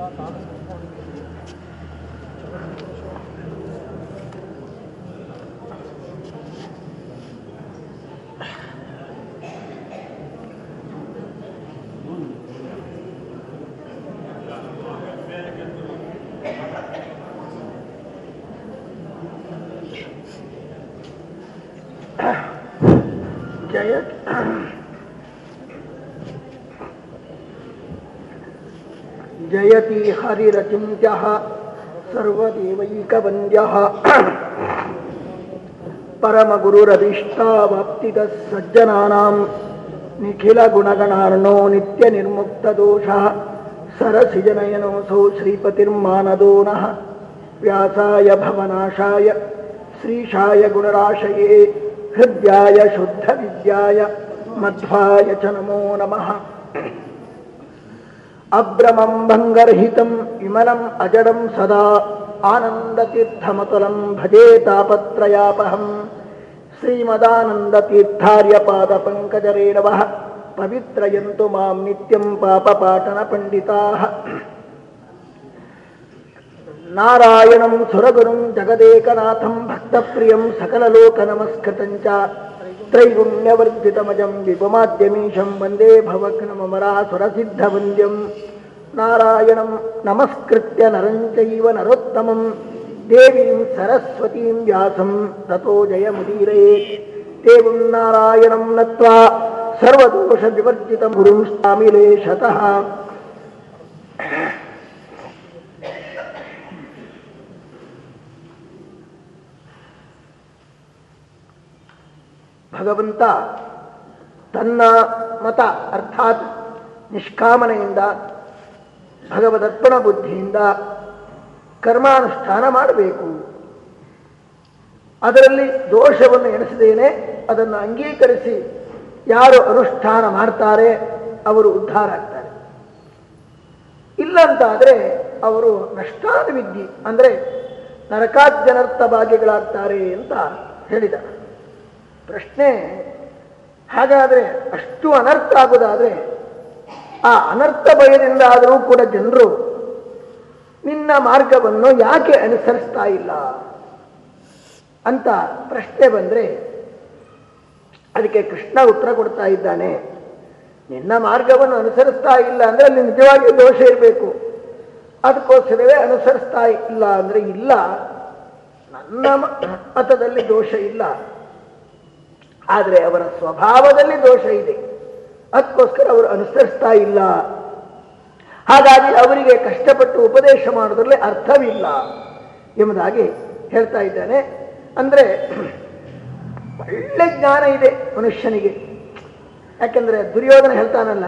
Oh, ಜಯತಿ ಹರಿರಚಿಂತ್ಯ ಸರ್ವದೇವೈಕವಂದ್ಯ ಪರಮಗುರುರಭೀಷ್ಟಾವಾಪ್ತಿದ ಸಜ್ಜನಾನಾಂ ನಿಖಿಲ ಗುಣಗಣಾರ್ಣೋ ನಿತ್ಯ ನಿರ್ಮುಕ್ತ ದೋಷ ಸರಸಿಜನಯನೋಸೌ ಶ್ರೀಪತಿರ್ಮಾನದೋ ನಃ ವ್ಯಾಸಾಯ ಭವನಾಶಾಯ ಶ್ರೀಶಾಯ ಗುಣರಾಶಯೇ ಹೃದ್ಯಾಯ ಶುದ್ಧ ವಿದ್ಯಾಯ అభ్రమం భంగర్హితం విమలం అజడం సదా ఆనందతీర్థమతలం భజే తాపత్రయాపహం శ్రీమదానందతీర్థార్యపాద పంకజరేణవ పవిత్రయంతు మాం నిత్యం పాప పాటన పండితా. నారాయణం సురగురుం జగదేకనాథం భక్తప్రియం సకలలోక నమస్కృతం చ ಜಗದೇಕನಾಥಂ ಭಕ್ತಪ್ರಿಯಂ ಸಕಲಲೋಕನಮಸ್ಕೃತಂ ಚ ತ್ರೈಗುಣ್ಯವರ್ಧಿತಮಜಂ ವಿಭುಮಾದ್ಯಮೀಶಂ ವಂದೇ ಭವಘ್ನಮರಾಸುರಸಿದ್ಧವಂದ್ಯಂ ನಾರಾಯಣಂ ನಮಸ್ಕೃತ್ಯ ನರಂ ಚೈವ ನರೋತ್ತಮಂ ದೇವೀಂ ಸರಸ್ವತೀಂ ವ್ಯಾಸಂ ತಥೋ ಜಯಮುದೀರಯೇ ದೇವಂ ನಾರಾಯಣಂ ಭಗವಂತ ತನ್ನ ಮತ ಅರ್ಥಾತ್ ನಿಷ್ಕಾಮನೆಯಿಂದ, ಭಗವದರ್ಪಣ ಬುದ್ಧಿಯಿಂದ ಕರ್ಮಾನುಷ್ಠಾನ ಮಾಡಬೇಕು. ಅದರಲ್ಲಿ ದೋಷವನ್ನು ಎಣಿಸದೇನೆ, ಅದನ್ನು ಅಂಗೀಕರಿಸಿ ಯಾರು ಅನುಷ್ಠಾನ ಮಾಡ್ತಾರೆ, ಅವರು ಉದ್ಧಾರ ಆಗ್ತಾರೆ. ಇಲ್ಲಂತಾದರೆ ಅವರು ನಷ್ಟಾನುವಿದ್ಯೆ ಅಂದರೆ ನರಕಾಜ್ಜನರ್ಥ ಭಾಗ್ಯಗಳಾಗ್ತಾರೆ ಅಂತ ಹೇಳಿದ. ಪ್ರಶ್ನೆ. ಹಾಗಾದರೆ ಅಷ್ಟು ಅನರ್ಥ ಆಗುವುದಾದರೆ ಆ ಅನರ್ಥ ಭಯದಿಂದ ಆದರೂ ಕೂಡ ಜನರು ನಿನ್ನ ಮಾರ್ಗವನ್ನು ಯಾಕೆ ಅನುಸರಿಸ್ತಾ ಇಲ್ಲ ಅಂತ ಪ್ರಶ್ನೆ ಬಂದರೆ ಅದಕ್ಕೆ ಕೃಷ್ಣ ಉತ್ತರ ಕೊಡ್ತಾ ಇದ್ದಾನೆ. ನಿನ್ನ ಮಾರ್ಗವನ್ನು ಅನುಸರಿಸ್ತಾ ಇಲ್ಲ ಅಂದರೆ ಅಲ್ಲಿ ನಿಜವಾಗಿ ದೋಷ ಇರಬೇಕು. ಅದಕ್ಕೋಸ್ಕರವೇ ಅನುಸರಿಸ್ತಾ ಇಲ್ಲ ಅಂದರೆ ಇಲ್ಲ. ನನ್ನ ಮತದಲ್ಲಿ ದೋಷ ಇಲ್ಲ. ಆದರೆ ಅವರ ಸ್ವಭಾವದಲ್ಲಿ ದೋಷ ಇದೆ. ಅದಕ್ಕೋಸ್ಕರ ಅವರು ಅನುಸರಿಸ್ತಾ ಇಲ್ಲ. ಹಾಗಾಗಿ ಅವರಿಗೆ ಕಷ್ಟಪಟ್ಟು ಉಪದೇಶ ಮಾಡೋದ್ರಲ್ಲಿ ಅರ್ಥವಿಲ್ಲ ಎಂಬುದಾಗಿ ಹೇಳ್ತಾ ಇದ್ದಾನೆ. ಅಂದರೆ ಒಳ್ಳೆ ಜ್ಞಾನ ಇದೆ ಮನುಷ್ಯನಿಗೆ. ಯಾಕೆಂದ್ರೆ ದುರ್ಯೋಧನ ಹೇಳ್ತಾನಲ್ಲ,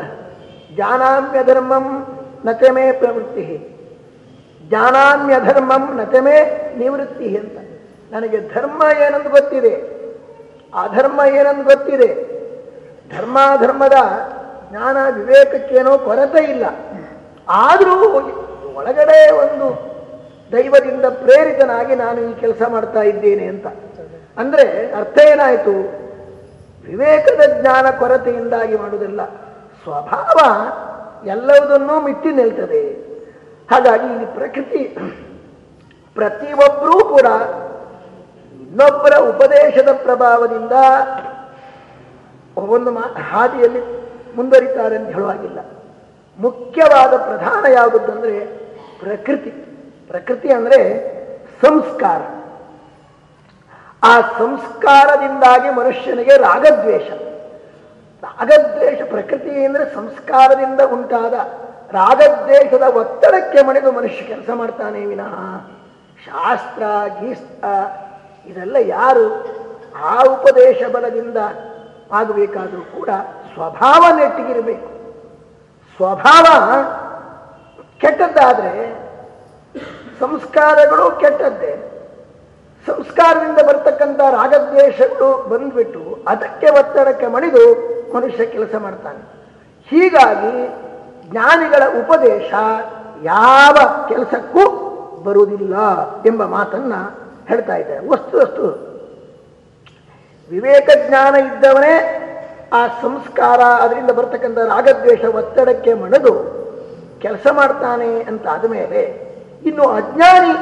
ಜಾನಾಮ್ಯ ಧರ್ಮಂ ನಚಮೇ ಪ್ರವೃತ್ತಿ. ಜಾನಾಮ್ಯ ಧರ್ಮಂ ನಚಮೇ ನಿವೃತ್ತಿ ಅಂತ. ನನಗೆ ಧರ್ಮ ಏನಂತ ಗೊತ್ತಿದೆ. ಅಧರ್ಮ ಏನಂದು ಗೊತ್ತಿದೆ? ಧರ್ಮಾಧರ್ಮದ ಜ್ಞಾನ ವಿವೇಕಕ್ಕೇನೋ ಕೊರತೆ ಇಲ್ಲ. ಆದರೂ ಒಳಗಡೆ ಒಂದು ದೈವದಿಂದ ಪ್ರೇರಿತನಾಗಿ ನಾನು ಈ ಕೆಲಸ ಮಾಡ್ತಾ ಇದ್ದೇನೆ ಅಂತ. ಅಂದರೆ ಅರ್ಥ ಏನಾಯಿತು? ವಿವೇಕದ ಜ್ಞಾನ ಕೊರತೆಯಿಂದಾಗಿ ಮಾಡುವುದಿಲ್ಲ. ಸ್ವಭಾವ ಎಲ್ಲವುದನ್ನೂ ಮಿಟ್ಟಿ ನಿಲ್ತದೆ. ಹಾಗಾಗಿ ಇಲ್ಲಿ ಪ್ರಕೃತಿ ಪ್ರತಿಯೊಬ್ಬರೂ ಕೂಡ ಇನ್ನೊಬ್ಬರ ಉಪದೇಶದ ಪ್ರಭಾವದಿಂದ ಒಂದು ಹಾದಿಯಲ್ಲಿ ಮುಂದುವರಿತಾರೆ ಅಂತ ಹೇಳುವಾಗಿಲ್ಲ. ಮುಖ್ಯವಾದ ಪ್ರಧಾನ ಯಾವುದಂದ್ರೆ ಪ್ರಕೃತಿ. ಪ್ರಕೃತಿ ಅಂದರೆ ಸಂಸ್ಕಾರ. ಆ ಸಂಸ್ಕಾರದಿಂದಾಗಿ ಮನುಷ್ಯನಿಗೆ ರಾಗದ್ವೇಷ. ರಾಗದ್ವೇಷ ಪ್ರಕೃತಿ ಅಂದರೆ ಸಂಸ್ಕಾರದಿಂದ ಉಂಟಾದ ರಾಗದ್ವೇಷದ ಒತ್ತಡಕ್ಕೆ ಮಣಿದು ಮನುಷ್ಯ ಕೆಲಸ ಮಾಡ್ತಾನೆ ವಿನಃ. ಶಾಸ್ತ್ರ ಗೀಸ್ತ ಇದೆಲ್ಲ ಯಾರು ಆ ಉಪದೇಶ ಬಲದಿಂದ ಆಗಬೇಕಾದರೂ ಕೂಡ ಸ್ವಭಾವ ನೆಟ್ಟಿಗಿರಬೇಕು. ಸ್ವಭಾವ ಕೆಟ್ಟದ್ದಾದರೆ ಸಂಸ್ಕಾರಗಳು ಕೆಟ್ಟದ್ದೇ. ಸಂಸ್ಕಾರದಿಂದ ಬರ್ತಕ್ಕಂಥ ರಾಗದ್ವೇಷಗಳು ಬಂದ್ಬಿಟ್ಟು ಅದಕ್ಕೆ ಒತ್ತಡಕ್ಕೆ ಮಣಿದು ಮನುಷ್ಯ ಕೆಲಸ ಮಾಡ್ತಾನೆ. ಹೀಗಾಗಿ ಜ್ಞಾನಿಗಳ ಉಪದೇಶ ಯಾವ ಕೆಲಸಕ್ಕೂ ಬರುವುದಿಲ್ಲ ಎಂಬ ಮಾತನ್ನ ಹೇಳ್ತಾ ಇದ್ದಾರೆ. ವಸ್ತು ವಸ್ತು. ವಿವೇಕ ಜ್ಞಾನ ಇದ್ದವನೇ ಆ ಸಂಸ್ಕಾರ ಅದರಿಂದ ಬರ್ತಕ್ಕಂಥ ರಾಗದ್ವೇಷ ಒತ್ತಡಕ್ಕೆ ಮಣದು ಕೆಲಸ ಮಾಡ್ತಾನೆ ಅಂತ ಆದಮೇಲೆ ಇನ್ನು ಅಜ್ಞಾನಿ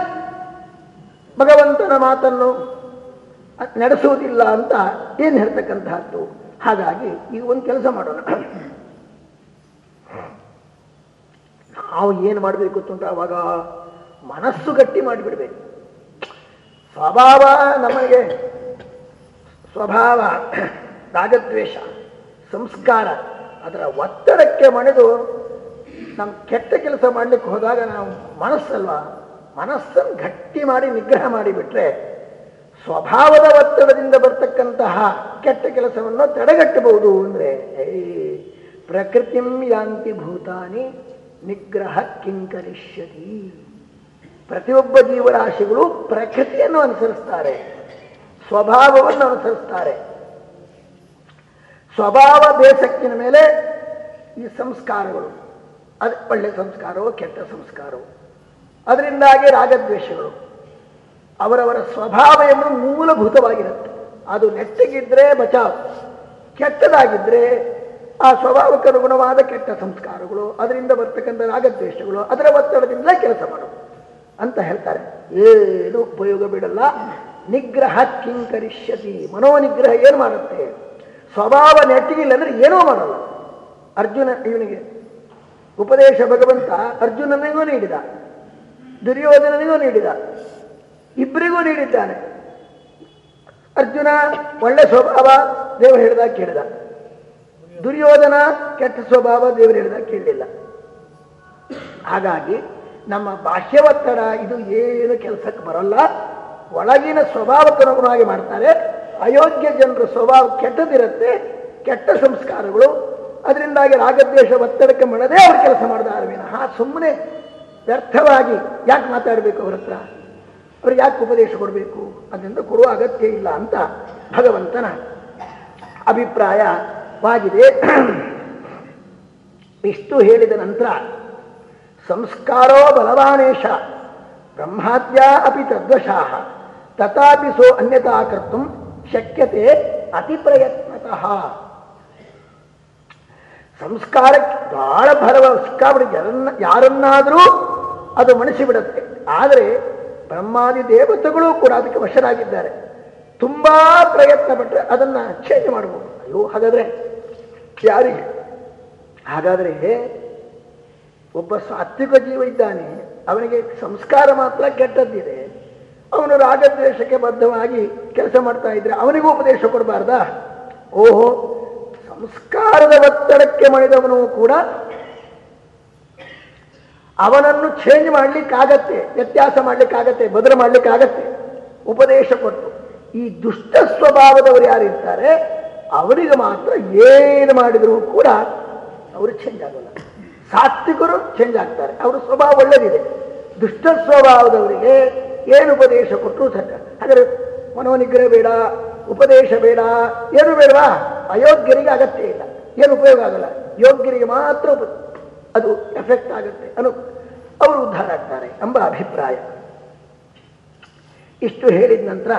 ಭಗವಂತನ ಮಾತನ್ನು ನಡೆಸುವುದಿಲ್ಲ ಅಂತ ಏನು ಹೇಳ್ತಕ್ಕಂತಹದ್ದು? ಹಾಗಾಗಿ ಈಗ ಒಂದು ಕೆಲಸ ಮಾಡೋಣ. ನಾವು ಏನು ಮಾಡಬೇಕು ಅಂತ ಅವಾಗ ಮನಸ್ಸು ಗಟ್ಟಿ ಮಾಡಿಬಿಡ್ಬೇಕು. ಸ್ವಭಾವ ನಮಗೆ ಸ್ವಭಾವ, ರಾಗದ್ವೇಷ, ಸಂಸ್ಕಾರ, ಅದರ ಒತ್ತಡಕ್ಕೆ ಮಣಿದು ನಮ್ಮ ಕೆಟ್ಟ ಕೆಲಸ ಮಾಡಲಿಕ್ಕೆ ಹೋದಾಗ ನಾವು ಮನಸ್ಸಲ್ವ? ಮನಸ್ಸನ್ನು ಗಟ್ಟಿ ಮಾಡಿ ನಿಗ್ರಹ ಮಾಡಿಬಿಟ್ರೆ ಸ್ವಭಾವದ ಒತ್ತಡದಿಂದ ಬರ್ತಕ್ಕಂತಹ ಕೆಟ್ಟ ಕೆಲಸವನ್ನು ತಡೆಗಟ್ಟಬಹುದು ಅಂದರೆ ಏ ಪ್ರಕೃತಿಂ ಯಾಂತಿ ಭೂತಾನಿ ನಿಗ್ರಹ ಕಿಂಕರಿಷ್ಯತಿ. ಪ್ರತಿಯೊಬ್ಬ ಜೀವರಾಶಿಗಳು ಪ್ರಕೃತಿಯನ್ನು ಅನುಸರಿಸ್ತಾರೆ ಸ್ವಭಾವವನ್ನು ಅನುಸರಿಸ್ತಾರೆ ಸ್ವಭಾವ ಬೇಸಕ್ಕಿನ ಮೇಲೆ ಈ ಸಂಸ್ಕಾರಗಳು. ಅದು ಒಳ್ಳೆ ಸಂಸ್ಕಾರವೋ ಕೆಟ್ಟ ಸಂಸ್ಕಾರವು. ಅದರಿಂದಾಗಿ ರಾಗದ್ವೇಷಗಳು. ಅವರವರ ಸ್ವಭಾವ ಎಂಬುದು ಮೂಲಭೂತವಾಗಿರುತ್ತೆ. ಅದು ನೆಟ್ಟಗಿದ್ರೆ ಬಚಾವ್, ಕೆಟ್ಟದಾಗಿದ್ರೆ ಆ ಸ್ವಭಾವಕ್ಕನುಗುಣವಾದ ಕೆಟ್ಟ ಸಂಸ್ಕಾರಗಳು, ಅದರಿಂದ ಬರ್ತಕ್ಕಂಥ ರಾಗದ್ವೇಷಗಳು, ಅದರ ಒತ್ತಡದಿಂದಲೇ ಕೆಲಸ ಮಾಡೋದು ಅಂತ ಹೇಳ್ತಾರೆ. ಏನು ಉಪಯೋಗ ಬಿಡಲ್ಲ. ನಿಗ್ರಹ ಕಿಂಕರಿಷ್ಯತಿ. ಮನೋನಿಗ್ರಹ ಏನು ಮಾಡುತ್ತೆ? ಸ್ವಭಾವ ನೆಟ್ಟಿಗಿಲ್ಲ ಅಂದ್ರೆ ಏನೂ ಮಾಡಲ್ಲ. ಅರ್ಜುನ ಇವನಿಗೆ ಉಪದೇಶ ಭಗವಂತ ಅರ್ಜುನನಿಗೂ ನೀಡಿದ. ದುರ್ಯೋಧನನಿಗೂ ನೀಡಿದ. ಇಬ್ಬರಿಗೂ ನೀಡಿದ್ದಾನೆ. ಅರ್ಜುನ ಒಳ್ಳೆ ಸ್ವಭಾವ ದೇವರು ಹೇಳಿದಾಗ ಕೇಳಿದ. ದುರ್ಯೋಧನ ಕೆಟ್ಟ ಸ್ವಭಾವ ದೇವರು ಹೇಳಿದಾಗ ಕೇಳಲಿಲ್ಲ. ಹಾಗಾಗಿ ನಮ್ಮ ಬಾಹ್ಯ ಒತ್ತಡ ಇದು ಏನು ಕೆಲಸಕ್ಕೆ ಬರಲ್ಲ. ಒಳಗಿನ ಸ್ವಭಾವಕ್ಕನುಗುಣವಾಗಿ ಮಾಡ್ತಾರೆ. ಅಯೋಗ್ಯ ಜನರ ಸ್ವಭಾವ ಕೆಟ್ಟದಿರುತ್ತೆ, ಕೆಟ್ಟ ಸಂಸ್ಕಾರಗಳು. ಅದರಿಂದಾಗಿ ರಾಗದ್ವೇಷ ಒತ್ತಡಕ್ಕೆ ಮಾಡದೆ ಅವ್ರು ಕೆಲಸ ಮಾಡಿದಾರೆ ವಿನಃ ಸುಮ್ಮನೆ ವ್ಯರ್ಥವಾಗಿ ಯಾಕೆ ಮಾತಾಡಬೇಕು ಅವ್ರ ಹತ್ರ? ಅವ್ರಿಗೆ ಯಾಕೆ ಉಪದೇಶ ಕೊಡಬೇಕು? ಅದರಿಂದ ಕೊಡುವ ಅಗತ್ಯ ಇಲ್ಲ ಅಂತ ಭಗವಂತನ ಅಭಿಪ್ರಾಯವಾಗಿದೆ. ಇಷ್ಟು ಹೇಳಿದ ನಂತರ ಸಂಸ್ಕಾರೋ ಬಲವಾನೇಶ ಬ್ರಹ್ಮಾದ್ಯ ಅಪಿ ತದ್ವಶಾಹ ತಥಾಪಿ ಸೋ ಅನ್ಯತಾ ಕರ್ತು ಶಕ್ಯತೆ ಅತಿ ಪ್ರಯತ್ನತಃ ಸಂಸ್ಕಾರಕ್ಕೆ ಬಹಳ ಭರವ ಸಿಕ್ಕಾಬಿಡಿ ಯಾರನ್ನ ಯಾರನ್ನಾದರೂ ಅದು ಮಣಿಸಿ ಬಿಡುತ್ತೆ. ಆದರೆ ಬ್ರಹ್ಮಾದಿ ದೇವತೆಗಳು ಕೂಡ ಅದಕ್ಕೆ ವಶರಾಗಿದ್ದಾರೆ. ತುಂಬ ಪ್ರಯತ್ನ ಪಟ್ಟರೆ ಅದನ್ನ ಚೇಂಜ್ ಮಾಡಬಹುದು ಅಯ್ಯೋ, ಹಾಗಾದ್ರೆ ಯಾರಿಗೆ? ಹಾಗಾದ್ರೆ ಒಬ್ಬ ಸಾತ್ವಿಕ ಜೀವ ಇದ್ದಾನೆ ಅವನಿಗೆ ಸಂಸ್ಕಾರ ಮಾತ್ರ ಕೆಟ್ಟದ್ದಿದೆ. ಅವನು ರಾಗದ್ವೇಷಕ್ಕೆ ಬದ್ಧವಾಗಿ ಕೆಲಸ ಮಾಡ್ತಾ ಇದ್ರೆ ಅವನಿಗೂ ಉಪದೇಶ ಕೊಡಬಾರ್ದಾ? ಓಹೋ, ಸಂಸ್ಕಾರದ ಒತ್ತಡಕ್ಕೆ ಮಣಿದವನು ಕೂಡ ಅವನನ್ನು ಚೇಂಜ್ ಮಾಡಲಿಕ್ಕಾಗತ್ತೆ, ವ್ಯತ್ಯಾಸ ಮಾಡಲಿಕ್ಕಾಗತ್ತೆ, ಬದಲು ಮಾಡಲಿಕ್ಕಾಗತ್ತೆ. ಉಪದೇಶ ಕೊಟ್ಟು. ಈ ದುಷ್ಟ ಸ್ವಭಾವದವರು ಯಾರಿರ್ತಾರೆ, ಅವರಿಗೆ ಮಾತ್ರ ಏನು ಮಾಡಿದರೂ ಕೂಡ ಅವರು ಚೇಂಜ್ ಆಗೋಲ್ಲ. ಸಾತ್ವಿಕರು ಚೇಂಜ್ ಆಗ್ತಾರೆ. ಅವರ ಸ್ವಭಾವ ಒಳ್ಳೆದಿದೆ. ದುಷ್ಟ ಸ್ವಭಾವದವರಿಗೆ ಏನು ಉಪದೇಶ ಕೊಟ್ಟರು ಸಕ್ಕ ಆದರೆ ಮನೋನಿಗ್ರಹ ಬೇಡ, ಉಪದೇಶ ಬೇಡ, ಏನು ಬೇಡವಾ ಅಯೋಗ್ಯರಿಗೆ ಅಗತ್ಯ ಇಲ್ಲ. ಏನು ಉಪಯೋಗ ಆಗಲ್ಲ. ಯೋಗ್ಯರಿಗೆ ಮಾತ್ರ ಅದು ಎಫೆಕ್ಟ್ ಆಗುತ್ತೆ ಅನು ಅವರು ಉದ್ಧಾರ ಆಗ್ತಾರೆ ಎಂಬ ಅಭಿಪ್ರಾಯ. ಇಷ್ಟು ಹೇಳಿದ ನಂತರ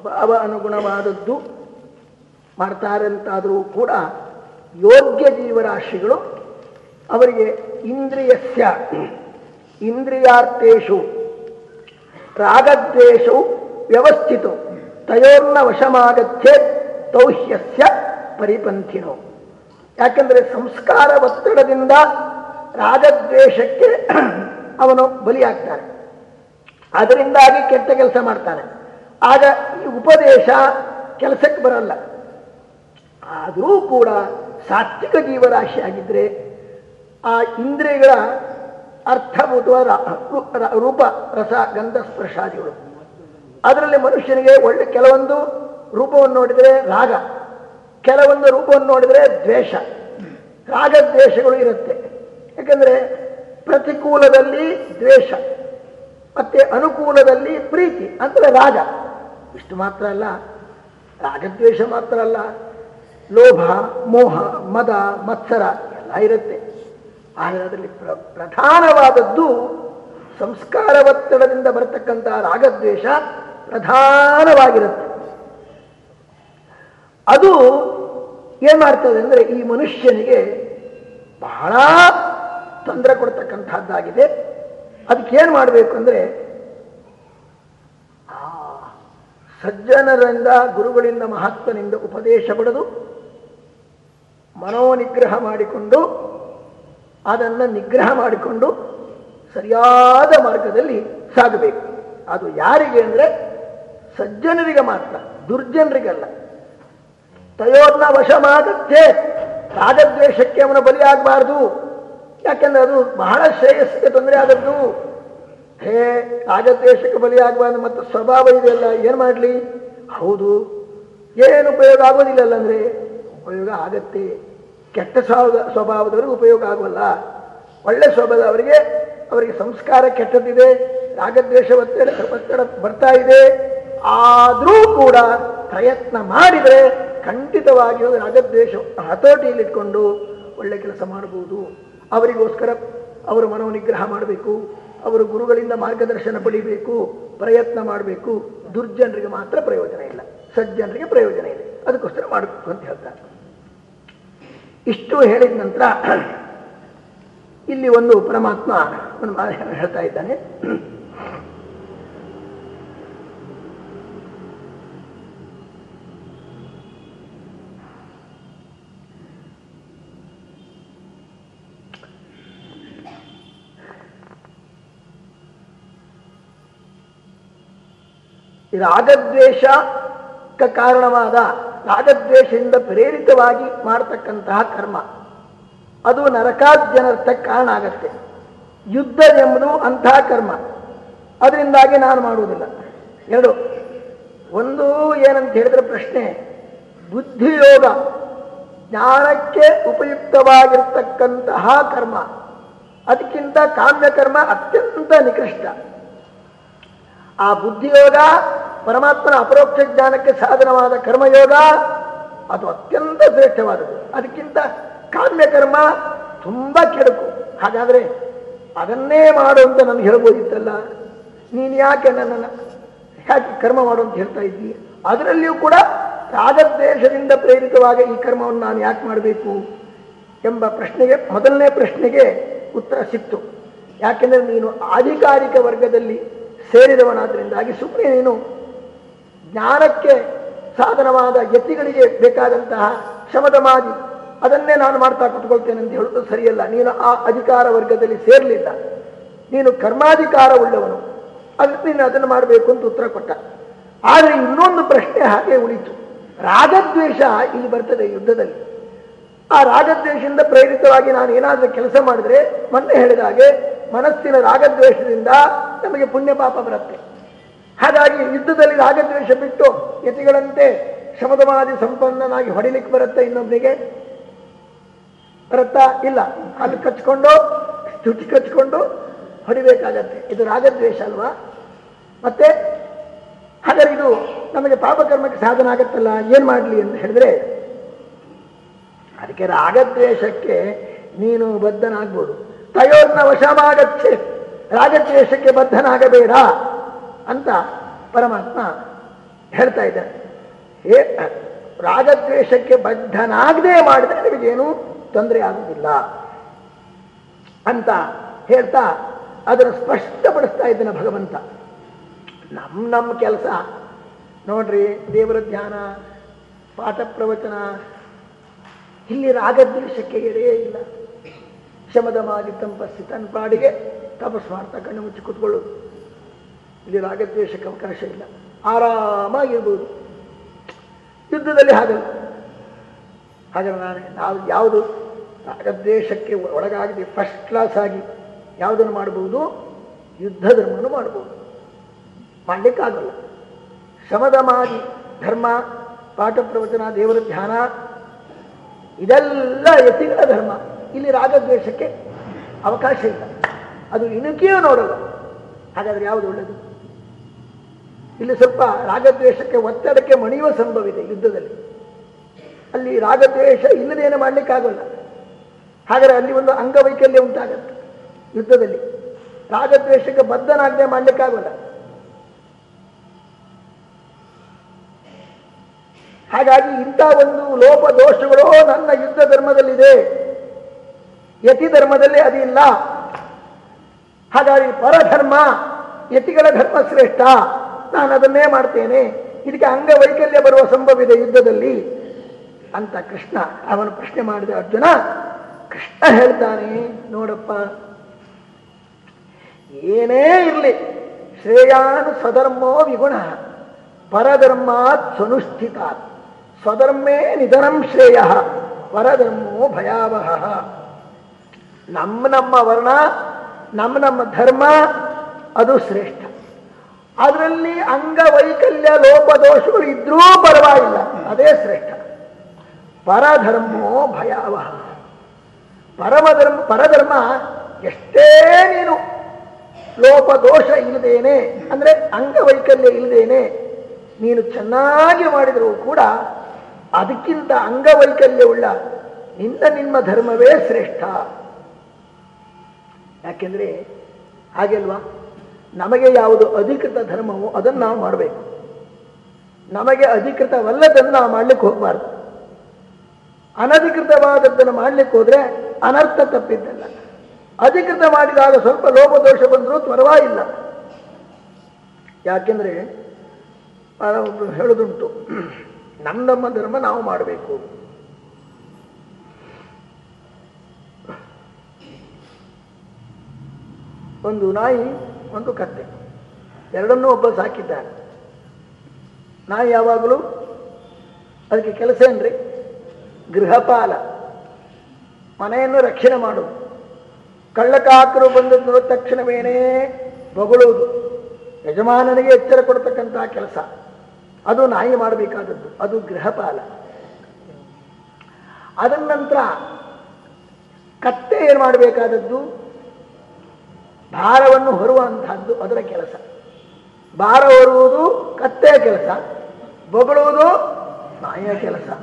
ಸ್ವಭಾವ ಅನುಗುಣವಾದದ್ದು ಮಾಡ್ತಾರೆ ಅಂತಾದರೂ ಕೂಡ ಯೋಗ್ಯ ಜೀವರಾಶಿಗಳು ಅವರಿಗೆ ಇಂದ್ರಿಯಸ್ಯ, ಇಂದ್ರಿಯಾರ್ಥೇಶು, ರಾಗದ್ವೇಷವು ವ್ಯವಸ್ಥಿತು ತಯೋರ್ನ ವಶಮಾಗತ್ಯೆ ತೌಹ್ಯಸ್ಯ ಪರಿಪಂಥಿನೋ. ಯಾಕೆಂದರೆ ಸಂಸ್ಕಾರ ಒತ್ತಡದಿಂದ ರಾಗದ್ವೇಷಕ್ಕೆ ಅವನು ಬಲಿಯಾಗ್ತಾನೆ. ಅದರಿಂದಾಗಿ ಕೆಟ್ಟ ಕೆಲಸ ಮಾಡ್ತಾನೆ. ಆಗ ಈ ಉಪದೇಶ ಕೆಲಸಕ್ಕೆ ಬರಲ್ಲ. ಆದರೂ ಕೂಡ ಸಾತ್ವಿಕ ಜೀವರಾಶಿ ಆಗಿದ್ರೆ ಆ ಇಂದ್ರಿಯಗಳ ಅರ್ಥಭೂತವಾದ ರು- ರೂಪ, ರಸ, ಗಂಧ ಸ್ಪರ್ಶಾದಿಗಳು ಅದರಲ್ಲಿ ಮನುಷ್ಯನಿಗೆ ಒಳ್ಳೆ ಕೆಲವೊಂದು ರೂಪವನ್ನು ನೋಡಿದರೆ ರಾಗ, ಕೆಲವೊಂದು ರೂಪವನ್ನು ನೋಡಿದರೆ ದ್ವೇಷ. ರಾಗದ್ವೇಷಗಳು ಇರುತ್ತೆ. ಯಾಕಂದರೆ ಪ್ರತಿಕೂಲದಲ್ಲಿ ದ್ವೇಷ, ಮತ್ತೆ ಅನುಕೂಲದಲ್ಲಿ ಪ್ರೀತಿ, ಅಂದರೆ ರಾಗ. ಇಷ್ಟು ಮಾತ್ರ ಅಲ್ಲ, ರಾಗದ್ವೇಷ ಮಾತ್ರ ಅಲ್ಲ, ಲೋಭ, ಮೋಹ, ಮದ, ಮತ್ಸರ ಎಲ್ಲ ಇರುತ್ತೆ. ಆದರೆ ಅದರಲ್ಲಿ ಪ್ರ, ಪ್ರಧಾನವಾದದ್ದು ಸಂಸ್ಕಾರ ಒತ್ತಡದಿಂದ ಬರತಕ್ಕಂಥ ರಾಗದ್ವೇಷ ಪ್ರಧಾನವಾಗಿರುತ್ತೆ. ಅದು ಏನ್ ಮಾಡ್ತದೆ ಅಂದ್ರೆ ಈ ಮನುಷ್ಯನಿಗೆ ಬಹಳ ತೊಂದರೆ ಕೊಡ್ತಕ್ಕಂಥದ್ದಾಗಿದೆ. ಅದಕ್ಕೆ ಏನು ಮಾಡಬೇಕು ಅಂದ್ರೆ ಆ ಸಜ್ಜನರಿಂದ ಗುರುಗಳಿಂದ ಮಹಾತ್ಮನಿಂದ ಉಪದೇಶ ಪಡೆದು ಮನೋನಿಗ್ರಹ ಮಾಡಿಕೊಂಡು ಅದನ್ನು ನಿಗ್ರಹ ಮಾಡಿಕೊಂಡು ಸರಿಯಾದ ಮಾರ್ಗದಲ್ಲಿ ಸಾಗಬೇಕು. ಅದು ಯಾರಿಗೆ ಅಂದರೆ ಸಜ್ಜನರಿಗೆ ಮಾತ್ರ, ದುರ್ಜನರಿಗಲ್ಲ. ತಯೋರ್ನ ವಶಮಾಗತ್ತೆ ರಾಗದ್ವೇಷಕ್ಕೆ ಅವನ ಬಲಿಯಾಗಬಾರ್ದು. ಯಾಕೆಂದ್ರೆ ಅದು ಬಹಳ ಶ್ರೇಯಸ್ಸಿಗೆ ತೊಂದರೆ ಆದದ್ದು. ಹೇ ರಾಗದ್ವೇಷಕ್ಕೆ ಬಲಿಯಾಗಬಾರ್ದು ಮತ್ತು ಸ್ವಭಾವ ಇದೆಯಲ್ಲ, ಏನು ಮಾಡಲಿ? ಹೌದು. ಏನು ಉಪಯೋಗ ಆಗೋದಿಲ್ಲಲ್ಲ ಅಂದರೆ, ಉಪಯೋಗ ಆಗತ್ತೆ. ಕೆಟ್ಟ ಸ್ವಭಾವ ಸ್ವಭಾವದವರಿಗೆ ಉಪಯೋಗ ಆಗೋಲ್ಲ. ಒಳ್ಳೆ ಸ್ವಭಾವದವರಿಗೆ ಅವರಿಗೆ ಸಂಸ್ಕಾರ ಕೆಟ್ಟದ್ದಿದೆ ರಾಗದ್ವೇಷ ಒತ್ತಡ ಒತ್ತಡ ಬರ್ತಾ ಇದೆ. ಆದರೂ ಕೂಡ ಪ್ರಯತ್ನ ಮಾಡಿದರೆ ಖಂಡಿತವಾಗಿಯೂ ರಾಗದ್ವೇಷ ಹತೋಟಿಯಲ್ಲಿಟ್ಕೊಂಡು ಒಳ್ಳೆ ಕೆಲಸ ಮಾಡಬಹುದು. ಅವರಿಗೋಸ್ಕರ ಅವರು ಮನೋನಿಗ್ರಹ ಮಾಡಬೇಕು. ಅವರು ಗುರುಗಳಿಂದ ಮಾರ್ಗದರ್ಶನ ಪಡಿಬೇಕು, ಪ್ರಯತ್ನ ಮಾಡಬೇಕು. ದುರ್ಜನರಿಗೆ ಮಾತ್ರ ಪ್ರಯೋಜನ ಇಲ್ಲ. ಸಜ್ಜನರಿಗೆ ಪ್ರಯೋಜನ ಇದೆ ಅದಕ್ಕೋಸ್ಕರ ಮಾಡಬೇಕು ಅಂತ ಹೇಳ್ತಾರೆ. ಇಷ್ಟು ಹೇಳಿದ ನಂತರ ಇಲ್ಲಿ ಒಂದು ಪರಮಾತ್ಮ ಹೇಳ್ತಾ ಇದ್ದಾನೆ. ರಾಗದ್ವೇಷಕ್ಕೆ ಕಾರಣವಾದ ರಾಗದ್ವೇಷದಿಂದ ಪ್ರೇರಿತವಾಗಿ ಮಾಡತಕ್ಕಂತಹ ಕರ್ಮ. ಅದು ನರಕಾದ್ಯನರ್ಥಕ್ಕೆ ಕಾರಣ ಆಗತ್ತೆ. ಯುದ್ಧ ಎಂಬುದು ಅಂತಹ ಕರ್ಮ. ಅದರಿಂದಾಗಿ ನಾನು ಮಾಡುವುದಿಲ್ಲ. ಎರಡು, ಒಂದು ಏನಂತ ಹೇಳಿದ್ರೆ ಪ್ರಶ್ನೆ, ಬುದ್ಧಿಯೋಗ ಜ್ಞಾನಕ್ಕೆ ಉಪಯುಕ್ತವಾಗಿರ್ತಕ್ಕಂತಹ ಕರ್ಮ. ಅದಕ್ಕಿಂತ ಕಾಮ್ಯಕರ್ಮ ಅತ್ಯಂತ ನಿಕೃಷ್ಟ. ಆ ಬುದ್ಧಿಯೋಗ ಪರಮಾತ್ಮನ ಅಪರೋಕ್ಷ ಜ್ಞಾನಕ್ಕೆ ಸಾಧನವಾದ ಕರ್ಮಯೋಗ, ಅದು ಅತ್ಯಂತ ಶ್ರೇಷ್ಠವಾದದ್ದು. ಅದಕ್ಕಿಂತ ಕಾಮ್ಯಕರ್ಮ ತುಂಬ ಕೆಡುಕು. ಹಾಗಾದ್ರೆ ಅದನ್ನೇ ಮಾಡು ಅಂತ ನನಗೆ ಹೇಳ್ಬೋದಿತ್ತಲ್ಲ? ನೀನು ಯಾಕೆ ನನ್ನನ್ನು ಯಾಕೆ ಕರ್ಮ ಮಾಡು ಅಂತ ಹೇಳ್ತಾ ಇದ್ದೀನಿ ಅದರಲ್ಲಿಯೂ ಕೂಡ ರಾಗದ್ವೇಷದಿಂದ ಪ್ರೇರಿತವಾಗಿ ಈ ಕರ್ಮವನ್ನು ನಾನು ಯಾಕೆ ಮಾಡಬೇಕು ಎಂಬ ಪ್ರಶ್ನೆಗೆ, ಮೊದಲನೇ ಪ್ರಶ್ನೆಗೆ ಉತ್ತರ ಸಿಕ್ತು. ಯಾಕೆಂದರೆ ನೀನು ಆಧಿಕಾರಿಕ ವರ್ಗದಲ್ಲಿ ಸೇರಿದವನಾದ್ರಿಂದಾಗಿ ಸುಮ್ಮನೆ ನೀನು ಜ್ಞಾನಕ್ಕೆ ಸಾಧನವಾದ ಯತಿಗಳಿಗೆ ಬೇಕಾದಂತಹ ಶಮದಮಾದಿ ಅದನ್ನೇ ನಾನು ಮಾಡ್ತಾ ಕುತ್ಕೊಳ್ತೇನೆ ಅಂತ ಹೇಳೋದು ಸರಿಯಲ್ಲ. ನೀನು ಆ ಅಧಿಕಾರ ವರ್ಗದಲ್ಲಿ ಸೇರಲಿಲ್ಲ. ನೀನು ಕರ್ಮಾಧಿಕಾರ ಉಳ್ಳವನು ಅದಕ್ಕೆ ನೀನು ಅದನ್ನು ಮಾಡಬೇಕು ಅಂತ ಉತ್ತರ ಕೊಟ್ಟ. ಆದರೆ ಇನ್ನೊಂದು ಪ್ರಶ್ನೆ ಹಾಗೆ ಉಳಿತು. ರಾಗದ್ವೇಷ ಇಲ್ಲಿ ಬರ್ತದೆ ಯುದ್ಧದಲ್ಲಿ. ಆ ರಾಗದ್ವೇಷದಿಂದ ಪ್ರೇರಿತವಾಗಿ ನಾನು ಏನಾದರೂ ಕೆಲಸ ಮಾಡಿದ್ರೆ ಮೊನ್ನೆ ಹೇಳಿದ ಹಾಗೆ ಮನಸ್ಸಿನ ರಾಗದ್ವೇಷದಿಂದ ನಮಗೆ ಪುಣ್ಯ ಪಾಪ ಬರುತ್ತೆ. ಹಾಗಾಗಿ ಯುದ್ಧದಲ್ಲಿ ರಾಗದ್ವೇಷ ಬಿಟ್ಟು ಯತಿಗಳಂತೆ ಶಮದಮಾದಿ ಸಂಪನ್ನನಾಗಿ ಹೊಡಿಲಿಕ್ಕೆ ಬರುತ್ತೆ ಇನ್ನೊಬ್ಬನಿಗೆ ಬರುತ್ತಾ? ಇಲ್ಲ. ಅದು ಕಚ್ಕೊಂಡು, ಸ್ತುತಿ ಕಚ್ಕೊಂಡು ಹೊಡಿಬೇಕಾಗತ್ತೆ. ಇದು ರಾಗದ್ವೇಷ ಅಲ್ವಾ? ಮತ್ತೆ, ಹಾಗಾದ್ರೆ ಇದು ನಮಗೆ ಪಾಪಕರ್ಮಕ್ಕೆ ಸಾಧನ ಆಗತ್ತಲ್ಲ? ಏನ್ ಮಾಡಲಿ ಅಂತ ಹೇಳಿದ್ರೆ ಅದಕ್ಕೆ ರಾಗದ್ವೇಷಕ್ಕೆ ನೀನು ಬದ್ಧನಾಗ್ಬೋದು. ತಯೋರ್ನ ವಶವಾಗತ್ತೆ. ರಾಗದ್ವೇಷಕ್ಕೆ ಬದ್ಧನಾಗಬೇಡ ಅಂತ ಪರಮಾತ್ಮ ಹೇಳ್ತಾ ಇದ್ದಾನೆ ಹೇ, ರಾಗದ್ವೇಷಕ್ಕೆ ಬದ್ಧನಾಗದೆ ಮಾಡಿದ್ರೆ ನಿಮಗೇನು ತೊಂದರೆ ಆಗುವುದಿಲ್ಲ ಅಂತ ಹೇಳ್ತಾ ಅದನ್ನು ಸ್ಪಷ್ಟಪಡಿಸ್ತಾ ಇದ್ದಾನೆ ಭಗವಂತ. ನಮ್ಮ ನಮ್ಮ ಕೆಲಸ. ನೋಡ್ರಿ, ದೇವರ ಧ್ಯಾನ, ಪಾಠ ಪ್ರವಚನ ಇಲ್ಲಿ ರಾಗದ್ವೇಷಕ್ಕೆ ಎಡೆಯೇ ಇಲ್ಲ. ಶಮದ ಮಾದಿ ತಂಪಸ್ಸಿ ತನ್ನ ಪಾಡಿಗೆ ತಪಸ್ ಮಾಡ್ತಾ ಕಣ್ಣು ಮುಚ್ಚಿ ಕೂತ್ಕೊಳ್ಳೋದು. ಇಲ್ಲಿ ರಾಗದ್ವೇಷಕ್ಕೆ ಅವಕಾಶ ಇಲ್ಲ. ಆರಾಮಾಗಿರ್ಬೋದು. ಯುದ್ಧದಲ್ಲಿ ಹಾಗಲ್ಲ. ಹಾಗೆ ನಾನು. ನಾವು ಯಾವುದು ರಾಗದ್ವೇಷಕ್ಕೆ ಒಳಗಾಗದೆ ಫಸ್ಟ್ ಕ್ಲಾಸ್ ಆಗಿ ಯಾವುದನ್ನು ಮಾಡಬಹುದು ಯುದ್ಧ ಧರ್ಮವನ್ನು ಮಾಡಬಹುದು ಮಾಡಲಿಕ್ಕಾಗಲ್ಲ. ಶಮದ ಮಾದಿ ಧರ್ಮ, ಪಾಠ ಪ್ರವಚನ, ದೇವರ ಧ್ಯಾನ ಇದೆಲ್ಲ ಯತಿಗಳ ಧರ್ಮ. ಇಲ್ಲಿ ರಾಗದ್ವೇಷಕ್ಕೆ ಅವಕಾಶ ಇಲ್ಲ. ಅದು ಇಣುಕಿಯೂ ನೋಡಲ್ಲ. ಹಾಗಾದ್ರೆ ಯಾವುದು ಒಳ್ಳೆಯದು ಇಲ್ಲಿ ಸ್ವಲ್ಪ ರಾಗದ್ವೇಷಕ್ಕೆ ಒತ್ತಡಕ್ಕೆ ಮಣಿಯುವ ಸಂಭವ ಇದೆ ಯುದ್ಧದಲ್ಲಿ. ಅಲ್ಲಿ ರಾಗದ್ವೇಷ ಇಲ್ಲದೇನು ಮಾಡಲಿಕ್ಕಾಗಲ್ಲ. ಹಾಗಾದ್ರೆ ಅಲ್ಲಿ ಒಂದು ಅಂಗವೈಕಲ್ಯ ಉಂಟಾಗತ್ತೆ ಯುದ್ಧದಲ್ಲಿ. ರಾಗದ್ವೇಷಕ್ಕೆ ಬದ್ಧನಾಗದೆ ಮಾಡ್ಲಿಕ್ಕಾಗಲ್ಲ. ಹಾಗಾಗಿ ಇಂಥ ಒಂದು ಲೋಪ ದೋಷಗಳು ನನ್ನ ಯುದ್ಧ ಧರ್ಮದಲ್ಲಿದೆ. ಯತಿ ಧರ್ಮದಲ್ಲಿ ಅದಿಲ್ಲ. ಹಾಗಾಗಿ ಪರಧರ್ಮ, ಯತಿಗಳ ಧರ್ಮ ಶ್ರೇಷ್ಠ. ನಾನು ಅದನ್ನೇ ಮಾಡ್ತೇನೆ. ಇದಕ್ಕೆ ಅಂಗವೈಕಲ್ಯ ಬರುವ ಸಂಭವವಿದೆ ಯುದ್ಧದಲ್ಲಿ. ಅಂತ ಕೃಷ್ಣ, ಅವನು ಪ್ರಶ್ನೆ ಮಾಡಿದ, ಅರ್ಜುನ, ಕೃಷ್ಣ ಹೇಳ್ತಾನೆ, ನೋಡಪ್ಪ. ಏನೇ ಇರಲಿ, ಶ್ರೇಯಾನು ಸ್ವಧರ್ಮೋ ವಿಗುಣ, ಪರಧರ್ಮಾತ್ ಸ್ವನುಷ್ಠಿತಾತ್. ಸ್ವಧರ್ಮೇ ನಿಧನಂ ಶ್ರೇಯ ಪರಧರ್ಮೋ ಭಯಾವಹ ನಮ್ಮ ನಮ್ಮ ವರ್ಣ ನಮ್ಮ ನಮ್ಮ ಧರ್ಮ ಅದು ಶ್ರೇಷ್ಠ. ಅದರಲ್ಲಿ ಅಂಗವೈಕಲ್ಯ, ಲೋಪದೋಷಗಳು ಇದ್ರೂ ಪರವಾಗಿಲ್ಲ, ಅದೇ ಶ್ರೇಷ್ಠ. ಪರಧರ್ಮೋ ಭಯಾವಹ. ಪರಮಧರ್ಮ, ಪರಧರ್ಮ ಎಷ್ಟೇ ನೀನು ಲೋಪದೋಷ ಇಲ್ಲದೇನೆ, ಅಂದರೆ ಅಂಗವೈಕಲ್ಯ ಇಲ್ಲದೇನೆ ನೀನು ಚೆನ್ನಾಗಿ ಮಾಡಿದರೂ ಕೂಡ ಅದಕ್ಕಿಂತ ಅಂಗವೈಕಲ್ಯವುಳ್ಳ ನಿನ್ನ ನಿಮ್ಮ ಧರ್ಮವೇ ಶ್ರೇಷ್ಠ. ಯಾಕೆಂದ್ರೆ ಹಾಗೆ ಅಲ್ವಾ? ನಮಗೆ ಯಾವುದು ಅಧಿಕೃತ ಧರ್ಮವೋ ಅದನ್ನು ನಾವು ಮಾಡಬೇಕು. ನಮಗೆ ಅಧಿಕೃತವಲ್ಲದನ್ನು ನಾವು ಮಾಡಲಿಕ್ಕೆ ಹೋಗಬಾರ್ದು. ಅನಧಿಕೃತವಾದದ್ದನ್ನು ಮಾಡ್ಲಿಕ್ಕೆ ಹೋದ್ರೆ ಅನರ್ಥ ತಪ್ಪಿದ್ದಲ್ಲ. ಅಧಿಕೃತ ಮಾಡಿದಾಗ ಸ್ವಲ್ಪ ಲೋಪದೋಷ ಬಂದರೂ ಪರವಾಗಿಲ್ಲ ಯಾಕೆಂದ್ರೆ ಹೇಳುದುಂಟು. ನಮ್ಮ ನಮ್ಮ ಧರ್ಮ ನಾವು ಮಾಡಬೇಕು. ಒಂದು ನಾಯಿ, ಒಂದು ಕತ್ತೆ. ಎರಡನ್ನೂ ಒಬ್ಬ ಸಾಕಿದ್ದಾರೆ ನಾಯಿ ಯಾವಾಗಲೂ ಅದಕ್ಕೆ ಕೆಲಸ ಏನ್ರಿ? ಗೃಹಪಾಲ. ಮನೆಯನ್ನು ರಕ್ಷಣೆ ಮಾಡುವುದು ಕಳ್ಳಕಾಕರು ಬಂದದ್ದು ನೋಡಿದ ತಕ್ಷಣವೇನೇ ಬೊಗಳುವುದು. ಯಜಮಾನನಿಗೆ ಎಚ್ಚರ ಕೊಡ್ತಕ್ಕಂತಹ ಕೆಲಸ. ಅದು ನಾಯಿ ಮಾಡಬೇಕಾದದ್ದು, ಅದು ಗೃಹಪಾಲ. ಅದ ನಂತರ ಕತ್ತೆ ಏನು ಮಾಡಬೇಕಾದದ್ದು? ಭಾರವನ್ನು ಹೊರುವಂತಹದ್ದು ಅದರ ಕೆಲಸ. ಭಾರ ಹೊರುವುದು ಕತ್ತೆಯ ಕೆಲಸ, ಬೊಗಳುವುದು ನಾಯಿಯ ಕೆಲಸ.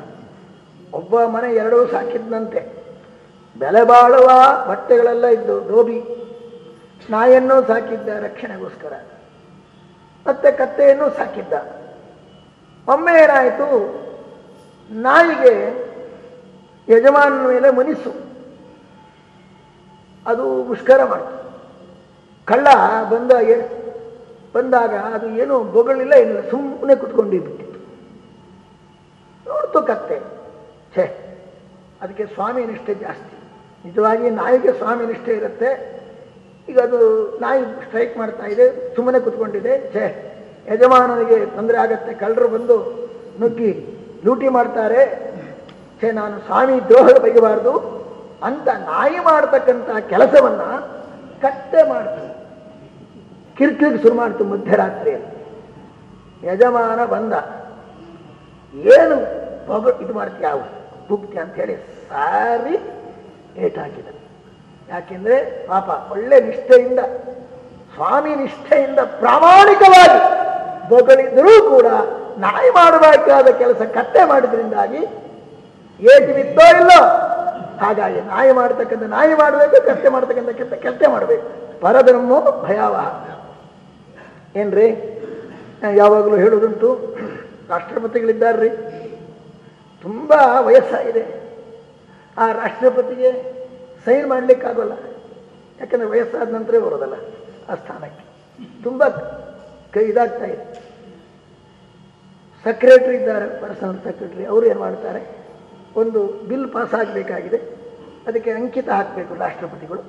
ಒಬ್ಬ ಮನೆ ಎರಡೂ ಸಾಕಿದ್ನಂತೆ. ಬೆಲೆ ಬಾಳುವ ಬಟ್ಟೆಗಳೆಲ್ಲ ಇದ್ದು ಡೋಬಿ ನಾಯಿಯನ್ನು ಸಾಕಿದ್ದ ರಕ್ಷಣೆಗೋಸ್ಕರ. ಮತ್ತೆ ಕತ್ತೆಯನ್ನು ಸಾಕಿದ್ದ. ಒಮ್ಮೆ ಏನಾಯಿತು? ನಾಯಿಗೆ ಯಜಮಾನ ಮೇಲೆ ಮನಿಸು. ಅದು ಮುಷ್ಕರ ಮಾಡ್ತು. ಕಳ್ಳ ಬಂದ ಬಂದಾಗ ಅದು ಏನು ಬೊಗಳಿಲ್ಲ ಏನಿಲ್ಲ ಸುಮ್ಮನೆ ಕುತ್ಕೊಂಡು ಬಿಟ್ಟಿತ್ತು. ನೋಡ್ತು ಕತ್ತೆ, ಛೇ, ಅದಕ್ಕೆ ಸ್ವಾಮಿ ನಿಷ್ಠೆ ಜಾಸ್ತಿ. ನಿಜವಾಗಿ ನಾಯಿಗೆ ಸ್ವಾಮಿ ನಿಷ್ಠೆ ಇರುತ್ತೆ. ಈಗ ಅದು ನಾಯಿ ಸ್ಟ್ರೈಕ್ ಮಾಡ್ತಾ ಇದೆ, ಸುಮ್ಮನೆ ಕುತ್ಕೊಂಡಿದೆ, ಛೇ ಯಜಮಾನನಿಗೆ ತೊಂದರೆ ಆಗತ್ತೆ, ಕಳ್ಳರು ಬಂದು ನುಗ್ಗಿ ಲೂಟಿ ಮಾಡ್ತಾರೆ. ಛೇ, ನಾನು ಸ್ವಾಮಿ ದ್ರೋಹ ಬಗೆಬಾರ್ದು ಅಂತ ನಾಯಿ ಮಾಡತಕ್ಕಂಥ ಕೆಲಸವನ್ನ ಕಟ್ಟೆ ಮಾಡ್ತಾರೆ. ಕಿರ್ಕಿರಿಗೆ ಶುರು ಮಾಡ್ತು ಮಧ್ಯರಾತ್ರಿಯಲ್ಲಿ ಯಜಮಾನ ಬಂದ, ಏನು ಬಗು ಇದು ಮಾಡ್ತೀಯ ಭುಕ್ತಿ ಅಂತ ಹೇಳಿ ಸಾರಿ ಏಟಾಕಿದ. ಯಾಕೆಂದ್ರೆ ಪಾಪ ಒಳ್ಳೆ ನಿಷ್ಠೆಯಿಂದ, ಸ್ವಾಮಿ ನಿಷ್ಠೆಯಿಂದ ಪ್ರಾಮಾಣಿಕವಾಗಿ ಬೊಗಳಿದ್ರೂ ಕೂಡ ನಾಯಿ ಮಾಡಬೇಕಾದ ಕೆಲಸ ಕತ್ತೆ ಮಾಡಿದ್ರಿಂದಾಗಿ ಏಟು ಬಿತ್ತೋ ಇಲ್ಲೋ? ಹಾಗಾಗಿ ನಾಯಿ ಮಾಡ್ತಕ್ಕಂಥ ನಾಯಿ ಮಾಡಬೇಕು, ಕತ್ತೆ ಮಾಡ್ತಕ್ಕಂಥ ಕೆತ್ತ ಕೆಲಸ ಮಾಡಬೇಕು. ಪರಬ್ರಹ್ಮ ಭಯಾವಹ. ಏನ್ರಿ? ಯಾವಾಗಲೂ ಹೇಳುವುದುಂಟು, ರಾಷ್ಟ್ರಪತಿಗಳಿದ್ದಾರ್ರಿ. ತುಂಬ ವಯಸ್ಸಾಗಿದೆ. ಆ ರಾಷ್ಟ್ರಪತಿಗೆ ಸೈನ್ ಮಾಡಲಿಕ್ಕಾಗೋಲ್ಲ. ಯಾಕಂದ್ರೆ ವಯಸ್ಸಾದ ನಂತರ ಬರೋದಲ್ಲ ಆ ಸ್ಥಾನಕ್ಕೆ. ತುಂಬ ಕೈ ಇದಾಗ್ತಾ ಇದೆ. ಸೆಕ್ರೆಟರಿ ಇದ್ದಾರೆ, ಪರ್ಸನಲ್ ಸೆಕ್ರೆಟ್ರಿ, ಅವರು ಏನು ಮಾಡ್ತಾರೆ? ಒಂದು ಬಿಲ್ ಪಾಸ್ ಆಗಬೇಕಾಗಿದೆ. ಅದಕ್ಕೆ ಅಂಕಿತ ಹಾಕಬೇಕು ರಾಷ್ಟ್ರಪತಿಗಳು.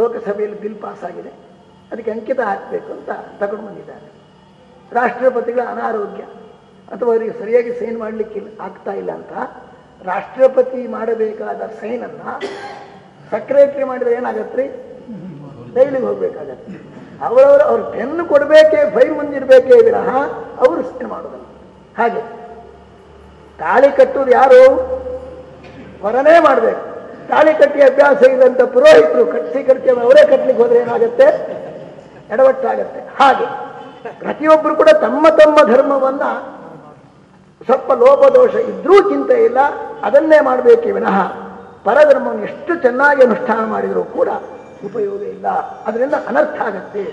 ಲೋಕಸಭೆಯಲ್ಲಿ ಬಿಲ್ ಪಾಸ್ ಆಗಿದೆ. ಅದಕ್ಕೆ ಅಂಕಿತ ಹಾಕಬೇಕು ಅಂತ ತಗೊಂಡು ಬಂದಿದ್ದಾರೆ. ರಾಷ್ಟ್ರಪತಿಗಳ ಅನಾರೋಗ್ಯ ಅಥವಾ ಅವರಿಗೆ ಸರಿಯಾಗಿ ಸೈನ್ ಮಾಡಲಿಕ್ಕೆ ಆಗ್ತಾ ಇಲ್ಲ ಅಂತ ರಾಷ್ಟ್ರಪತಿ ಮಾಡಬೇಕಾದ ಸೈನನ್ನು ಸೆಕ್ರೆಟ್ರಿ ಮಾಡಿದ್ರೆ ರೀ ಡೈಲಿಗೆ ಹೋಗ್ಬೇಕಾಗತ್ತೆ. ಅವರವರು ಅವ್ರು ಪೆನ್ ಕೊಡಬೇಕೇ, ಫೈಲ್ ಮುಂದಿರಬೇಕೇ ವಿರಹ, ಅವರು ಸೈನ್ ಮಾಡೋದಲ್ಲ. ಹಾಗೆ ತಾಳಿ ಕಟ್ಟುವುದು ಯಾರು? ಹೊರನೇ ಮಾಡಬೇಕು. ತಾಳಿ ಕಟ್ಟಿ ಅಭ್ಯಾಸ ಇದ್ದಂಥ ಪುರೋಹಿತರು ಕಟ್ಟಿ ಕಟ್ಟಿ ಅವರೇ ಕಟ್ಟಲಿಕ್ಕೆ ಹೋದ್ರೆ ಏನಾಗುತ್ತೆ? ಎಡವಟ್ಟಾಗತ್ತೆ. ಹಾಗೆ ಪ್ರತಿಯೊಬ್ಬರು ಕೂಡ ತಮ್ಮ ತಮ್ಮ ಧರ್ಮವನ್ನ ಸ್ವಲ್ಪ ಲೋಪದೋಷ ಇದ್ರೂ ಚಿಂತೆ ಇಲ್ಲ, ಅದನ್ನೇ ಮಾಡಬೇಕೇ ವಿನಃ ಪರಧರ್ಮವನ್ನು ಎಷ್ಟು ಚೆನ್ನಾಗಿ ಅನುಷ್ಠಾನ ಮಾಡಿದರೂ ಕೂಡ ಉಪಯೋಗ ಇಲ್ಲ. ಅದರಿಂದ ಅನರ್ಥ ಆಗತ್ತೆ.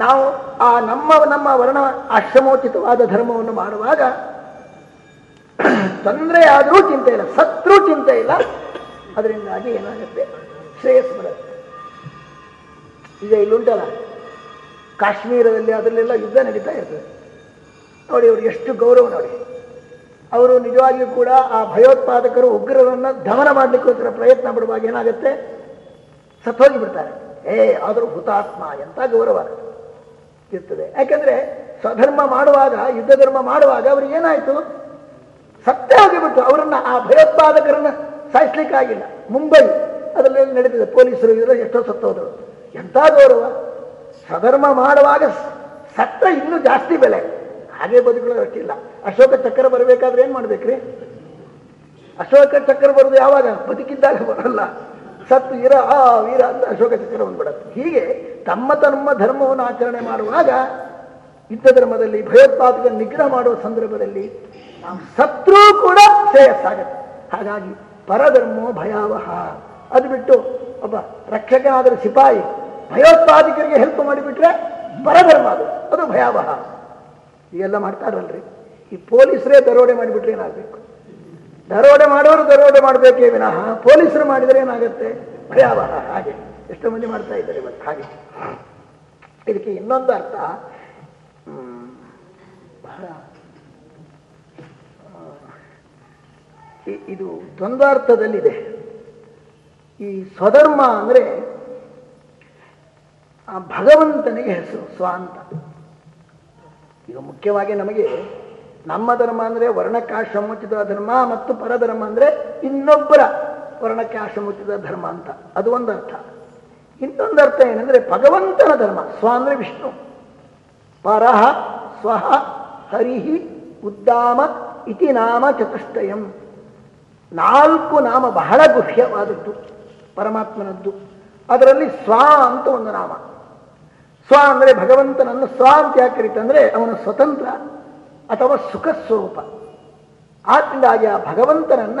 ನಾವು ಆ ನಮ್ಮ ನಮ್ಮ ವರ್ಣ ಆಶ್ರಮೋಚಿತವಾದ ಧರ್ಮವನ್ನು ಮಾಡುವಾಗ ತೊಂದರೆ ಆದರೂ ಚಿಂತೆ ಇಲ್ಲ, ಸತ್ರು ಚಿಂತೆ ಇಲ್ಲ. ಅದರಿಂದಾಗಿ ಏನಾಗುತ್ತೆ? ಶ್ರೇಯಸ್ ಬರುತ್ತೆ. ಈಗ ಇಲ್ಲುಂಟಲ್ಲ ಕಾಶ್ಮೀರದಲ್ಲಿ ಅದರಲ್ಲೆಲ್ಲ ಯುದ್ಧ ನಡೀತಾ ಇರ್ತದೆ. ನೋಡಿ ಅವ್ರಿಗೆ ಎಷ್ಟು ಗೌರವ ನೋಡಿ. ಅವರು ನಿಜವಾಗಿಯೂ ಕೂಡ ಆ ಭಯೋತ್ಪಾದಕರು, ಉಗ್ರರನ್ನು ದಮನ ಮಾಡಲಿಕ್ಕೋಸ್ಕರ ಪ್ರಯತ್ನ ಪಡುವಾಗ ಏನಾಗುತ್ತೆ? ಸತ್ತೋಗಿ ಬಿಡ್ತಾರೆ ಏ, ಆದರೂ ಹುತಾತ್ಮ, ಎಂತ ಗೌರವ. ಇರ್ತದೆ ಯಾಕೆಂದ್ರೆ ಸ್ವಧರ್ಮ ಮಾಡುವಾಗ, ಯುದ್ಧ ಧರ್ಮ ಮಾಡುವಾಗ ಅವ್ರಿಗೆ ಏನಾಯ್ತು? ಸತ್ಯ ಆಗಿಬಿಟ್ಟು ಅವರನ್ನ ಆ ಭಯೋತ್ಪಾದಕರನ್ನ ಸಾಯಿಸ್ಲಿಕ್ಕಾಗಿಲ್ಲ. ಮುಂಬೈ ಅದರಲ್ಲಿ ನಡೀತದೆ ಪೊಲೀಸರು ಇದ್ರೆ ಎಷ್ಟೋ ಸತ್ತೋದ್ರು. ಎಂಥ ಗೌರವ. ಸ್ವಧರ್ಮ ಮಾಡುವಾಗ ಸತ್ತ ಇನ್ನೂ ಜಾಸ್ತಿ ಬೆಲೆ. ಹಾಗೆ ಬದುಕೊಳ್ಳೋ ಅಷ್ಟಿಲ್ಲ ಅಶೋಕ ಚಕ್ರ ಬರಬೇಕಾದ್ರೆ ಏನ್ ಮಾಡ್ಬೇಕ್ರಿ? ಅಶೋಕ ಚಕ್ರ ಬರೋದು ಯಾವಾಗ? ಬದುಕಿದ್ದಾಗ ಬರಲ್ಲ. ಸತ್ತು ಇರ, ಆ ವೀರ ಅಂತ ಅಶೋಕ ಚಕ್ರ ಬಂದ್ಬಿಡತ್ತೆ ಹೀಗೆ ತಮ್ಮ ತಮ್ಮ ಧರ್ಮವನ್ನು ಆಚರಣೆ ಮಾಡುವಾಗ ಯುದ್ಧ ಧರ್ಮದಲ್ಲಿ ಭಯೋತ್ಪಾದಕ ನಿಗ್ರಹ ಮಾಡುವ ಸಂದರ್ಭದಲ್ಲಿ ಸತ್ರೂ ಕೂಡ ಶ್ರೇಯಸ್ಸಾಗತ್ತೆ ಹಾಗಾಗಿ ಪರಧರ್ಮೋ ಭಯಾವಹ. ಅದು ಬಿಟ್ಟು ಒಬ್ಬ ರಕ್ಷಕನಾದರೂ ಸಿಪಾಯಿ, ಭಯೋತ್ಪಾದಕರಿಗೆ ಹೆಲ್ಪ್ ಮಾಡಿಬಿಟ್ರೆ ಪರಧರ್ಮ ಅದು ಅದು ಭಯಾವಹ. ಈಗೆಲ್ಲ ಮಾಡ್ತಾರಲ್ರಿ ಈ ಪೊಲೀಸರೇ ದರೋಡೆ ಮಾಡಿಬಿಟ್ರೆ ಏನಾಗಬೇಕು? ದರೋಡೆ ಮಾಡೋರು ದರೋಡೆ ಮಾಡಬೇಕೇ ವಿನಃ. ಪೊಲೀಸರು ಮಾಡಿದರೆ ಏನಾಗುತ್ತೆ? ಭಯಾವಹ ಹಾಗೆ. ಎಷ್ಟೋ ಮಂದಿ ಮಾಡ್ತಾ ಇದ್ದಾರೆ ಇವತ್ತು, ಹಾಗೆ. ಇದಕ್ಕೆ ಇನ್ನೊಂದು ಅರ್ಥ. ಬಹಳ ಇದು ದ್ವಂದ್ವಾರ್ಥದಲ್ಲಿದೆ. ಈ ಸ್ವಧರ್ಮ ಅಂದರೆ ಆ ಭಗವಂತನಿಗೆ ಹೆಸರು ಸ್ವಾಂತ ಈಗ ಮುಖ್ಯವಾಗಿ ನಮಗೆ ನಮ್ಮ ಧರ್ಮ ಅಂದರೆ ವರ್ಣಕ್ಕೆ ಮುಚ್ಚಿದ ಧರ್ಮ ಮತ್ತು ಪರಧರ್ಮ ಅಂದರೆ ಇನ್ನೊಬ್ಬರ ವರ್ಣಕ್ಕೆ ಮುಚ್ಚಿದ ಧರ್ಮ ಅಂತ. ಅದು ಒಂದು ಅರ್ಥ. ಇನ್ನೊಂದು ಅರ್ಥ ಏನಂದ್ರೆ ಭಗವಂತನ ಧರ್ಮ ಸ್ವ ಅಂದ್ರೆ ವಿಷ್ಣು. ಪರಹ ಸ್ವಹ ಹರಿಹಿ ಉದ್ದಾಮ ಇತಿ ನಾಮ ಚತುಷ್ಟಯಂ. ನಾಲ್ಕು ನಾಮ ಬಹಳ ಗುಹ್ಯವಾದದ್ದು, ಪರಮಾತ್ಮನದ್ದು. ಅದರಲ್ಲಿ ಸ್ವ ಅಂತ ಒಂದು ನಾಮ. ಸ್ವ ಅಂದರೆ ಭಗವಂತನನ್ನು ಸ್ವ ಅಂತ ಯಾಕೆ ಕರೀತಂದರೆ ಅವನು ಸ್ವತಂತ್ರ. ಅಥವಾ ಸುಖ ಸ್ವರೂಪ. ಆದ್ದರಿಂದಾಗಿ ಆ ಭಗವಂತನನ್ನ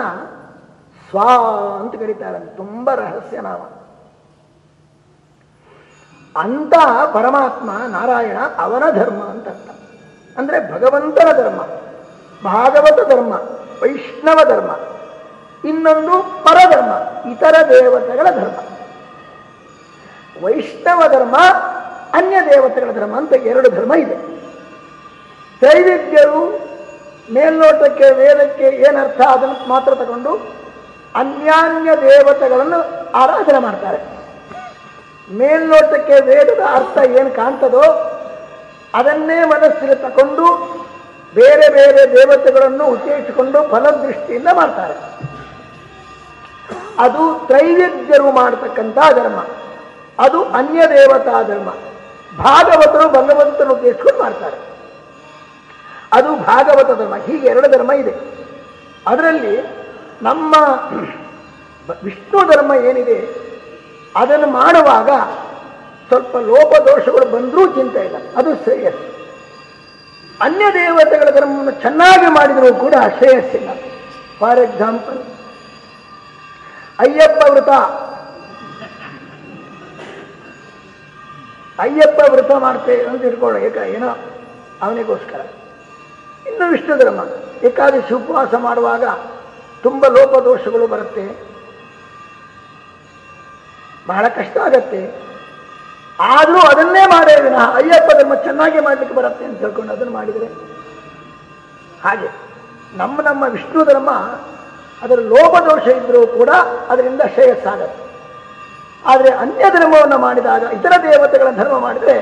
ಸ್ವಾ ಅಂತ ಕರೀತಾರೆ. ತುಂಬ ರಹಸ್ಯ ನಾಮ. ಅಂತ ಪರಮಾತ್ಮ ನಾರಾಯಣ ಅವನ ಧರ್ಮ ಅಂತ ಅರ್ಥ. ಅಂದ್ರೆ ಭಗವಂತನ ಧರ್ಮ, ಭಾಗವತ ಧರ್ಮ, ವೈಷ್ಣವ ಧರ್ಮ, ಇನ್ನೊಂದು ಪರಧರ್ಮ, ಇತರ ದೇವತೆಗಳ ಧರ್ಮ. ವೈಷ್ಣವ ಧರ್ಮ, ಅನ್ಯ ದೇವತೆಗಳ ಧರ್ಮ ಅಂತ ಎರಡು ಧರ್ಮ ಇದೆ. ತ್ರೈವಿದ್ಯರು ಮೇಲ್ನೋಟಕ್ಕೆ, ವೇದಕ್ಕೆ ಏನರ್ಥ ಅದನ್ನು ಮಾತ್ರ ತಗೊಂಡು ಅನ್ಯಾನ್ಯ ದೇವತೆಗಳನ್ನು ಆರಾಧನೆ ಮಾಡ್ತಾರೆ. ಮೇಲ್ನೋಟಕ್ಕೆ ವೇದದ ಅರ್ಥ ಏನು ಕಾಣ್ತದೋ ಅದನ್ನೇ ಮನಸ್ಸಿಗೆ ತಕೊಂಡು ಬೇರೆ ಬೇರೆ ದೇವತೆಗಳನ್ನು ಉದ್ದೇಶಿಸಿಕೊಂಡು ಫಲದೃಷ್ಟಿಯಿಂದ ಮಾಡ್ತಾರೆ. ಅದು ತ್ರೈವೇದ್ಯರು ಮಾಡತಕ್ಕಂಥ ಧರ್ಮ. ಅದು ಅನ್ಯ ದೇವತಾ ಧರ್ಮ. ಭಾಗವತರು, ಭಗವಂತನು ಉದ್ದೇಶಿಸಿಕೊಂಡು ಮಾಡ್ತಾರೆ. ಅದು ಭಾಗವತ ಧರ್ಮ. ಹೀಗೆ ಎರಡು ಧರ್ಮ ಇದೆ. ಅದರಲ್ಲಿ ನಮ್ಮ ವಿಷ್ಣು ಧರ್ಮ ಏನಿದೆ, ಅದನ್ನು ಮಾಡುವಾಗ ಸ್ವಲ್ಪ ಲೋಪದೋಷಗಳು ಬಂದರೂ ಚಿಂತೆ ಇಲ್ಲ. ಅದು ಶ್ರೇಯಸ್ಸು. ಅನ್ಯ ದೇವತೆಗಳ ಧರ್ಮವನ್ನು ಚೆನ್ನಾಗಿ ಮಾಡಿದರೂ ಕೂಡ ಶ್ರೇಯಸ್ಸಿಲ್ಲ. ಫಾರ್ ಎಕ್ಸಾಂಪಲ್ ಅಯ್ಯಪ್ಪ ವೃತ ಅಯ್ಯಪ್ಪ ವೃತ ಮಾಡ್ತೇವೆ ಅಂತ ಇಟ್ಕೊಳ್ಳೋ ಏಕ ಏನೋ ಅವನಿಗೋಸ್ಕರ. ಇನ್ನು ವಿಷ್ಣು ಧರ್ಮ ಏಕಾದಶಿ ಉಪವಾಸ ಮಾಡುವಾಗ ತುಂಬ ಲೋಪದೋಷಗಳು ಬರುತ್ತೆ. ಬಹಳ ಕಷ್ಟ ಆಗತ್ತೆ. ಆದರೂ ಅದನ್ನೇ ಮಾಡೇ ವಿನಃ ಅಯ್ಯಪ್ಪ ಧರ್ಮ ಚೆನ್ನಾಗಿ ಮಾಡಲಿಕ್ಕೆ ಬರುತ್ತೆ ಅಂತ ಹೇಳ್ಕೊಂಡು ಅದನ್ನು ಮಾಡಿದರೆ ಹಾಗೆ ನಮ್ಮ ನಮ್ಮ ವಿಷ್ಣು ಧರ್ಮ ಅದರ ಲೋಪದೋಷ ಇದ್ದರೂ ಕೂಡ ಅದರಿಂದ ಶ್ರೇಯಸ್ಸಾಗತ್ತೆ. ಆದರೆ ಅನ್ಯ ಧರ್ಮವನ್ನು ಮಾಡಿದಾಗ ಇತರ ದೇವತೆಗಳ ಧರ್ಮ ಮಾಡಿದರೆ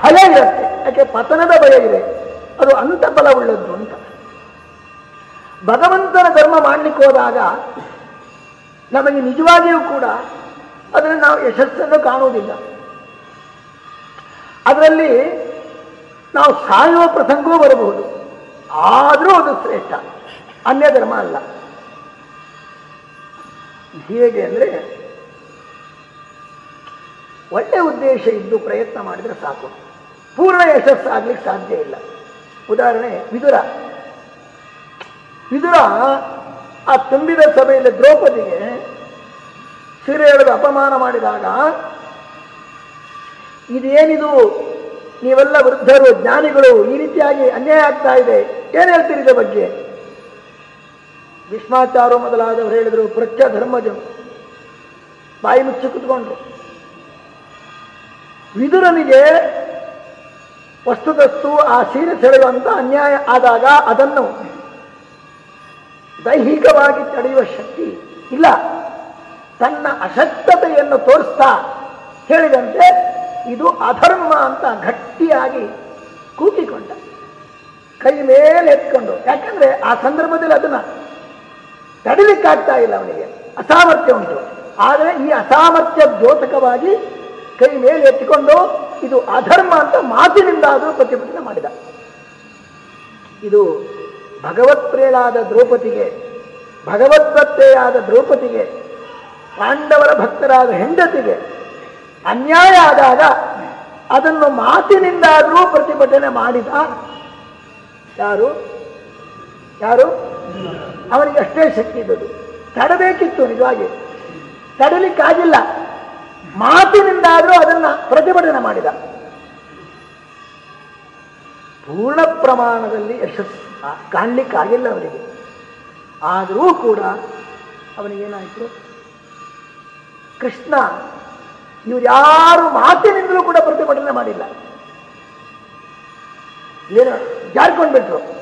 ಭಯ ಇರುತ್ತೆ. ಯಾಕೆ? ಪತನದ ಭಯ ಇದೆ. ಅದು ಅಂತ ಬಲವುಳ್ಳದ್ದು ಅಂತ. ಭಗವಂತನ ಧರ್ಮ ಮಾಡಲಿಕ್ಕೆ ಹೋದಾಗ ನಮಗೆ ನಿಜವಾಗಿಯೂ ಕೂಡ ಅದನ್ನು ನಾವು ಯಶಸ್ಸನ್ನು ಕಾಣುವುದಿಲ್ಲ. ಅದರಲ್ಲಿ ನಾವು ಸಾಯುವ ಪ್ರಸಂಗವೂ ಬರಬಹುದು. ಆದರೂ ಅದು ಶ್ರೇಷ್ಠ. ಅನ್ಯ ಧರ್ಮ ಅಲ್ಲ. ಹೇಗೆ ಅಂದರೆ ಒಳ್ಳೆ ಉದ್ದೇಶ ಇದ್ದು ಪ್ರಯತ್ನ ಮಾಡಿದರೆ ಸಾಕು. ಪೂರ್ಣ ಯಶಸ್ಸಾಗ್ಲಿಕ್ಕೆ ಸಾಧ್ಯ ಇಲ್ಲ. ಉದಾಹರಣೆ, ವಿದುರ. ವಿದುರ, ಆ ತುಂಬಿದ ಸಭೆಯಲ್ಲಿ ದ್ರೌಪದಿಗೆ ಸೀರೆ ಎಳೆದು ಅಪಮಾನ ಮಾಡಿದಾಗ, ಇದೇನಿದು? ನೀವೆಲ್ಲ ವೃದ್ಧರು, ಜ್ಞಾನಿಗಳು, ಈ ರೀತಿಯಾಗಿ ಅನ್ಯಾಯ ಆಗ್ತಾ ಇದೆ. ಏನು ಹೇಳ್ತೀರಿ ಇದರ ಬಗ್ಗೆ? ವಿಷ್ಮಾಚಾರ ಮೊದಲಾದವರು ಹೇಳಿದರು ಪ್ರಖ್ಯ ಧರ್ಮಜನ್ ಬಾಯಿ ಮುಚ್ಚಿ ಕುತ್ಕೊಂಡ್ರು. ವಿದುರನಿಗೆ ವಸ್ತುತಸ್ತು ಆ ಸೀರೆ ಸೆಳೆಯುವಂತ ಅನ್ಯಾಯ ಆದಾಗ ಅದನ್ನು ದೈಹಿಕವಾಗಿ ತಡೆಯುವ ಶಕ್ತಿ ಇಲ್ಲ. ತನ್ನ ಅಶಕ್ತತೆಯನ್ನು ತೋರಿಸ್ತಾ ಹೇಳಿದಂತೆ ಇದು ಅಧರ್ಮ ಅಂತ ಗಟ್ಟಿಯಾಗಿ ಕೂಗಿಕೊಂಡ. ಕೈ ಮೇಲೆ ಎತ್ಕೊಂಡು. ಯಾಕಂದ್ರೆ ಆ ಸಂದರ್ಭದಲ್ಲಿ ಅದನ್ನ ತಡಿಲಿಕ್ಕಾಗ್ತಾ ಇಲ್ಲ ಅವನಿಗೆ. ಅಸಾಮರ್ಥ್ಯ ಉಂಟು. ಆದರೆ ಈ ಅಸಾಮರ್ಥ್ಯ ದ್ಯೋತಕವಾಗಿ ಕೈ ಮೇಲೆ ಎತ್ತಿಕೊಂಡು ಇದು ಅಧರ್ಮ ಅಂತ ಮಾತಿನಿಂದ ಆದರೂ ಪ್ರತಿಭಟನೆ ಮಾಡಿದ. ಇದು ಭಗವತ್ ಪ್ರೇಳಾದ ದ್ರೌಪದಿಗೆ ಭಗವದ್ಭತ್ತೆಯಾದ ದ್ರೌಪದಿಗೆ, ಪಾಂಡವರ ಭಕ್ತರಾದ ಹೆಂಡತಿಗೆ ಅನ್ಯಾಯ ಆದಾಗ ಅದನ್ನು ಮಾತಿನಿಂದಾದರೂ ಪ್ರತಿಭಟನೆ ಮಾಡಿದ ಯಾರು? ಯಾರು? ಅವನಿಗೆ ಅಷ್ಟೇ ಶಕ್ತಿ ಇದ್ದದು ತಡಬೇಕಿತ್ತು ನಿಜವಾಗಿ. ತಡಲಿಕ್ಕಾಗಿಲ್ಲ. ಮಾತಿನಿಂದಾದರೂ ಅದನ್ನ ಪ್ರತಿಭಟನೆ ಮಾಡಿದ. ಪೂರ್ಣ ಪ್ರಮಾಣದಲ್ಲಿ ಯಶಸ್ಸು. ಕಾಣಲಿಕ್ಕಾಗಿಲ್ಲ ಅವರಿಗೆ. ಆದರೂ ಕೂಡ ಅವನಿಗೇನಾಯಿತು ಕೃಷ್ಣ, ಇವ್ರು ಯಾರು ಮಾತಿನಿಂದಲೂ ಕೂಡ ಪ್ರತಿಭಟನೆ ಮಾಡಿಲ್ಲ. ಏನು, ಜಾರ್ಕೊಂಡ್ಬಿಟ್ರು.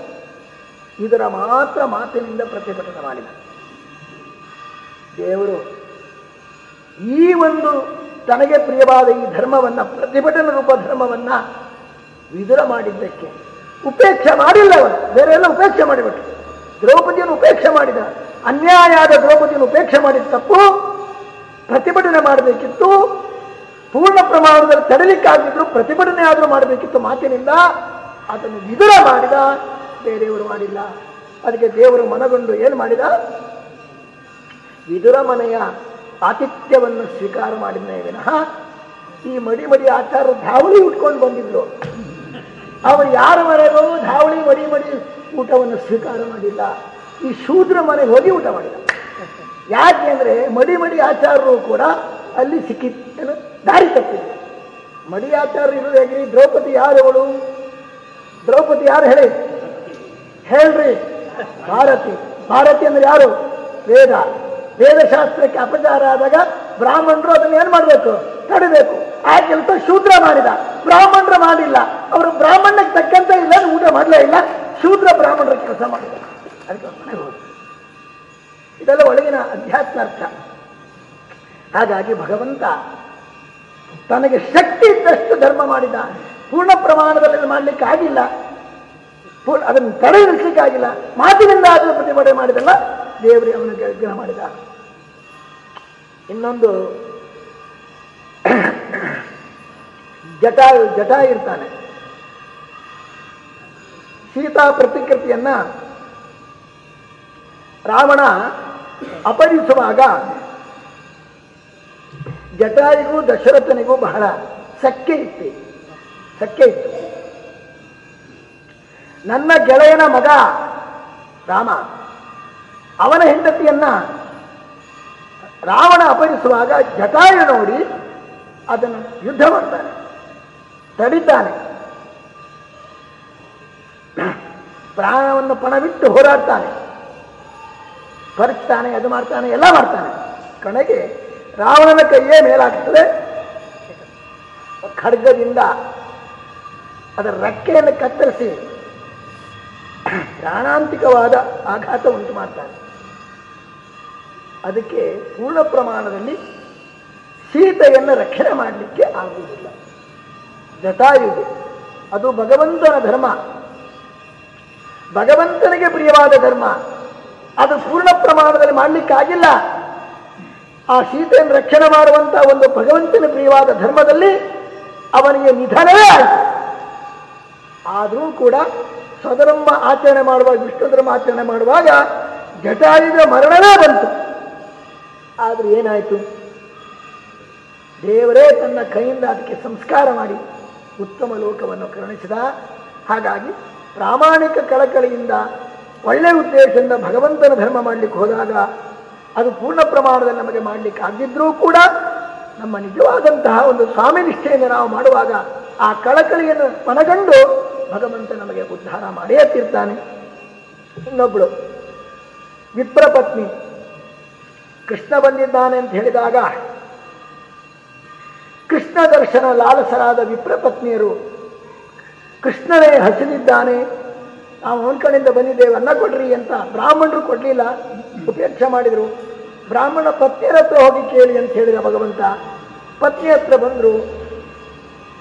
ಇದರ ಮಾತ್ರ ಮಾತಿನಿಂದ ಪ್ರತಿಭಟನೆ ಮಾಡಿಲ್ಲ ದೇವರು ಈ ಒಂದು ತನಗೆ ಪ್ರಿಯವಾದ ಈ ಧರ್ಮವನ್ನ, ಪ್ರತಿಭಟನೆ ರೂಪ ಧರ್ಮವನ್ನ ವಿದುರ ಮಾಡಿದ್ದಕ್ಕೆ ಉಪೇಕ್ಷೆ ಮಾಡಿಲ್ಲ ಅವನು ಬೇರೆ ಎಲ್ಲ ಉಪೇಕ್ಷೆ ಮಾಡಿಬಿಟ್ಟು ದ್ರೌಪದಿಯನ್ನು ಉಪೇಕ್ಷೆ ಮಾಡಿದ, ಅನ್ಯಾಯ ಆದ ದ್ರೌಪದಿಯನ್ನು ಉಪೇಕ್ಷೆ ಮಾಡಿದ ತಪ್ಪು ಪ್ರತಿಭಟನೆ ಮಾಡಬೇಕಿತ್ತು. ಪೂರ್ಣ ಪ್ರಮಾಣದಲ್ಲಿ ತಡಲಿಕ್ಕಾಗಿದ್ರು, ಪ್ರತಿಭಟನೆ ಆದರೂ ಮಾಡಬೇಕಿತ್ತು. ಮಾತಿನಿಂದ ಅದನ್ನು ವಿದುರ ಮಾಡಿದ, ಬೇರೆಯವರು ಮಾಡಿಲ್ಲ. ಅದಕ್ಕೆ ದೇವರು ಮನಗೊಂಡು ಏನು ಮಾಡಿದ? ವಿದುರ ಮನೆಯ ಆತಿಥ್ಯವನ್ನು ಸ್ವೀಕಾರ ಮಾಡಿದ್ನೇ ವಿನಃ ಈ ಮಡಿ ಮಡಿ ಆಚಾರ ಧಾವಳಿ ಉಟ್ಕೊಂಡು ಬಂದಿದ್ರು ಅವರು ಯಾರ ಮನೆಗೂ ಧಾವಳಿ ಮಡಿ ಮಡಿ ಊಟವನ್ನು ಸ್ವೀಕಾರ ಮಾಡಿಲ್ಲ. ಈ ಶೂದ್ರ ಮನೆಗೆ ಹೋಗಿ ಊಟ ಮಾಡಿಲ್ಲ ಯಾಕೆ ಅಂದ್ರೆ ಮಡಿ ಮಡಿ ಆಚಾರರು ಕೂಡ ಅಲ್ಲಿ ಸಿಕ್ಕಿತ್ತು ದಾರಿ ತಪ್ಪಿದ್ರು ಮಡಿ ಆಚಾರ ಇರೋದು ಹೇಗ್ರಿ ದ್ರೌಪದಿ ಯಾರು ಅವಳು ದ್ರೌಪದಿ ಯಾರು ಹೇಳಿ? ಹೇಳ್ರಿ. ಭಾರತಿ. ಭಾರತಿ ಅಂದ್ರೆ ಯಾರು? ವೇದ. ವೇದಶಾಸ್ತ್ರಕ್ಕೆ ಅಪಚಾರ ಆದಾಗ ಬ್ರಾಹ್ಮಣರು ಅದನ್ನ ಏನ್ ಮಾಡ್ಬೇಕು? ತಡಿಬೇಕು. ಆ ಕೆಲಸ ಶೂದ್ರ ಮಾಡಿದ. ಬ್ರಾಹ್ಮಣರು ಮಾಡಿಲ್ಲ. ಅವರು ಬ್ರಾಹ್ಮಣಕ್ಕೆ ತಕ್ಕಂತ ಇಲ್ಲ ಊಟ ಮಾಡಲೇ ಇಲ್ಲ. ಶೂದ್ರ ಬ್ರಾಹ್ಮಣರ ಕೆಲಸ ಮಾಡಿದ ಅದಕ್ಕೆ ಇದೆಲ್ಲ ಒಳಗಿನ ಅಧ್ಯಾತ್ಮ ಅರ್ಥ ಹಾಗಾಗಿ ಭಗವಂತ ತನಗೆ ಶಕ್ತಿ ಇದ್ದಷ್ಟು ಧರ್ಮ ಮಾಡಿದ. ಪೂರ್ಣ ಪ್ರಮಾಣದಲ್ಲಿ ಮಾಡಲಿಕ್ಕೆ ಆಗಿಲ್ಲ. ಅದನ್ನು ತಡೆ ನಿಲ್ಲಿಸಲಿಕ್ಕಾಗಿಲ್ಲ ಮಾತಿನಿಂದ ಆದರೂ ಪ್ರತಿಭಟನೆ ಮಾಡಿದಲ್ಲ. ದೇವರೇ ಅವನು ಗ್ರಹ ಮಾಡಿದ. ಇನ್ನೊಂದು, ಜಟ ಜಟ ಇರ್ತಾನೆ. ಸೀತಾ ಪ್ರತಿಕೃತಿಯನ್ನ ರಾವಣ ಅಪಹರಿಸುವಾಗ ಜಟಾಯಿಗೂ ದಶರಥನಿಗೂ ಬಹಳ ಸಖ್ಯ ಇತ್ತು. ಸಕ್ಕೆ ಇತ್ತು. ನನ್ನ ಗೆಳೆಯನ ಮಗ ರಾಮ. ಅವನ ಹೆಂಡತಿಯನ್ನ ರಾವಣ ಅಪಹರಿಸುವಾಗ ಜಟಾಯು ನೋಡಿ ಅದನ್ನು ಯುದ್ಧ ಮಾಡ್ತಾನೆ, ತಡಿತಾನೆ. ಪ್ರಾಣವನ್ನು ಪಣವಿಟ್ಟು ಹೋರಾಡ್ತಾನೆ. ಪರಿಸ್ತಾನೆ ಅದು ಮಾಡ್ತಾನೆ, ಎಲ್ಲ ಮಾಡ್ತಾನೆ. ಕಣಗೆ ರಾವಣನ ಕೈಯೇ ಮೇಲಾಗ್ತದೆ. ಖಡ್ಗದಿಂದ ಅದರ ರೆಕ್ಕೆಯನ್ನು ಕತ್ತರಿಸಿ ಪ್ರಾಣಾಂತಿಕವಾದ ಆಘಾತ ಉಂಟು ಮಾಡ್ತಾನೆ. ಅದಕ್ಕೆ ಪೂರ್ಣ ಪ್ರಮಾಣದಲ್ಲಿ ಸೀತೆಯನ್ನು ರಕ್ಷಣೆ ಮಾಡಲಿಕ್ಕೆ ಆಗುವುದಿಲ್ಲ. ಜಟಾಯುಗೆ. ಅದು ಭಗವಂತನ ಧರ್ಮ. ಭಗವಂತನಿಗೆ ಪ್ರಿಯವಾದ ಧರ್ಮ. ಅದು ಪೂರ್ಣ ಪ್ರಮಾಣದಲ್ಲಿ ಮಾಡಲಿಕ್ಕಾಗಿಲ್ಲ ಆ ಸೀತೆಯನ್ನು ರಕ್ಷಣೆ ಮಾಡುವಂಥ ಒಂದು ಭಗವಂತನ ಪ್ರಿಯವಾದ ಧರ್ಮದಲ್ಲಿ ಅವನಿಗೆ ನಿಧನವೇ ಆಯಿತು. ಆದರೂ ಕೂಡ ಸ್ವಧರ್ಮ ಆಚರಣೆ ಮಾಡುವಾಗ, ವಿಷ್ಣು ಧರ್ಮ ಆಚರಣೆ ಮಾಡುವಾಗ ಜಟಾಯುಗ ಮರಣವೇ ಬಂತು. ಆದ್ರೆ ಏನಾಯಿತು? ದೇವರೇ ತನ್ನ ಕೈಯಿಂದ ಅದಕ್ಕೆ ಸಂಸ್ಕಾರ ಮಾಡಿ ಉತ್ತಮ ಲೋಕವನ್ನು ಕರುಣಿಸಿದ. ಹಾಗಾಗಿ ಪ್ರಾಮಾಣಿಕ ಕಳಕಳಿಯಿಂದ ಒಳ್ಳೆಯ ಉದ್ದೇಶದಿಂದ ಭಗವಂತನ ಧರ್ಮ ಮಾಡಲಿಕ್ಕೆ ಹೋದಾಗ ಅದು ಪೂರ್ಣ ಪ್ರಮಾಣದಲ್ಲಿ ನಮಗೆ ಮಾಡಲಿಕ್ಕೆ ಆಗದಿದ್ರೂ ಕೂಡ ನಮ್ಮ ನಿಜವಾದಂತಹ ಒಂದು ಸ್ವಾಮಿ ನಿಷ್ಠೆಯನ್ನು ನಾವು ಮಾಡುವಾಗ ಆ ಕಳಕಳಿಯನ್ನು ಮನಗಂಡು ಭಗವಂತ ನಮಗೆ ಉದ್ಧಾರ ಮಾಡೇ ತೀರ್ತಾನೆ ಇನ್ನೊಬ್ಬಳು ವಿಪ್ರ ಪತ್ನಿ ಕೃಷ್ಣ ಬಂದಿದ್ದಾನೆ ಅಂತ ಹೇಳಿದಾಗ ಕೃಷ್ಣ ದರ್ಶನ ಲಾಲಸರಾದ ವಿಪ್ರಪತ್ನಿಯರು ಕೃಷ್ಣನೇ ಹಸಿದಿದ್ದಾನೆ, ನಾವು ಅವನ ಕಡೆಯಿಂದ ಬಂದಿದ್ದೇವೆ, ಅನ್ನ ಕೊಡ್ರಿ ಅಂತ ಬ್ರಾಹ್ಮಣರು ಕೊಡ್ಲಿಲ್ಲ, ಉಪೇಕ್ಷೆ ಮಾಡಿದ್ರು. ಬ್ರಾಹ್ಮಣ ಪತ್ನಿಯರ ಹತ್ರ ಹೋಗಿ ಕೇಳಿ ಅಂತ ಹೇಳಿದ ಭಗವಂತ, ಪತ್ನಿ ಹತ್ರ ಬಂದರು.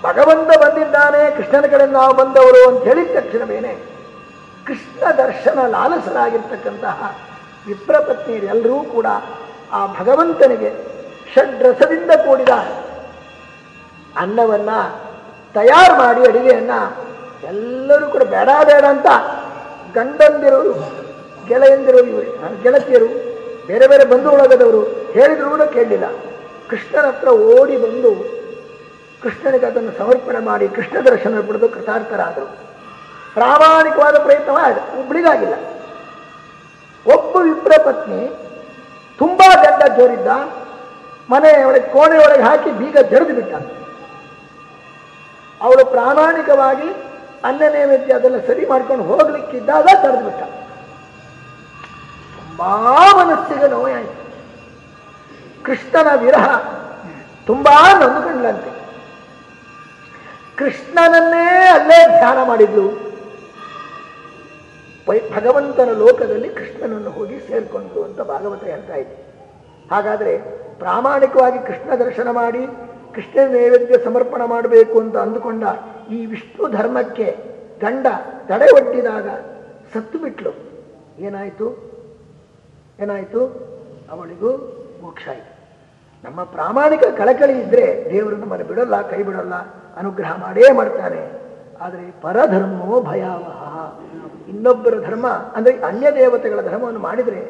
ಭಗವಂತ ಬಂದಿದ್ದಾನೆ, ಕೃಷ್ಣನ ಕಡೆಯಿಂದ ನಾವು ಬಂದವರು ಅಂತ ಹೇಳಿದ ತಕ್ಷಣವೇನೆ ಕೃಷ್ಣ ದರ್ಶನ ಲಾಲಸರಾಗಿರ್ತಕ್ಕಂತಹ ವಿಪ್ರ ಎಲ್ಲರೂ ಕೂಡ ಆ ಭಗವಂತನಿಗೆ ಷಡ್ರಸದಿಂದ ಕೂಡಿದ ಅನ್ನವನ್ನು ತಯಾರು ಮಾಡಿ ಅಡುಗೆಯನ್ನ ಎಲ್ಲರೂ ಕೂಡ ಬೇಡ ಬೇಡ ಅಂತ ಗಂಡಂದಿರು ಗೆಳೆಯಂದಿರು ಇವರು, ಗೆಳತಿಯರು ಬೇರೆ ಬೇರೆ ಬಂಧು ಒಳಗದವರು ಹೇಳಿದ್ರು ಕೂಡ ಕೇಳಲಿಲ್ಲ. ಕೃಷ್ಣನ ಹತ್ರ ಓಡಿ ಬಂದು ಕೃಷ್ಣನಿಗೆ ಅದನ್ನು ಸಮರ್ಪಣೆ ಮಾಡಿ ಕೃಷ್ಣ ದರ್ಶನ ಪಡೆದು ಕೃತಾರ್ಥರಾದರು. ಪ್ರಾಮಾಣಿಕವಾದ ಪ್ರಯತ್ನ ಒಬ್ಬಳಿಗಾಗಿಲ್ಲ ಒಬ್ಬ ವಿಪ್ರ ಪತ್ನಿ ತುಂಬಾ ದಂಡ ಜೋರಿದ್ದ, ಮನೆ ಒಳಗೆ, ಕೋಣೆ ಒಳಗೆ ಹಾಕಿ ಬೀಗ ಜರಿದು ಬಿಟ್ಟ. ಅವಳು ಪ್ರಾಮಾಣಿಕವಾಗಿ ಅನ್ನ ನೈವೇದ್ಯ ಅದನ್ನು ಸರಿ ಮಾಡ್ಕೊಂಡು ಹೋಗ್ಲಿಕ್ಕಿದ್ದಾಗ ತಡೆದು ಬಿಟ್ಟ. ತುಂಬಾ ಮನಸ್ಸಿಗೆ ನೋವಾಯಿತು. ಕೃಷ್ಣನ ವಿರಹ ತುಂಬಾ ನೊಂದುಕೊಂಡ್ಲಂತೆ ಕೃಷ್ಣನನ್ನೇ ಅಲ್ಲೇ ಧ್ಯಾನ ಮಾಡಿದ್ಲು. ಭಗವಂತನ ಲೋಕದಲ್ಲಿ ಕೃಷ್ಣನನ್ನು ಹೋಗಿ ಸೇರಿಕೊಂಡು ಅಂತ ಭಾಗವತ ಹೇಳ್ತಾ ಇದೆ. ಹಾಗಾದ್ರೆ ಪ್ರಾಮಾಣಿಕವಾಗಿ ಕೃಷ್ಣ ದರ್ಶನ ಮಾಡಿ, ಕೃಷ್ಣ ನೈವೇದ್ಯ ಸಮರ್ಪಣ ಮಾಡಬೇಕು ಅಂತ ಅಂದುಕೊಂಡ ಈ ವಿಷ್ಣು ಧರ್ಮಕ್ಕೆ ಗಂಡ ತಡೆ ಒಡ್ಡಿದಾಗ ಸತ್ತು ಬಿಟ್ಲು. ಏನಾಯಿತು? ಏನಾಯಿತು? ಅವಳಿಗೂ ಮೋಕ್ಷ ಆಯಿತು. ನಮ್ಮ ಪ್ರಾಮಾಣಿಕ ಕಳಕಳಿ ಇದ್ದರೆ ದೇವರನ್ನು ನಮ್ಮನ್ನು ಬಿಡಲ್ಲ ಕೈ ಬಿಡಲ್ಲ ಅನುಗ್ರಹ ಮಾಡೇ ಮಾಡ್ತಾನೆ. ಆದರೆ ಪರಧರ್ಮೋ ಭಯಾವಹ. ಇನ್ನೊಬ್ಬರ ಧರ್ಮ, ಅಂದ್ರೆ ಅನ್ಯ ದೇವತೆಗಳ ಧರ್ಮವನ್ನು ಮಾಡಿದರೆ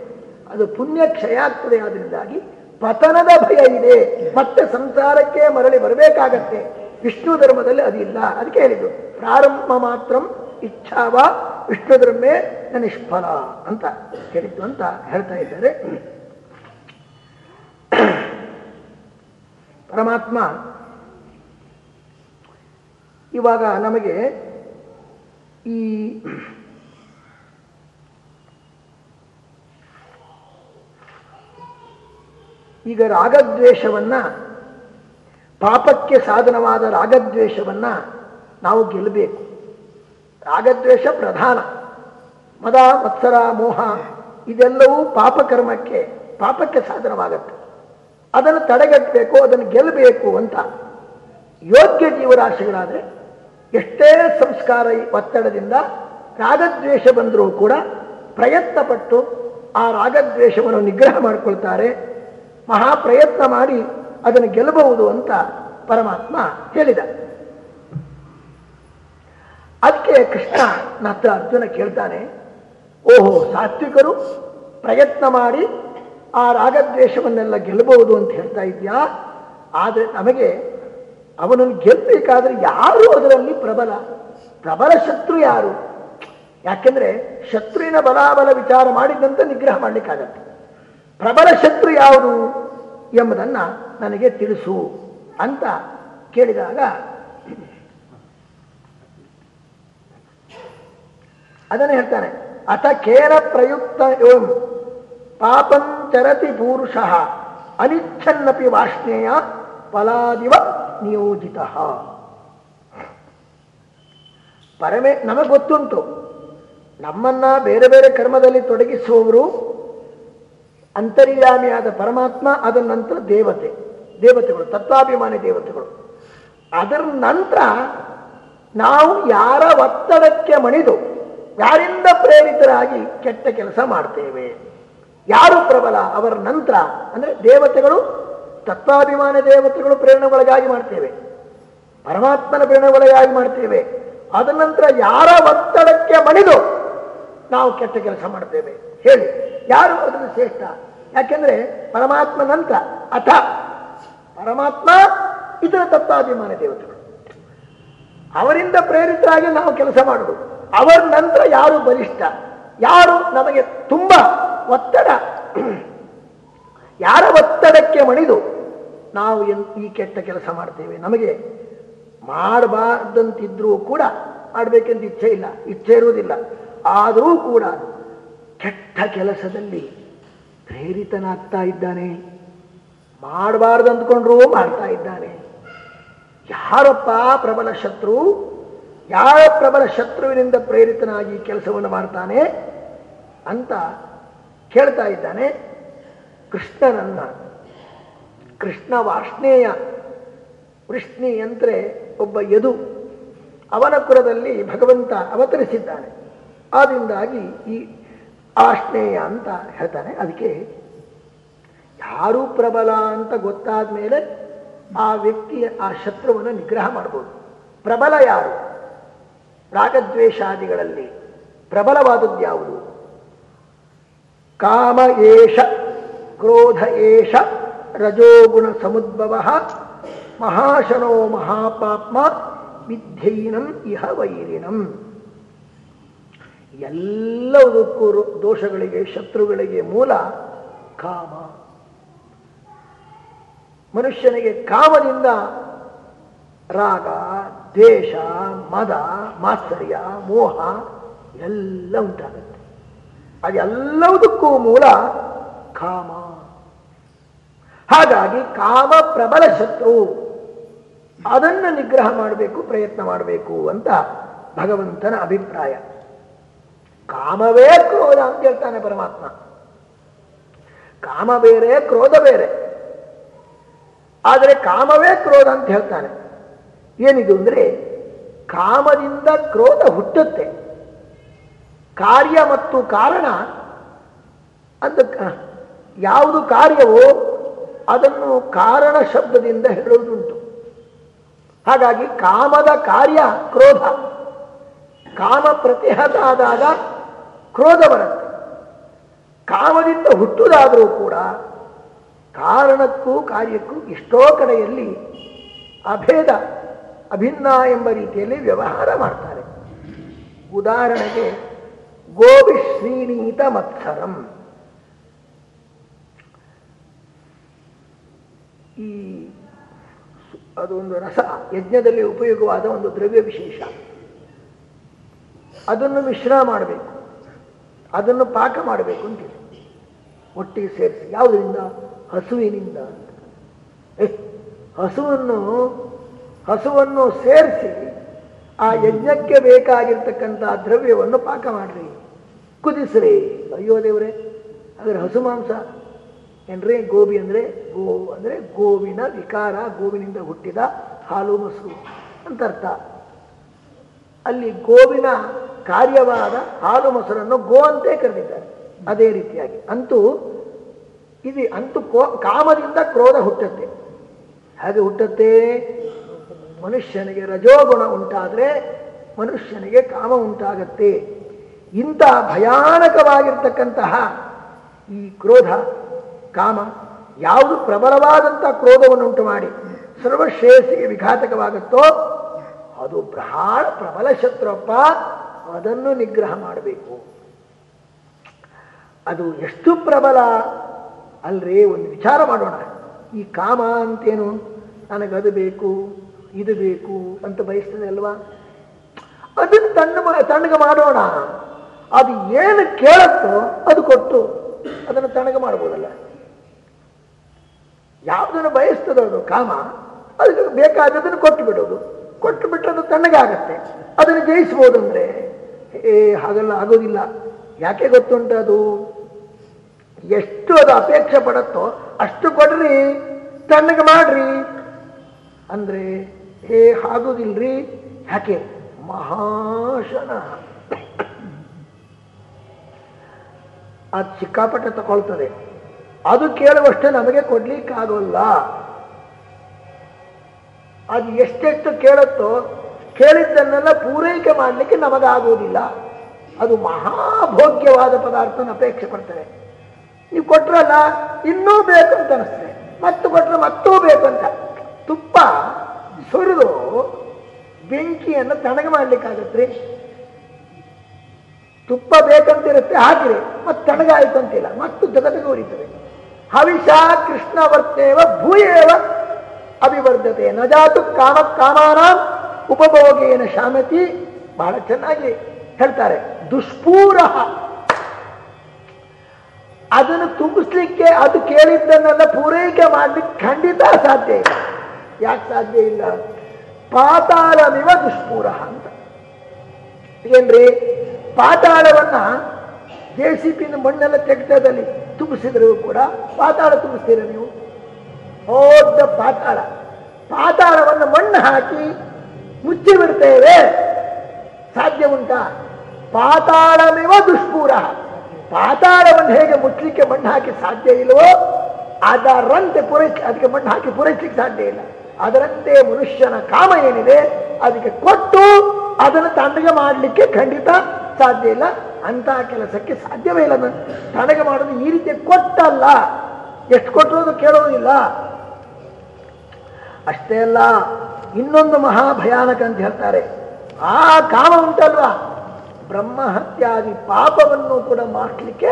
ಅದು ಪುಣ್ಯ ಕ್ಷಯ ಆಗ್ತದೆ. ಆದ್ದರಿಂದಾಗಿ ಪತನದ ಭಯ ಇದೆ. ಮತ್ತೆ ಸಂಸಾರಕ್ಕೆ ಮರಳಿ ಬರಬೇಕಾಗತ್ತೆ. ವಿಷ್ಣು ಧರ್ಮದಲ್ಲಿ ಅದಿಲ್ಲ ಅದಕ್ಕೆ ಹೇಳಿದ್ದು, ಪ್ರಾರಂಭ ಮಾತ್ರ ಇಚ್ಛಾವ, ವಿಷ್ಣು ಧರ್ಮೇ ನಿಷ್ಫಲ ಅಂತ ಹೇಳಿದ್ದು ಅಂತ ಹೇಳ್ತಾ ಇದ್ದಾರೆ. ಪರಮಾತ್ಮ ಇವಾಗ ನಮಗೆ ಈ ಈಗ ರಾಗದ್ವೇಷವನ್ನ, ಪಾಪಕ್ಕೆ ಸಾಧನವಾದ ರಾಗದ್ವೇಷವನ್ನ ನಾವು ಗೆಲ್ಲಬೇಕು ರಾಗದ್ವೇಷ ಪ್ರಧಾನ. ಮದ, ಮತ್ಸರ, ಮೋಹ, ಇದೆಲ್ಲವೂ ಪಾಪಕರ್ಮಕ್ಕೆ, ಪಾಪಕ್ಕೆ ಸಾಧನವಾಗತ್ತೆ. ಅದನ್ನು ತಡೆಗಟ್ಟಬೇಕು, ಅದನ್ನು ಗೆಲ್ಲಬೇಕು ಅಂತ ಯೋಗ್ಯ ಜೀವರಾಶಿಗಳಾದರೆ ಎಷ್ಟೇ ಸಂಸ್ಕಾರ ಒತ್ತಡದಿಂದ ರಾಗದ್ವೇಷ ಬಂದರೂ ಕೂಡ ಪ್ರಯತ್ನ ಪಟ್ಟು ಆ ರಾಗದ್ವೇಷವನ್ನು ನಿಗ್ರಹ ಮಾಡಿಕೊಳ್ತಾರೆ. ಮಹಾಪ್ರಯತ್ನ ಮಾಡಿ ಅದನ್ನು ಗೆಲ್ಲಬಹುದು ಅಂತ ಪರಮಾತ್ಮ ಹೇಳಿದ. ಅದಕ್ಕೆ ಕೃಷ್ಣ ನತ್ರ ಅರ್ಜುನ ಕೇಳ್ತಾನೆ, ಓಹೋ ಸಾತ್ವಿಕರು ಪ್ರಯತ್ನ ಮಾಡಿ ಆ ರಾಗದ್ವೇಷವನ್ನೆಲ್ಲ ಗೆಲ್ಲಬಹುದು ಅಂತ ಹೇಳ್ತಾ ಇದೆಯಾ? ಆದರೆ ನಮಗೆ ಅವನನ್ನು ಗೆಲ್ಲಬೇಕಾದ್ರೆ ಯಾರು ಅದರಲ್ಲಿ ಪ್ರಬಲ? ಪ್ರಬಲ ಶತ್ರು ಯಾರು? ಯಾಕೆಂದ್ರೆ ಶತ್ರುವಿನ ಬಲಾಬಲ ವಿಚಾರ ಮಾಡಿದಂತೆ ನಿಗ್ರಹ ಮಾಡಲಿಕ್ಕಾಗತ್ತೆ. ಪ್ರಬಲ ಶತ್ರು ಯಾವುದು ಎಂಬುದನ್ನ ನನಗೆ ತಿಳಿಸು ಅಂತ ಕೇಳಿದಾಗ, ಅದನ್ನು ಹೇಳ್ತಾನೆ, ಅಥ ಕೇನ ಪ್ರಯುಕ್ತ ಪಾಪಂ ಚರತಿ ಪೂರುಷ ಅನಿಚ್ಛನ್ನಪಿ ವಾಷ್ಣೇಯ ಫಲಾದಿವ ನಿಯೋಜಿತ. ಪರಮೇ, ನಮಗೆ ಗೊತ್ತುಂಟು. ನಮ್ಮನ್ನ ಬೇರೆ ಬೇರೆ ಕರ್ಮದಲ್ಲಿ ತೊಡಗಿಸುವವರು ಅಂತರ್ಯಾಮಿಯಾದ ಪರಮಾತ್ಮ, ಅದರ ನಂತರ ದೇವತೆ, ದೇವತೆಗಳು, ತತ್ವಾಭಿಮಾನಿ ದೇವತೆಗಳು. ಅದರ ನಂತರ ನಾವು ಯಾರ ಒತ್ತಡಕ್ಕೆ ಮಣಿದು, ಯಾರಿಂದ ಪ್ರೇರಿತರಾಗಿ ಕೆಟ್ಟ ಕೆಲಸ ಮಾಡ್ತೇವೆ? ಯಾರು ಪ್ರಬಲ? ಅವರ ನಂತರ, ಅಂದ್ರೆ ದೇವತೆಗಳು ತತ್ವಾಭಿಮಾನ ದೇವತೆಗಳು ಪ್ರೇರಣೆಗೊಳಗಾಗಿ ಮಾಡ್ತೇವೆ. ಪರಮಾತ್ಮನ ಪ್ರೇರಣೆಗೊಳಗಾಗಿ ಮಾಡ್ತೇವೆ. ಅದ ನಂತರ ಯಾರ ಒತ್ತಡಕ್ಕೆ ಮಣಿದು ನಾವು ಕೆಟ್ಟ ಕೆಲಸ ಮಾಡ್ತೇವೆ. ಹೇಳಿ, ಯಾರು ಅದನ್ನು ಶ್ರೇಷ್ಠ? ಯಾಕೆಂದ್ರೆ ಪರಮಾತ್ಮ ನಂತರ, ಅಥ. ಪರಮಾತ್ಮ ಇತರ ತತ್ವಾಭಿಮಾನ ದೇವತೆಗಳು. ಅವರಿಂದ ಪ್ರೇರಿತರಾಗಿ ನಾವು ಕೆಲಸ ಮಾಡುವುದು. ಅವರ ನಂತರ ಯಾರು ಬಲಿಷ್ಠ? ಯಾರು ನಮಗೆ ತುಂಬ ಒತ್ತಡ? ಯಾರ ಒತ್ತಡಕ್ಕೆ ಮಣಿದು ನಾವು ಎನ್, ಈ ಕೆಟ್ಟ ಕೆಲಸ ಮಾಡ್ತೇವೆ. ನಮಗೆ ಮಾಡಬಾರ್ದಂತಿದ್ರೂ ಕೂಡ ಮಾಡಬೇಕೆಂದು ಇಚ್ಛೆ ಇಲ್ಲ. ಇಚ್ಛೆ ಇರುವುದಿಲ್ಲ. ಆದರೂ ಕೂಡ ಕೆಟ್ಟ ಕೆಲಸದಲ್ಲಿ ಪ್ರೇರಿತನಾಗ್ತಾ ಇದ್ದಾನೆ. ಮಾಡಬಾರ್ದು ಅಂದ್ಕೊಂಡ್ರೂ ಮಾಡ್ತಾ ಇದ್ದಾನೆ. ಯಾರಪ್ಪ ಪ್ರಬಲ ಶತ್ರು? ಯಾರ ಪ್ರಬಲ ಶತ್ರುವಿನಿಂದ ಪ್ರೇರಿತನಾಗಿ ಕೆಲಸವನ್ನು ಮಾಡ್ತಾನೆ ಅಂತ ಕೇಳ್ತಾ ಇದ್ದಾನೆ ಕೃಷ್ಣನನ್ನ. ಕೃಷ್ಣ ವಾರ್ಷ್ಣೇಯ ವೃಷ್ಣಿ ಅಂದರೆ ಒಬ್ಬ ಯದು. ಅವನ ಕುಲದಲ್ಲಿ ಭಗವಂತ ಅವತರಿಸಿದ್ದಾನೆ. ಆದ್ರಿಂದಾಗಿ ಈ ಆಶ್ನೇಯ ಅಂತ ಹೇಳ್ತಾನೆ. ಅದಕ್ಕೆ ಯಾರು ಪ್ರಬಲ ಅಂತ ಗೊತ್ತಾದ ಮೇಲೆ ಆ ವ್ಯಕ್ತಿಯ, ಆ ಶತ್ರುವನ್ನು ನಿಗ್ರಹ ಮಾಡ್ಬೋದು. ಪ್ರಬಲ ಯಾರು? ರಾಗದ್ವೇಷಾದಿಗಳಲ್ಲಿ ಪ್ರಬಲವಾದದ್ದು ಯಾವುದು? ಕಾಮ ಏಷ, ಕ್ರೋಧ ಏಷ ರಜೋಗುಣ ಸಮುದ್ಭವ ಮಹಾಶನೋ ಮಹಾಪಾಪ್ಮ ವಿಧ್ಯೈನಂ ಇಹ ವೈರಿಣಂ ಎಲ್ಲದಕ್ಕೂ ದೋಷಗಳಿಗೆ, ಶತ್ರುಗಳಿಗೆ ಮೂಲ ಕಾಮ. ಮನುಷ್ಯನಿಗೆ ಕಾಮದಿಂದ ರಾಗ, ದ್ವೇಷ, ಮದ, ಮಾತ್ಸರ್ಯ, ಮೋಹ ಎಲ್ಲ ಉಂಟಾಗುತ್ತೆ. ಅದೆಲ್ಲದಕ್ಕೂ ಮೂಲ ಕಾಮ. ಹಾಗಾಗಿ ಕಾಮ ಪ್ರಬಲ ಶತ್ರು, ಅದನ್ನು ನಿಗ್ರಹ ಮಾಡಬೇಕು, ಪ್ರಯತ್ನ ಮಾಡಬೇಕು ಅಂತ ಭಗವಂತನ ಅಭಿಪ್ರಾಯ. ಕಾಮವೇ ಕ್ರೋಧ ಅಂತ ಹೇಳ್ತಾನೆ ಪರಮಾತ್ಮ. ಕಾಮ ಬೇರೆ, ಕ್ರೋಧ ಬೇರೆ. ಆದರೆ ಕಾಮವೇ ಕ್ರೋಧ ಅಂತ ಹೇಳ್ತಾನೆ. ಏನಿದು ಅಂದ್ರೆ, ಕಾಮದಿಂದ ಕ್ರೋಧ ಹುಟ್ಟುತ್ತೆ. ಕಾರ್ಯ ಮತ್ತು ಕಾರಣ ಅಂದ ಯಾವುದು ಕಾರ್ಯವೋ ಅದನ್ನು ಕಾರಣ ಶಬ್ದದಿಂದ ಹೇಳುವುದುಂಟು. ಹಾಗಾಗಿ ಕಾಮದ ಕಾರ್ಯ ಕ್ರೋಧ. ಕಾಮ ಪ್ರತಿಹತ ಆದಾಗ ಕ್ರೋಧ ಬರುತ್ತೆ. ಕಾಮದಿಂದ ಹುಟ್ಟುವುದಾದರೂ ಕೂಡ ಕಾರಣಕ್ಕೂ ಕಾರ್ಯಕ್ಕೂ ಎಷ್ಟೋ ಕಡೆಯಲ್ಲಿ ಅಭೇದ, ಅಭಿನ್ನ ಎಂಬ ರೀತಿಯಲ್ಲಿ ವ್ಯವಹಾರ ಮಾಡ್ತಾರೆ. ಉದಾಹರಣೆಗೆ ಗೋವಿ ಶ್ರೀನೀತ ಮತ್ಸರಂ. ಈ ಅದೊಂದು ರಸ, ಯಜ್ಞದಲ್ಲಿ ಉಪಯೋಗವಾದ ಒಂದು ದ್ರವ್ಯ ವಿಶೇಷ. ಅದನ್ನು ಮಿಶ್ರ ಮಾಡಬೇಕು. ಅದನ್ನು ಪಾಕ ಮಾಡಬೇಕು ಅಂತಿದೆ ಒಟ್ಟಿಗೆ ಸೇರಿಸಿ. ಯಾವುದರಿಂದ? ಹಸುವಿನಿಂದ ಹಸುವನ್ನು ಹಸುವನ್ನು ಸೇರಿಸಿ ಆ ಯಜ್ಞಕ್ಕೆ ಬೇಕಾಗಿರ್ತಕ್ಕಂಥ ದ್ರವ್ಯವನ್ನು ಪಾಕ ಮಾಡ್ರಿ. ಕುದಿಸ್ರಿ. ಅಯ್ಯೋ ದೇವರೇ ಅದರ ಹಸು ಮಾಂಸ ಏನ್ರಿ ಗೋಬಿ ಅಂದ್ರೆ ಗೋ, ಅಂದ್ರೆ ಗೋವಿನ ವಿಕಾರ, ಗೋವಿನಿಂದ ಹುಟ್ಟಿದ ಹಾಲು ಮೊಸರು ಅಂತ ಅರ್ಥ. ಅಲ್ಲಿ ಗೋವಿನ ಕಾರ್ಯವಾದ ಹಾಲು ಮೊಸರನ್ನು ಗೋ ಅಂತೇ ಕರೆದಿದ್ದಾರೆ. ಅದೇ ರೀತಿಯಾಗಿ ಅಂತೂ ಇದು ಅಂತೂ ಕೋ- ಕಾಮದಿಂದ ಕ್ರೋಧ ಹುಟ್ಟತ್ತೆ. ಹಾಗೆ ಹುಟ್ಟತ್ತೆ? ಮನುಷ್ಯನಿಗೆ ರಜೋಗುಣ ಉಂಟಾದರೆ ಮನುಷ್ಯನಿಗೆ ಕಾಮ ಉಂಟಾಗತ್ತೆ. ಇಂಥ ಭಯಾನಕವಾಗಿರ್ತಕ್ಕಂತಹ ಈ ಕ್ರೋಧ ಕಾಮ ಯಾವುದು ಪ್ರಬಲವಾದಂಥ ಕ್ರೋಧವನ್ನು ಉಂಟು ಮಾಡಿ ಸರ್ವಶ್ರೇಯಸ್ಸಿಗೆ ವಿಘಾತಕವಾಗುತ್ತೋ ಅದು ಬಹಳ ಪ್ರಬಲ ಶತ್ರುಪ್ಪ ಅದನ್ನು ನಿಗ್ರಹ ಮಾಡಬೇಕು. ಅದು ಎಷ್ಟು ಪ್ರಬಲ ಅಲ್ರೇ ಒಂದು ವಿಚಾರ ಮಾಡೋಣ. ಈ ಕಾಮ ಅಂತೇನು? ನನಗದು ಬೇಕು, ಇದು ಬೇಕು ಅಂತ ಬಯಸ್ತದೆ ಅಲ್ವಾ ಅದನ್ನು ತಣ್ಣ ತಣ್ಣಗೆ ಮಾಡೋಣ. ಅದು ಏನು ಕೇಳುತ್ತೋ ಅದು ಕೊಟ್ಟು ಅದನ್ನು ತಣ್ಣಗೆ ಮಾಡ್ಬೋದಲ್ಲ. ಯಾವುದನ್ನು ಬಯಸ್ತದೋ ಅದು ಕಾಮ ಅದಕ್ಕೆ ಬೇಕಾದದನ್ನು ಕೊಟ್ಟು ಬಿಡೋದು ಕೊಟ್ಟು ಬಿಟ್ಟರೆ ಅದು ತಣ್ಣಗಾಗತ್ತೆ. ಅದನ್ನು ಜಯಿಸ್ಬೋದು ಅಂದ್ರೆ ಏ ಹಾಗೆಲ್ಲ ಆಗೋದಿಲ್ಲ. ಯಾಕೆ ಗೊತ್ತುಂಟು ಅದು? ಎಷ್ಟು ಅದು ಅಪೇಕ್ಷೆ ಪಡುತ್ತೋ ಅಷ್ಟು ಕೊಡ್ರಿ, ತಣ್ಣಗೆ ಮಾಡ್ರಿ. ಅಂದ್ರೆ ಏ ಆಗೋದಿಲ್ರಿ. ಯಾಕೆ? ಮಹಾಶನ. ಅದು ಸಿಕ್ಕಾಪಟ್ಟೆ ತಗೊಳ್ತದೆ. ಅದು ಕೇಳುವಷ್ಟು ನಮಗೆ ಕೊಡ್ಲಿಕ್ಕಾಗೋಲ್ಲ. ಅದು ಎಷ್ಟೆಷ್ಟು ಕೇಳುತ್ತೋ ಕೇಳಿದ್ದನ್ನೆಲ್ಲ ಪೂರೈಕೆ ಮಾಡಲಿಕ್ಕೆ ನಮಗಾಗುವುದಿಲ್ಲ. ಅದು ಮಹಾಭೋಗ್ಯವಾದ ಪದಾರ್ಥನ ಅಪೇಕ್ಷೆ ಪಡ್ತಾರೆ ನೀವು ಕೊಟ್ರಲ್ಲ, ಇನ್ನೂ ಬೇಕು ಅಂತ ಅನಿಸ್ತದೆ. ಮತ್ತು ಕೊಟ್ರೆ ಮತ್ತೂ ಬೇಕು ಅಂತ. ತುಪ್ಪ ಸುರಿದು ಬೆಂಕಿಯನ್ನು ತಣಗೆ ಮಾಡಲಿಕ್ಕಾಗತ್ತೆ. ತುಪ್ಪ ಬೇಕಂತಿರುತ್ತೆ, ಹಾಕಿರಿ. ಮತ್ತೆ ತಣಗಾಯಿತು ಅಂತಿಲ್ಲ. ಮತ್ತು ಜಗತ್ತಿಗೆ ಉರಿತದೆ. ಹವಿಷ ಕೃಷ್ಣ ವರ್ತೇವ ಭೂಯೇವ ಅಭಿವರ್ಧತೆ. ನಜಾತು ಜಾತು ಕಾಮ ಕಾಮಾನ ಉಪಭೋಗೇನ ಶಾಮತಿ. ಬಹಳ ಚೆನ್ನಾಗಿ ಹೇಳ್ತಾರೆ. ದುಷ್ಪೂರ ಅದನ್ನು ತುಂಬಿಸ್ಲಿಕ್ಕೆ ಅದು ಕೇಳಿದ್ದನ್ನೆಲ್ಲ ಪೂರೈಕೆ ಮಾಡ್ಲಿಕ್ಕೆ ಖಂಡಿತ ಸಾಧ್ಯ ಇಲ್ಲ. ಯಾಕೆ ಸಾಧ್ಯ ಇಲ್ಲ? ಪಾತಾಳಮಿವ ದುಷ್ಪೂರ ಅಂತ. ಏನ್ರಿ? ಪಾತಾಳವನ್ನ ಜೆ ಸಿ ಪಿನ ಮಣ್ಣೆಲ್ಲ ತೆಗೆತದಲ್ಲಿ ತುಂಬಿಸಿದ್ರು ಕೂಡ ಪಾತಾಳ ತುಂಬಿಸ್ತೀರ ನೀವು? ಹೋದ ಪಾತಾಳ. ಪಾತಾಳವನ್ನು ಮಣ್ಣು ಹಾಕಿ ಮುಚ್ಚಿ ಬಿಡ್ತೇವೆ ಸಾಧ್ಯ ಉಂಟಾ? ಪಾತಾಳಮಿವ ದುಷ್ಪೂರ ಪಾತಾಳವನ್ನು ಹೇಗೆ ಮುಚ್ಚಲಿಕ್ಕೆ ಮಣ್ಣು ಹಾಕಿ ಸಾಧ್ಯ ಇಲ್ಲವೋ ಅದರಂತೆ ಪೂರೈಸಿ ಅದಕ್ಕೆ ಮಣ್ಣು ಹಾಕಿ ಪೂರೈಸಲಿಕ್ಕೆ ಸಾಧ್ಯ ಇಲ್ಲ. ಅದರಂತೆ ಮನುಷ್ಯನ ಕಾಮ ಏನಿದೆ, ಅದಕ್ಕೆ ಕೊಟ್ಟು ಅದನ್ನು ತಂಡಗೆ ಮಾಡಲಿಕ್ಕೆ ಖಂಡಿತ ಸಾಧ್ಯ ಇಲ್ಲ. ಅಂತಹ ಕೆಲಸಕ್ಕೆ ಸಾಧ್ಯವೇ ಇಲ್ಲ ನಾನು. ತನಗೆ ಮಾಡೋದು ಈ ರೀತಿ ಕೊಟ್ಟಲ್ಲ. ಎಷ್ಟು ಕೊಟ್ಟರು ಕೇಳೋದಿಲ್ಲ ಅಷ್ಟೇ ಅಲ್ಲ, ಇನ್ನೊಂದು ಮಹಾ ಭಯಾನಕ ಅಂತ ಹೇಳ್ತಾರೆ. ಆ ಕಾಮ ಉಂಟಲ್ವಾ? ಬ್ರಹ್ಮ ಹತ್ಯಾದಿ ಪಾಪವನ್ನು ಕೂಡ ಮಾಡಲಿಕ್ಕೆ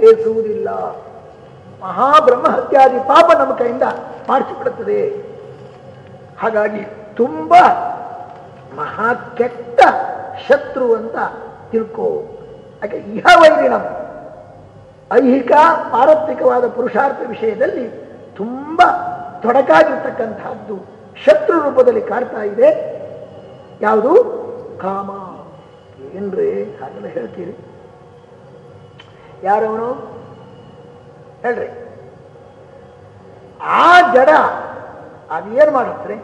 ಹೇಸುವುದಿಲ್ಲ. ಮಹಾ ಹತ್ಯಾದಿ ಪಾಪ ನಮ್ಮ ಕೈಯಿಂದ ಮಾಡಿಸಿಬಿಡುತ್ತದೆ ಹಾಗಾಗಿ ತುಂಬ ಮಹಾ ಕೆಟ್ಟ ಶತ್ರು ಅಂತ ತಿಳ್ಕೋ. ಯಾಕೆ ಇಹ ವೈರಿಣಂ ಐಹಿಕ, ಪಾರತ್ವಿಕವಾದ ಪುರುಷಾರ್ಥ ವಿಷಯದಲ್ಲಿ ತುಂಬಾ ತೊಡಕಾಗಿರ್ತಕ್ಕಂತಹದ್ದು ಶತ್ರು ರೂಪದಲ್ಲಿ ಕಾಡ್ತಾ ಇದೆ. ಯಾವುದು? ಕಾಮ ಏನ್ರಿ ಹಾಗೆಲ್ಲ ಹೇಳ್ತೀರಿ. ಯಾರವನು? ಹೇಳ್ರಿ. ಆ ಜಡ ಅದೇನ್ ಮಾಡುತ್ತೆ?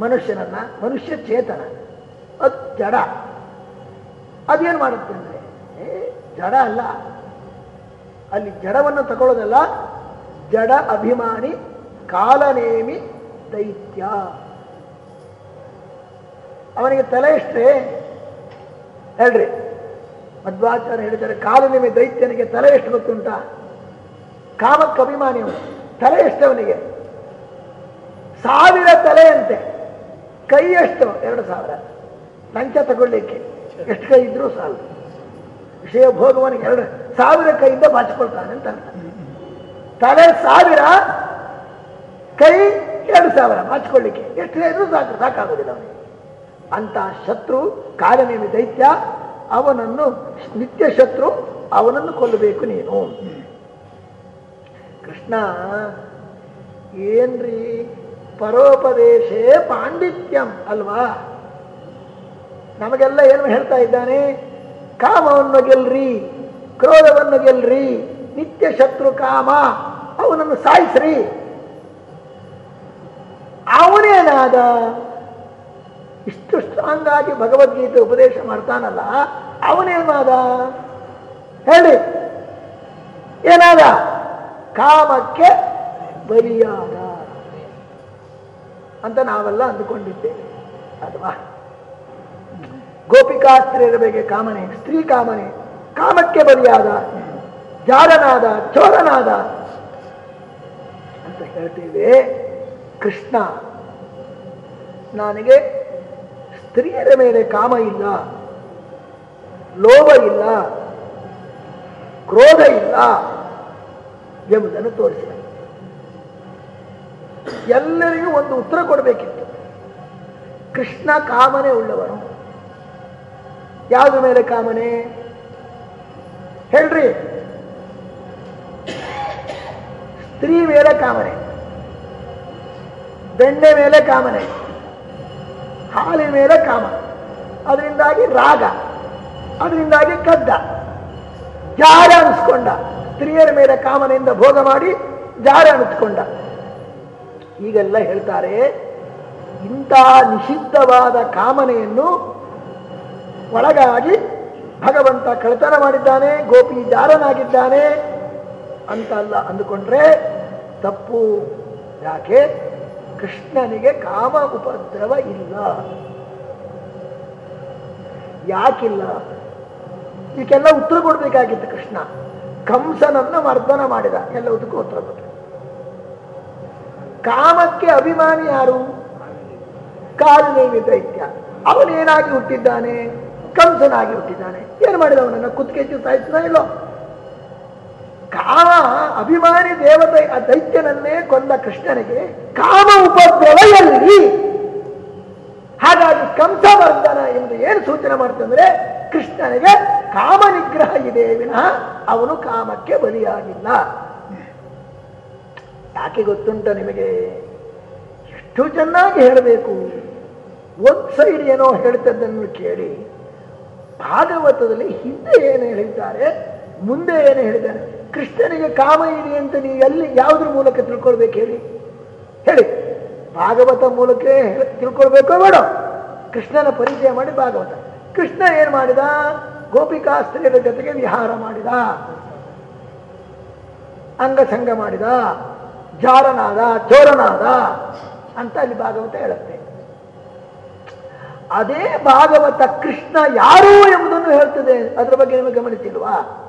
ಮನುಷ್ಯನನ್ನ, ಮನುಷ್ಯ ಚೇತನ. ಅದು ಜಡ. ಅದೇನ್ ಮಾಡುತ್ತೆ ಅಂದರೆ ಜಡ ಅಲ್ಲ. ಅಲ್ಲಿ ಜಡವನ್ನು ತಗೊಳ್ಳೋದಲ್ಲ, ಜಡ ಅಭಿಮಾನಿ, ಕಾಲನೇಮಿ ದೈತ್ಯ. ಅವನಿಗೆ ತಲೆ ಎಷ್ಟೇ ಹೇಳ್ರಿ. ಮಧ್ವಾಚಾರ್ಯ ಹೇಳಿದ್ದಾರೆ, ಕಾಲನೇಮಿ ದೈತ್ಯನಿಗೆ ತಲೆ ಎಷ್ಟು ಗೊತ್ತುಂಟ? ಕಾಮಕ್ಕೆ ಅಭಿಮಾನಿ ಅವನು. ತಲೆ ಎಷ್ಟು ಅವನಿಗೆ? ಸಾವಿರ ತಲೆಯಂತೆ ಕೈ ಎಷ್ಟು? ಎರಡು ಸಾವಿರ. ಲಂಚ ತಗೊಳ್ಳಿಕ್ಕೆ. ಎಷ್ಟು ಕೈ ಇದ್ರೂ ಸಾಲು. ವಿಷಯ ಭೋಗವನಿಗೆ ಎರಡು ಸಾವಿರ ಕೈಯಿಂದ ಬಾಚಿಕೊಳ್ತಾನೆ ಅಂತ. ತಲೆ ಸಾವಿರ, ಕೈ ಎರಡು ಸಾವಿರ ಬಾಚಿಕೊಳ್ಳಿಕ್ಕೆ. ಎಷ್ಟು ಇದ್ರೂ ಸಾಕು, ಸಾಕಾಗೋದಿಲ್ಲ ಅವನಿಗೆ. ಅಂತ ಶತ್ರು ಕಾರ್ಯನೇಮಿ ದೈತ್ಯ, ಅವನನ್ನು ನಿತ್ಯ ಶತ್ರು, ಅವನನ್ನು ಕೊಲ್ಲಬೇಕು ನೀನು. ಕೃಷ್ಣ, ಏನ್ರಿ ಪರೋಪದೇಶೇ ಪಾಂಡಿತ್ಯಂ ಅಲ್ವಾ? ನಮಗೆಲ್ಲ ಏನು ಹೇಳ್ತಾ ಇದ್ದಾನೆ? ಕಾಮವನ್ನು ಗೆಲ್ರಿ, ಕ್ರೋಧವನ್ನು ಗೆಲ್ರಿ, ನಿತ್ಯ ಶತ್ರು ಕಾಮ, ಅವನನ್ನು ಸಾಯಿಸ್ರಿ. ಅವನೇನಾದ ಇಷ್ಟು ಸ್ಟ್ರಾಂಗ್ ಆಗಿ ಭಗವದ್ಗೀತೆ ಉಪದೇಶ ಮಾಡ್ತಾನಲ್ಲ ಅವನೇನಾದ ಹೇಳಿ. ಏನಾದ? ಕಾಮಕ್ಕೆ ಬಲಿಯಾದ. ಅಂತ ನಾವೆಲ್ಲ ಅಂದುಕೊಂಡಿದ್ದೇವೆ. ಅಲ್ವಾ? ಗೋಪಿಕಾಸ್ತ್ರೀಯರ ಬಗ್ಗೆ ಕಾಮನೆ, ಸ್ತ್ರೀ ಕಾಮನೆ, ಕಾಮಕ್ಕೆ ಬಲಿಯಾದ ಜಾರನಾದ ಚೋರನಾದ ಅಂತ ಹೇಳ್ತೇವೆ ಕೃಷ್ಣ, ನನಗೆ ಸ್ತ್ರೀಯರ ಮೇಲೆ ಕಾಮ ಇಲ್ಲ, ಲೋಭ ಇಲ್ಲ, ಕ್ರೋಧ ಇಲ್ಲ ಎಂಬುದನ್ನು ತೋರಿಸಿದ. ಎಲ್ಲರಿಗೂ ಒಂದು ಉತ್ತರ ಕೊಡಬೇಕಿತ್ತು. ಕೃಷ್ಣ ಕಾಮನೆ ಉಳ್ಳವನು. ಯಾವ್ದ್ರ ಮೇಲೆ ಕಾಮನೆ? ಹೇಳ್ರಿ. ಸ್ತ್ರೀ ಮೇಲೆ ಕಾಮನೆ. ಬೆಣ್ಣೆ ಮೇಲೆ ಕಾಮನೆ. ಹಾಲಿನ ಮೇಲೆ ಕಾಮ. ಅದರಿಂದಾಗಿ ರಾಗ. ಅದರಿಂದಾಗಿ ಕದ್ದ. ಜಾರ ಅನಿಸ್ಕೊಂಡ. ಸ್ತ್ರೀಯರ ಮೇಲೆ ಕಾಮನೆಯಿಂದ ಭೋಗ ಮಾಡಿ ಜಾರ ಅನಿಸ್ಕೊಂಡ. ಈಗೆಲ್ಲ ಹೇಳ್ತಾರೆ ಇಂಥ ನಿಷಿದ್ಧವಾದ ಕಾಮನೆಯನ್ನು ಒಳಗಾಗಿ ಭಗವಂತ ಕಳತನ ಮಾಡಿದ್ದಾನೆ, ಗೋಪಿ ಜಾರನಾಗಿದ್ದಾನೆ ಅಂತ ಅಲ್ಲ ಅಂದುಕೊಂಡ್ರೆ ತಪ್ಪು. ಯಾಕೆ? ಕೃಷ್ಣನಿಗೆ ಕಾಮ ಉಪದ್ರವ ಇಲ್ಲ. ಯಾಕಿಲ್ಲ? ಇದಕ್ಕೆಲ್ಲ ಉತ್ತರ ಕೊಡ್ಬೇಕಾಗಿತ್ತು ಕೃಷ್ಣ. ಕಂಸನನ್ನ ಮರ್ದನ ಮಾಡಿದ. ಎಲ್ಲದಕ್ಕೂ ಉತ್ತರ ಕೊಟ್ಟ ಕಾಮಕ್ಕೆ ಅಭಿಮಾನಿ ಯಾರು? ಕಾಲು ದೈತ್ಯ ಅವನೇನಾಗಿ ಹುಟ್ಟಿದ್ದಾನೆ? ಕಂಸನಾಗಿ ಹುಟ್ಟಿದ್ದಾನೆ ಏನು ಮಾಡಿದ ಅವನನ್ನು ಕುತ್ತಿಗೆ ಸಾಯಿಸಿದ ಇಲ್ಲೋ? ಕಾಮ ಅಭಿಮಾನಿ ದೇವತೆ ಆ ದೈತ್ಯನನ್ನೇ ಕೊಂದ ಕೃಷ್ಣನಿಗೆ ಕಾಮ ಉಪದ್ರವೆಯಲ್ಲಿ. ಹಾಗಾಗಿ ಹಾಗಾಗಿ ಕಂಸವರ್ಧನ ಎಂದು ಏನು ಸೂಚನೆ ಮಾಡ್ತಂದ್ರೆ ಕೃಷ್ಣನಿಗೆ ಕಾಮ ನಿಗ್ರಹ ಇದೆ ವಿನಃ ಅವನು ಕಾಮಕ್ಕೆ ಬಲಿಯಾಗಿಲ್ಲ. ಯಾಕೆ ಗೊತ್ತುಂಟ ನಿಮಗೆ? ಎಷ್ಟು ಚೆನ್ನಾಗಿ ಹೇಳಬೇಕು. ಒಂದ್ ಸೈಡ್ ಏನೋ ಹೇಳ್ತದ್ದನ್ನು ಕೇಳಿ. ಭಾಗವತದಲ್ಲಿ ಹಿಂದೆ ಏನು ಹೇಳಿದ್ದಾರೆ, ಮುಂದೆ ಏನು ಹೇಳಿದ್ದಾರೆ, ಕೃಷ್ಣನಿಗೆ ಕಾಮ ಇದೆ ಅಂತ ನೀವು ಎಲ್ಲಿ ಯಾವುದ್ರ ಮೂಲಕ ತಿಳ್ಕೊಳ್ಬೇಕು ಹೇಳಿ? ಹೇಳಿ. ಭಾಗವತ ಮೂಲಕ ತಿಳ್ಕೊಳ್ಬೇಕು ಬೇಡ. ಕೃಷ್ಣನ ಪರಿಚಯ ಮಾಡಿ ಭಾಗವತ. ಕೃಷ್ಣ ಏನು ಮಾಡಿದ? ಗೋಪಿಕಾ ಸ್ತ್ರೀಯರ ಜೊತೆಗೆ ವಿಹಾರ ಮಾಡಿದ. ಅಂಗಸಂಗ ಮಾಡಿದ. ಜಾರನಾದ, ಚೋರನಾದ ಅಂತ ಅಲ್ಲಿ ಭಾಗವತ ಹೇಳುತ್ತೆ. ಅದೇ ಭಾಗವತ ಕೃಷ್ಣ ಯಾರು ಎಂಬುದನ್ನು ಹೇಳ್ತದೆ. ಅದರ ಬಗ್ಗೆ ನಿಮಗೆ ಗಮನಿಸಿಲ್ವಾ?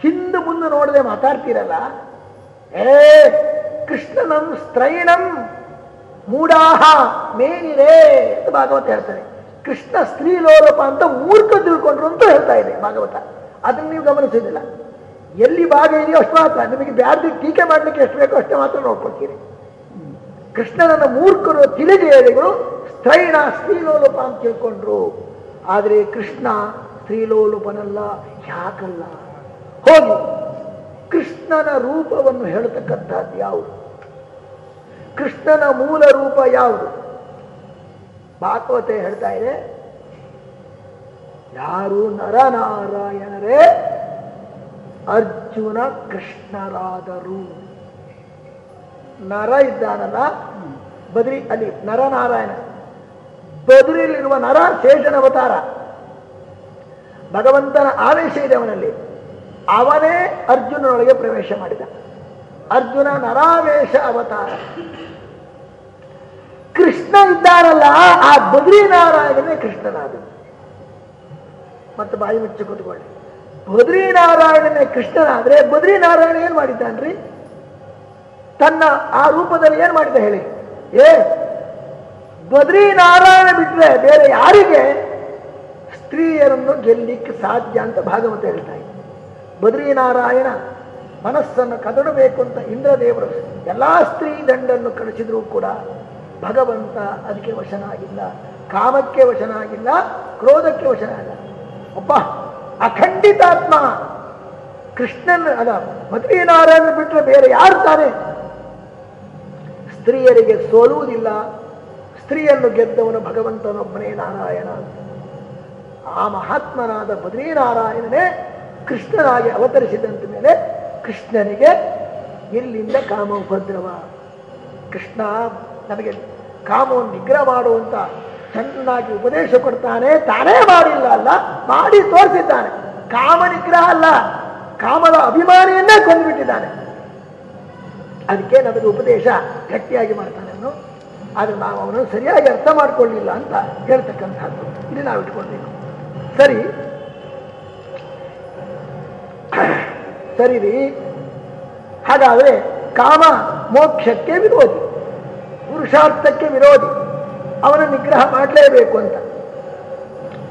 ಹಿಂದೆ ಮುಂದೆ ನೋಡದೆ ಮಾತಾಡ್ತೀರಲ್ಲ? ಏ, ಕೃಷ್ಣನಂ ಸ್ತ್ರೈಣಂ ಮೂಡಾಹ ಮೇನಿರೇ ಅಂತ ಭಾಗವತ ಹೇಳ್ತಾರೆ. ಕೃಷ್ಣ ಸ್ತ್ರೀ ಲೋಲಪ ಅಂತ ಮೂರ್ಖ ತಿಳ್ಕೊಂಡ್ರು ಅಂತ ಹೇಳ್ತಾ ಇದೆ ಭಾಗವತ. ಅದನ್ನು ನೀವು ಗಮನಿಸಿದಿಲ್ಲ ಎಲ್ಲಿ ಭಾಗ ಇದೆಯೋ ಅಷ್ಟು ಮಾತ್ರ. ನಿಮಗೆ ಬ್ಯಾರ್ದಿ ಟೀಕೆ ಮಾಡ್ಲಿಕ್ಕೆ ಎಷ್ಟು ಬೇಕೋ ಅಷ್ಟೇ ಮಾತ್ರ ನೋಡ್ಕೊಳ್ತೀರಿ. ಕೃಷ್ಣನನ್ನು ಮೂರ್ಖರು ತಿಳಿದೇಳಿಗಳು ಸ್ತ್ರೈಣ ಸ್ತ್ರೀಲೋಲುಪ ಅಂತ ತಿಳ್ಕೊಂಡ್ರು. ಆದರೆ ಕೃಷ್ಣ ಸ್ತ್ರೀಲೋಲುಪನಲ್ಲ, ಯಾಕಲ್ಲ? ಹೋಗಿ, ಕೃಷ್ಣನ ರೂಪವನ್ನು ಹೇಳ್ತಕ್ಕಂಥದ್ದು ಯಾವುದು? ಕೃಷ್ಣನ ಮೂಲ ರೂಪ ಯಾವುದು? ಭಾಗವತೆ ಹೇಳ್ತಾ ಇದೆ, ಯಾರು ನರನಾರಾಯಣರೇ, ಅರ್ಜುನ ಕೃಷ್ಣರಾದರು. ನರ ಇದ್ದಾನಲ್ಲ, ಬದ್ರಿ ಅಲ್ಲಿ ನರನಾರಾಯಣ. ಬದ್ರಿಯಲ್ಲಿರುವ ನರ ಶೇಷನ ಅವತಾರ. ಭಗವಂತನ ಆವೇಶ ಇದೆ ಅವನಲ್ಲಿ. ಅವನೇ ಅರ್ಜುನನೊಳಗೆ ಪ್ರವೇಶ ಮಾಡಿದ. ಅರ್ಜುನ ನರಾವೇಶ ಅವತಾರ. ಕೃಷ್ಣ ಇದ್ದಾರಲ್ಲ, ಆ ಬದ್ರಿನಾರಾಯಣನೇ ಕೃಷ್ಣನಾದ. ಮತ್ತೆ ಬಾಯಿ ಮುಚ್ಚಿ ಕೂತ್ಕೊಳ್ಳಿ. ಬದ್ರಿನಾರಾಯಣನೇ ಕೃಷ್ಣನಾದ್ರೆ ಬದ್ರಿನಾರಾಯಣ ಏನ್ ಮಾಡಿದ್ದಾನ್ರಿ? ತನ್ನ ಆ ರೂಪದಲ್ಲಿ ಏನ್ ಮಾಡಿದ ಹೇಳಿ? ಏ ಬದ್ರಿನಾರಾಯಣ ಬಿಟ್ರೆ ಬೇರೆ ಯಾರಿಗೆ? ಸ್ತ್ರೀಯರನ್ನು ಗೆಲ್ಲಿಕ್ಕೆ ಸಾಧ್ಯ ಅಂತ ಭಾಗವತ ಹೇಳ್ತಾ ಇದೆ. ಬದ್ರಿನಾರಾಯಣ ಮನಸ್ಸನ್ನು ಕದಡಬೇಕು ಅಂತ ಇಂದ್ರದೇವರು ಎಲ್ಲಾ ಸ್ತ್ರೀ ದಂಡನ್ನು ಕಳಿಸಿದ್ರೂ ಕೂಡ ಭಗವಂತ ಅದಕ್ಕೆ ವಶನಾಗಿಲ್ಲ ಕಾಮಕ್ಕೆ ವಶನ ಆಗಿಲ್ಲ, ಕ್ರೋಧಕ್ಕೆ ವಶನಾಗಿಲ್ಲ ಒಬ್ಬ ಅಖಂಡಿತಾತ್ಮ ಕೃಷ್ಣನ್, ಅಲ್ಲ ಬದ್ರಿನಾರಾಯಣ ಬಿಟ್ಟರೆ ಬೇರೆ ಯಾರು ತಾನೆ ಸ್ತ್ರೀಯರಿಗೆ ಸೋಲುವುದಿಲ್ಲ ಸ್ತ್ರೀಯನ್ನು ಗೆದ್ದವನು ಭಗವಂತನೊಬ್ಬನೇ ನಾರಾಯಣ ಆ ಮಹಾತ್ಮನಾದ ಬದ್ರೀನಾರಾಯಣನೇ ಕೃಷ್ಣನಾಗಿ ಅವತರಿಸಿದಂತ ಮೇಲೆ ಕೃಷ್ಣನಿಗೆ ಎಲ್ಲಿಂದ ಕಾಮ ಉಪದ್ರವ. ಕೃಷ್ಣ ನಮಗೆ ಕಾಮವನ್ನು ನಿಗ್ರಹ ಮಾಡುವಂತ ಚೆನ್ನಾಗಿ ಉಪದೇಶ ಕೊಡ್ತಾನೆ. ತಾನೇ ಮಾಡಿಲ್ಲ ಅಲ್ಲ, ಮಾಡಿ ತೋರಿಸಿದ್ದಾನೆ. ಕಾಮ ನಿಗ್ರಹ ಅಲ್ಲ, ಕಾಮದ ಅಭಿಮಾನಿಯನ್ನೇ ಕೊಂದುಬಿಟ್ಟಿದ್ದಾನೆ. ಅದಕ್ಕೆ ನಮಗೆ ಉಪದೇಶ ಗಟ್ಟಿಯಾಗಿ ಮಾಡ್ತಾನೆ ಆದ್ರೆ ನಾವು ಅವನನ್ನು ಸರಿಯಾಗಿ ಅರ್ಥ ಮಾಡ್ಕೊಳ್ಳಿಲ್ಲ ಅಂತ ಹೇಳ್ತಕ್ಕಂಥದ್ದು ಇಲ್ಲಿ ನಾವು ಇಟ್ಕೊಳ್ಬೇಕು. ಸರಿ. ಸರಿ ರೀ. ಹಾಗಾದ್ರೆ ಕಾಮ ಮೋಕ್ಷಕ್ಕೆ ವಿರೋಧಿ, ಪುರುಷಾರ್ಥಕ್ಕೆ ವಿರೋಧಿ, ಅವನ ನಿಗ್ರಹ ಮಾಡಲೇಬೇಕು ಅಂತ.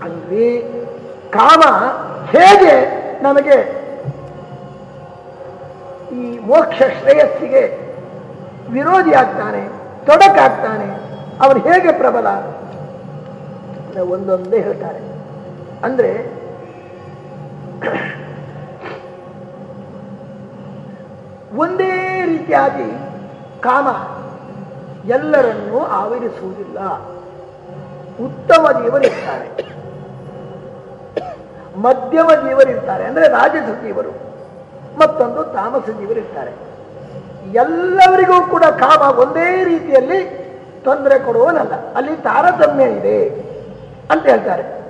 ಅಲ್ಲಿ ಕಾಮ ಹೇಗೆ ನಮಗೆ ಈ ಮೋಕ್ಷ ಶ್ರೇಯಸ್ಸಿಗೆ ವಿರೋಧಿ ಆಗ್ತಾನೆ ತೊಡಕಾಗ್ತಾನೆ. ಅವನು ಹೇಗೆ ಪ್ರಬಲ? ಒಂದೊಂದೇ ಹೇಳ್ತಾರೆ. ಅಂದ್ರೆ ಒಂದೇ ರೀತಿಯಾಗಿ ಕಾಮ ಎಲ್ಲರನ್ನೂ ಆವರಿಸುವುದಿಲ್ಲ. ಉತ್ತಮ ಜೀವರಿರ್ತಾರೆ ಮಧ್ಯಮ ಜೀವರಿರ್ತಾರೆ ಅಂದ್ರೆ ರಾಜಸ ಜೀವರು ಮತ್ತೊಂದು ತಾಮಸ ಜೀವರಿರ್ತಾರೆ ಎಲ್ಲರಿಗೂ ಕೂಡ ಕಾಮ ಒಂದೇ ರೀತಿಯಲ್ಲಿ ತೊಂದರೆ ಕೊಡುವನಲ್ಲ. ಅಲ್ಲಿ ತಾರತಮ್ಯ ಇದೆ ಅಂತ ಹೇಳ್ತಾರೆ.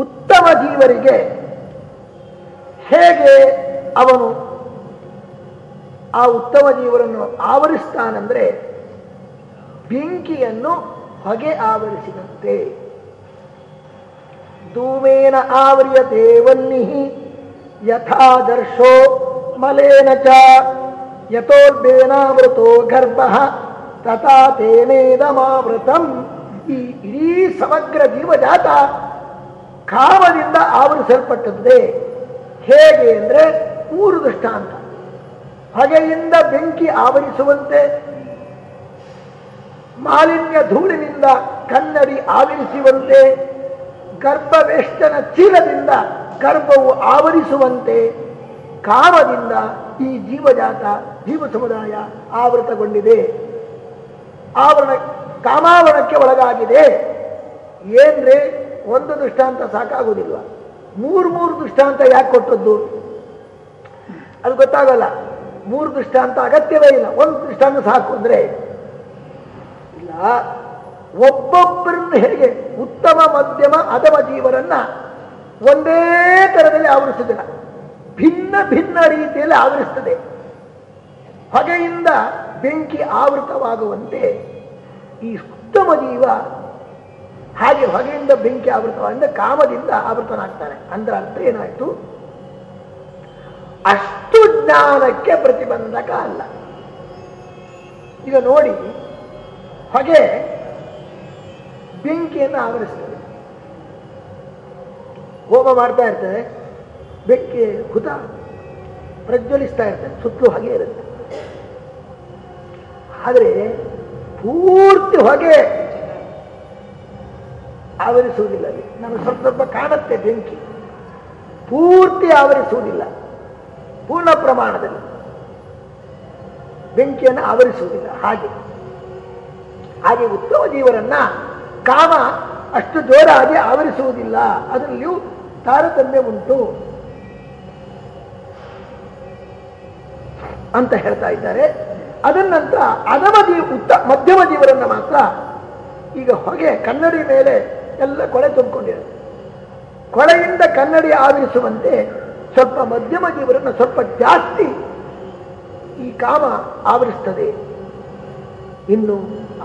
ಉತ್ತಮ ಜೀವರಿಗೆ ಹೇಗೆ ಅವನು ಆ ಉತ್ತಮ ಜೀವರನ್ನು ಆವರಿಸ್ತಾನಂದ್ರೆ ಬೆಂಕಿಯನ್ನು ಹೊಗೆ ಆವರಿಸಿದಂತೆ. ಧೂಮೇನ ಆವರಿಯ ದೇವನ್ನಿಹಿ ಯಥಾದರ್ಶೋ ಮಲೇನ ಚ ಯಥೋರ್ಬೇನಾವೃತೋ ಗರ್ಭ ತಥಾ ತೇನೇದಮಾವೃತಂ. ಈ ಇಡೀ ಸಮಗ್ರ ಜೀವಜಾತ ಕಾಮದಿಂದ ಆವರಿಸಲ್ಪಟ್ಟದ್ದೇ. ಹೇಗೆ ಅಂದರೆ ಮೂರು ದೃಷ್ಟಾಂತ ಹೊಗೆಯಿಂದ ಬೆಂಕಿ ಆವರಿಸುವಂತೆ ಮಾಲಿನ್ಯ ಧೂಳಿನಿಂದ ಕನ್ನಡಿ ಆವರಿಸುವಂತೆ, ಗರ್ಭವೇಷ್ಟನ ಚೀಲದಿಂದ ಗರ್ಭವು ಆವರಿಸುವಂತೆ ಕಾಮದಿಂದ ಈ ಜೀವಜಾತ, ಜೀವ ಸಮುದಾಯ ಆವೃತಗೊಂಡಿದೆ. ಆವರಣ, ಕಾಮಾವರಣಕ್ಕೆ ಒಳಗಾಗಿದೆ. ಏನ್ರಿ? ಒಂದು ದೃಷ್ಟಾಂತ ಸಾಕಾಗುವುದಿಲ್ಲ. ಮೂರು ಮೂರು ದೃಷ್ಟಾಂತ ಯಾಕೆ ಕೊಟ್ಟದ್ದು? ಅದು ಗೊತ್ತಾಗಲ್ಲ. ಮೂರು ದೃಷ್ಟಾಂತ ಅಗತ್ಯವೇ ಇಲ್ಲ. ಒಂದು ದೃಷ್ಟಾಂತ ಸಾಕು ಅಂದ್ರೆ, ಇಲ್ಲ, ಒಬ್ಬೊಬ್ಬರನ್ನು ಹೇಗೆ ಉತ್ತಮ, ಮಧ್ಯಮ, ಅಧಮ ಜೀವರನ್ನ ಒಂದೇ ತರದಲ್ಲಿ ಆವರಿಸುವುದಿಲ್ಲ. ಭಿನ್ನ ಭಿನ್ನ ರೀತಿಯಲ್ಲಿ ಆವರಿಸ್ತದೆ. ಹೊಗೆಯಿಂದ ಬೆಂಕಿ ಆವೃತವಾಗುವಂತೆ ಈ ಉತ್ತಮ ಜೀವ ಹಾಗೆ ಹೊಗೆಯಿಂದ ಬೆಂಕಿ ಆವೃತವಾದ ಕಾಮದಿಂದ ಆವೃತನಾಗ್ತಾನೆ. ಅಂದ್ರೆ ಅರ್ಥ ಏನಾಯ್ತು? ಅಷ್ಟು ಜ್ಞಾನಕ್ಕೆ ಪ್ರತಿಬಂಧಕ ಅಲ್ಲ. ಈಗ ನೋಡಿ, ಹೊಗೆ ಬೆಂಕಿಯನ್ನು ಆವರಿಸ್ತದೆ. ಹೋಮ ಮಾಡ್ತಾ ಇರ್ತದೆ ಬೆಂಕಿ ಹುತ ಪ್ರಜ್ವಲಿಸ್ತಾ ಇರ್ತದೆ ಸುತ್ತಲೂ ಹೊಗೆ ಇರುತ್ತೆ. ಆದರೆ ಪೂರ್ತಿ ಹೊಗೆ ಆವರಿಸುವುದಿಲ್ಲ ಅಲ್ಲಿ. ನಮಗೆ ಸ್ವಲ್ಪ ಸ್ವಲ್ಪ ಕಾಣುತ್ತೆ ಬೆಂಕಿ. ಪೂರ್ತಿ ಆವರಿಸುವುದಿಲ್ಲ, ಪೂರ್ಣ ಪ್ರಮಾಣದಲ್ಲಿ. ಬೆಂಕಿಯನ್ನು ಆವರಿಸುವುದಿಲ್ಲ, ಹಾಗೆ. ಹಾಗೆ ಉತ್ತಮ ಜೀವರನ್ನ ಕಾಮ ಅಷ್ಟು ಜೋರಾಗಿ ಆವರಿಸುವುದಿಲ್ಲ. ಅದರಲ್ಲಿಯೂ ತಾರತಮ್ಯ ಉಂಟು. ಅಂತ ಹೇಳ್ತಾ ಇದ್ದಾರೆ. ಅದನ್ನಂತರ ಅದಮ ಜೀವ ಉತ್ತ ಮಧ್ಯಮ ಜೀವರನ್ನ ಮಾತ್ರ ಈಗ ಹೊಗೆ ಕನ್ನಡಿ ಮೇಲೆ ಎಲ್ಲ ಕೊಳೆ ತುಂಬಿಕೊಂಡಿರುತ್ತೆ ಕೊಳೆಯಿಂದ ಕನ್ನಡಿ ಆವರಿಸುವಂತೆ ಸ್ವಲ್ಪ ಮಧ್ಯಮ ಜೀವರನ್ನ ಸ್ವಲ್ಪ ಜಾಸ್ತಿ ಈ ಕಾಮ ಆವರಿಸ್ತದೆ. ಇನ್ನು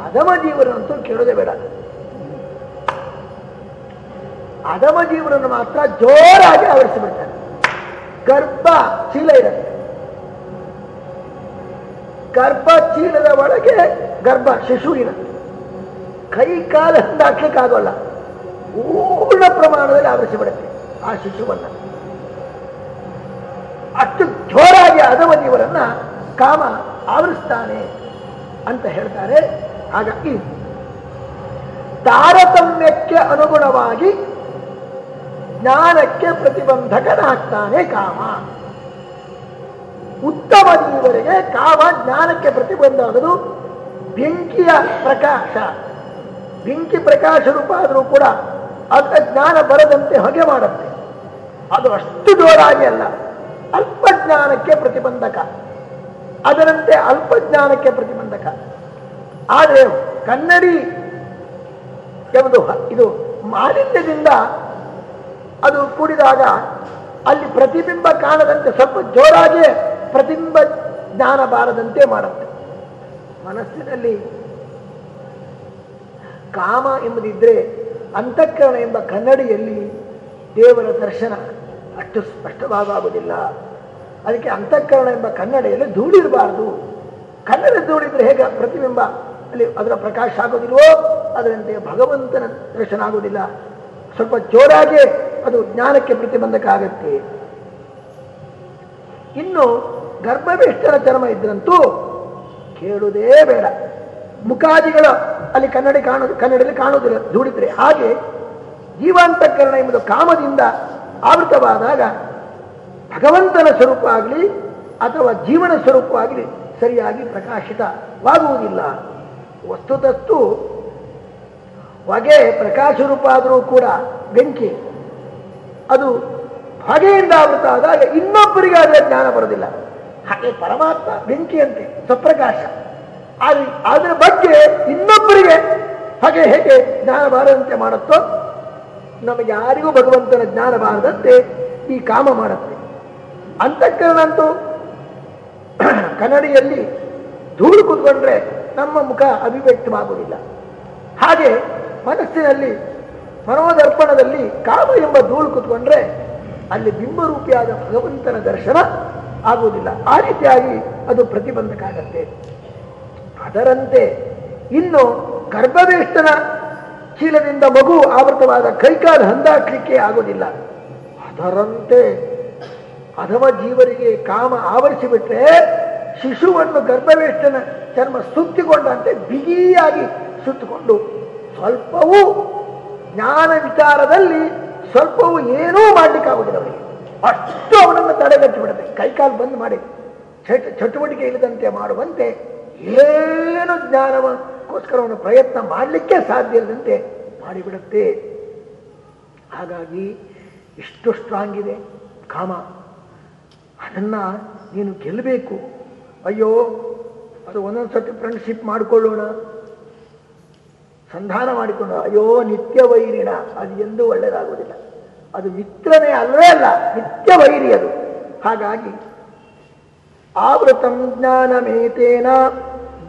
ಅಧಮ ಜೀವನಂತೂ ಕೇಳೋದೇ ಬೇಡ. ಅದಮ ಜೀವನನ್ನು ಮಾತ್ರ ಜೋರಾಗಿ ಆವರಿಸಿಬಿಡ್ತಾರೆ ಗರ್ಭ ಚೀಲ ಇರುತ್ತೆ. ಗರ್ಭ ಚೀಲದ ಒಳಗೆ ಗರ್ಭ ಶಿಶು ಇರುತ್ತೆ ಕೈ ಕಾಲು ಹಂದಾಕ್ಲಿಕ್ಕೆ ಆಗೋಲ್ಲ ಪೂರ್ಣ ಪ್ರಮಾಣದಲ್ಲಿ ಆವರಿಸಿಬಿಡುತ್ತೆ ಆ ಶಿಶುವನ್ನ. ಅಷ್ಟು ಜೋರಾಗಿ ಅದವನಿಯವರನ್ನ ಕಾಮ ಆವರಿಸ್ತಾನೆ ಅಂತ ಹೇಳ್ತಾರೆ. ಹಾಗಾಗಿ ತಾರತಮ್ಯಕ್ಕೆ ಅನುಗುಣವಾಗಿ ಜ್ಞಾನಕ್ಕೆ ಪ್ರತಿಬಂಧಕನಾಗ್ತಾನೆ ಕಾಮ. ಉತ್ತಮ ಜೀವರಿಗೆ ಕಾವ ಜ್ಞಾನಕ್ಕೆ ಪ್ರತಿಬಂಧ ಆಗೋದು ಬೆಂಕಿಯ ಪ್ರಕಾಶ. ಬೆಂಕಿ ಪ್ರಕಾಶ ರೂಪ ಆದರೂ ಕೂಡ ಅದರ ಜ್ಞಾನ ಬರದಂತೆ ಹೊಗೆ ಮಾಡುತ್ತೆ. ಅದು ಅಷ್ಟು ಜೋರಾಗಿ ಅಲ್ಲ ಅಲ್ಪ ಜ್ಞಾನಕ್ಕೆ ಪ್ರತಿಬಂಧಕ. ಅದರಂತೆ ಅಲ್ಪ ಜ್ಞಾನಕ್ಕೆ ಪ್ರತಿಬಂಧಕ. ಆದರೆ ಕನ್ನಡಿ ಎಂಬುದು ಇದು ಮಾಲಿನ್ಯದಿಂದ ಅದು ಕೂಡಿದಾಗ ಅಲ್ಲಿ ಪ್ರತಿಬಿಂಬ ಕಾಣದಂತೆ ಸ್ವಲ್ಪ ಜೋರಾಗಿ ಪ್ರತಿಬಿಂಬ ಜ್ಞಾನ ಬಾರದಂತೆ ಮಾಡುತ್ತೆ. ಮನಸ್ಸಿನಲ್ಲಿ ಕಾಮ ಎಂಬುದಿದ್ರೆ ಅಂತಃಕರಣ ಎಂಬ ಕನ್ನಡಿಯಲ್ಲಿ ದೇವರ ದರ್ಶನ ಅಷ್ಟು ಸ್ಪಷ್ಟವಾಗುವುದಿಲ್ಲ. ಅದಕ್ಕೆ ಅಂತಃಕರಣ ಎಂಬ ಕನ್ನಡಿಯಲ್ಲಿ ಧೂಳಿರಬಾರದು. ಕನ್ನಡ ಧೂಳಿದ್ರೆ ಹೇಗೆ ಪ್ರತಿಬಿಂಬ? ಅಲ್ಲಿ ಅದರ ಪ್ರಕಾಶ ಆಗೋದಿಲ್ವೋ ಅದರಂತೆ ಭಗವಂತನ ದರ್ಶನ ಆಗುವುದಿಲ್ಲ. ಸ್ವಲ್ಪ ಜೋರಾಗೆ ಅದು ಜ್ಞಾನಕ್ಕೆ ಪ್ರತಿಬಂಧಕ ಆಗತ್ತೆ. ಇನ್ನು ಗರ್ಭವಿಷ್ಠರ ಚರ್ಮ ಇದ್ರಂತೂ ಕೇಳುವುದೇ ಬೇಡ. ಮುಖಾದಿಗಳು ಅಲ್ಲಿ ಕನ್ನಡಿ ಕಾಣೋದು ಕನ್ನಡದಲ್ಲಿ ಕಾಣುವುದಿಲ್ಲ ಜೋಡಿದ್ರೆ ಹಾಗೆ ಜೀವಾಂತಕರಣ ಎಂಬುದು ಕಾಮದಿಂದ ಆವೃತವಾದಾಗ ಭಗವಂತನ ಸ್ವರೂಪ ಆಗಲಿ ಅಥವಾ ಜೀವನ ಸ್ವರೂಪ ಆಗಲಿ ಸರಿಯಾಗಿ ಪ್ರಕಾಶಿತವಾಗುವುದಿಲ್ಲ. ವಸ್ತುತಸ್ತು ಹೊಗೆ ಪ್ರಕಾಶ ರೂಪ ಆದರೂ ಕೂಡ ಬೆಂಕಿ. ಅದು ಹೊಗೆಯಿಂದ ಆವೃತ ಆದಾಗ ಇನ್ನೊಬ್ಬರಿಗೆ ಅದರ ಜ್ಞಾನ ಬರೋದಿಲ್ಲ. ಹಾಗೆ ಪರಮಾತ್ಮ ಬೆಂಕಿಯಂತೆ, ಸ್ವಪ್ರಕಾಶ. ಅಲ್ಲಿ ಅದರ ಬಗ್ಗೆ ಇನ್ನೊಬ್ಬರಿಗೆ ಹಾಗೆ ಹೇಗೆ ಜ್ಞಾನ ಬಾರದಂತೆ ಮಾಡುತ್ತೋ, ನಮಗೆ ಯಾರಿಗೂ ಭಗವಂತನ ಜ್ಞಾನ ಬಾರದಂತೆ ಈ ಕಾಮ ಮಾಡುತ್ತೆ. ಅಂತಃಕರಣಂತೂ ಕನ್ನಡಿಯಲ್ಲಿ ಧೂಳು ಕೂತ್ಕೊಂಡ್ರೆ ನಮ್ಮ ಮುಖ ಅಭಿವ್ಯಕ್ತವಾಗುವುದಿಲ್ಲ. ಹಾಗೆ ಮನಸ್ಸಿನಲ್ಲಿ ಮನೋದರ್ಪಣದಲ್ಲಿ ಕಾಮ ಎಂಬ ಧೂಳು ಕೂತ್ಕೊಂಡ್ರೆ ಅಲ್ಲಿ ಬಿಂಬರೂಪಿಯಾದ ಭಗವಂತನ ದರ್ಶನ ಆಗುವುದಿಲ್ಲ. ಆ ರೀತಿಯಾಗಿ ಅದು ಪ್ರತಿಬಂಧಕ ಆಗತ್ತೆ ಅದರಂತೆ ಇನ್ನು ಗರ್ಭವೇಷ್ಟನ ಚೀಲದಿಂದ ಮಗು ಆವೃತವಾದ ಕೈಕಾಲು ಹಂದಾಕ್ಲಿಕ್ಕೆ ಆಗೋದಿಲ್ಲ ಅದರಂತೆ ಅಧಮ ಜೀವರಿಗೆ ಕಾಮ ಆವರಿಸಿಬಿಟ್ರೆ ಶಿಶುವನ್ನು ಗರ್ಭವೇಷ್ಟನ ಚರ್ಮ ಸುತ್ತಿಕೊಂಡಂತೆ ಬಿಗಿಯಾಗಿ ಸುತ್ತಿಕೊಂಡು ಸ್ವಲ್ಪವೂ ಜ್ಞಾನ ವಿಚಾರದಲ್ಲಿ ಸ್ವಲ್ಪವೂ ಏನೂ ಮಾಡ್ಲಿಕ್ಕಾಗುದಿಲ್ಲ ಅವರಿಗೆ ಅಷ್ಟು ಅವನನ್ನು ತಡೆಗಟ್ಟಿ ಬಿಡದೆ ಕೈಕಾಲು ಬಂದ್ ಮಾಡಿ. ಚಟ, ಚಟುವಟಿಕೆ ಇಲ್ಲದಂತೆ ಮಾಡುವಂತೆ ಏನು ಜ್ಞಾನವಕ್ಕೋಸ್ಕರ ಅವನು ಪ್ರಯತ್ನ ಮಾಡಲಿಕ್ಕೆ ಸಾಧ್ಯ ಇಲ್ಲದಂತೆ ಮಾಡಿಬಿಡುತ್ತೆ. ಹಾಗಾಗಿ ಇಷ್ಟು ಸ್ಟ್ರಾಂಗ್ ಇದೆ. ಕಾಮ, ಅದನ್ನು ನೀನು ಗೆಲ್ಲಬೇಕು. ಅಯ್ಯೋ, ಅದು ಒಂದೊಂದು ಸತಿ ಫ್ರೆಂಡ್ಶಿಪ್ ಮಾಡಿಕೊಳ್ಳೋಣ. ಸಂಧಾನ ಮಾಡಿಕೊಂಡು, ಅಯ್ಯೋ, ನಿತ್ಯ ವೈರಿಣ ಅದು ಎಂದೂ ಒಳ್ಳೆಯದಾಗುವುದಿಲ್ಲ ಅದು ಮಿತ್ರನೇ ಅಲ್ಲವೇ ಅಲ್ಲ, ನಿತ್ಯ ವೈರಿ ಅದು. ಹಾಗಾಗಿ, ಆವೃತಂ ಜ್ಞಾನಮೇತೇನ,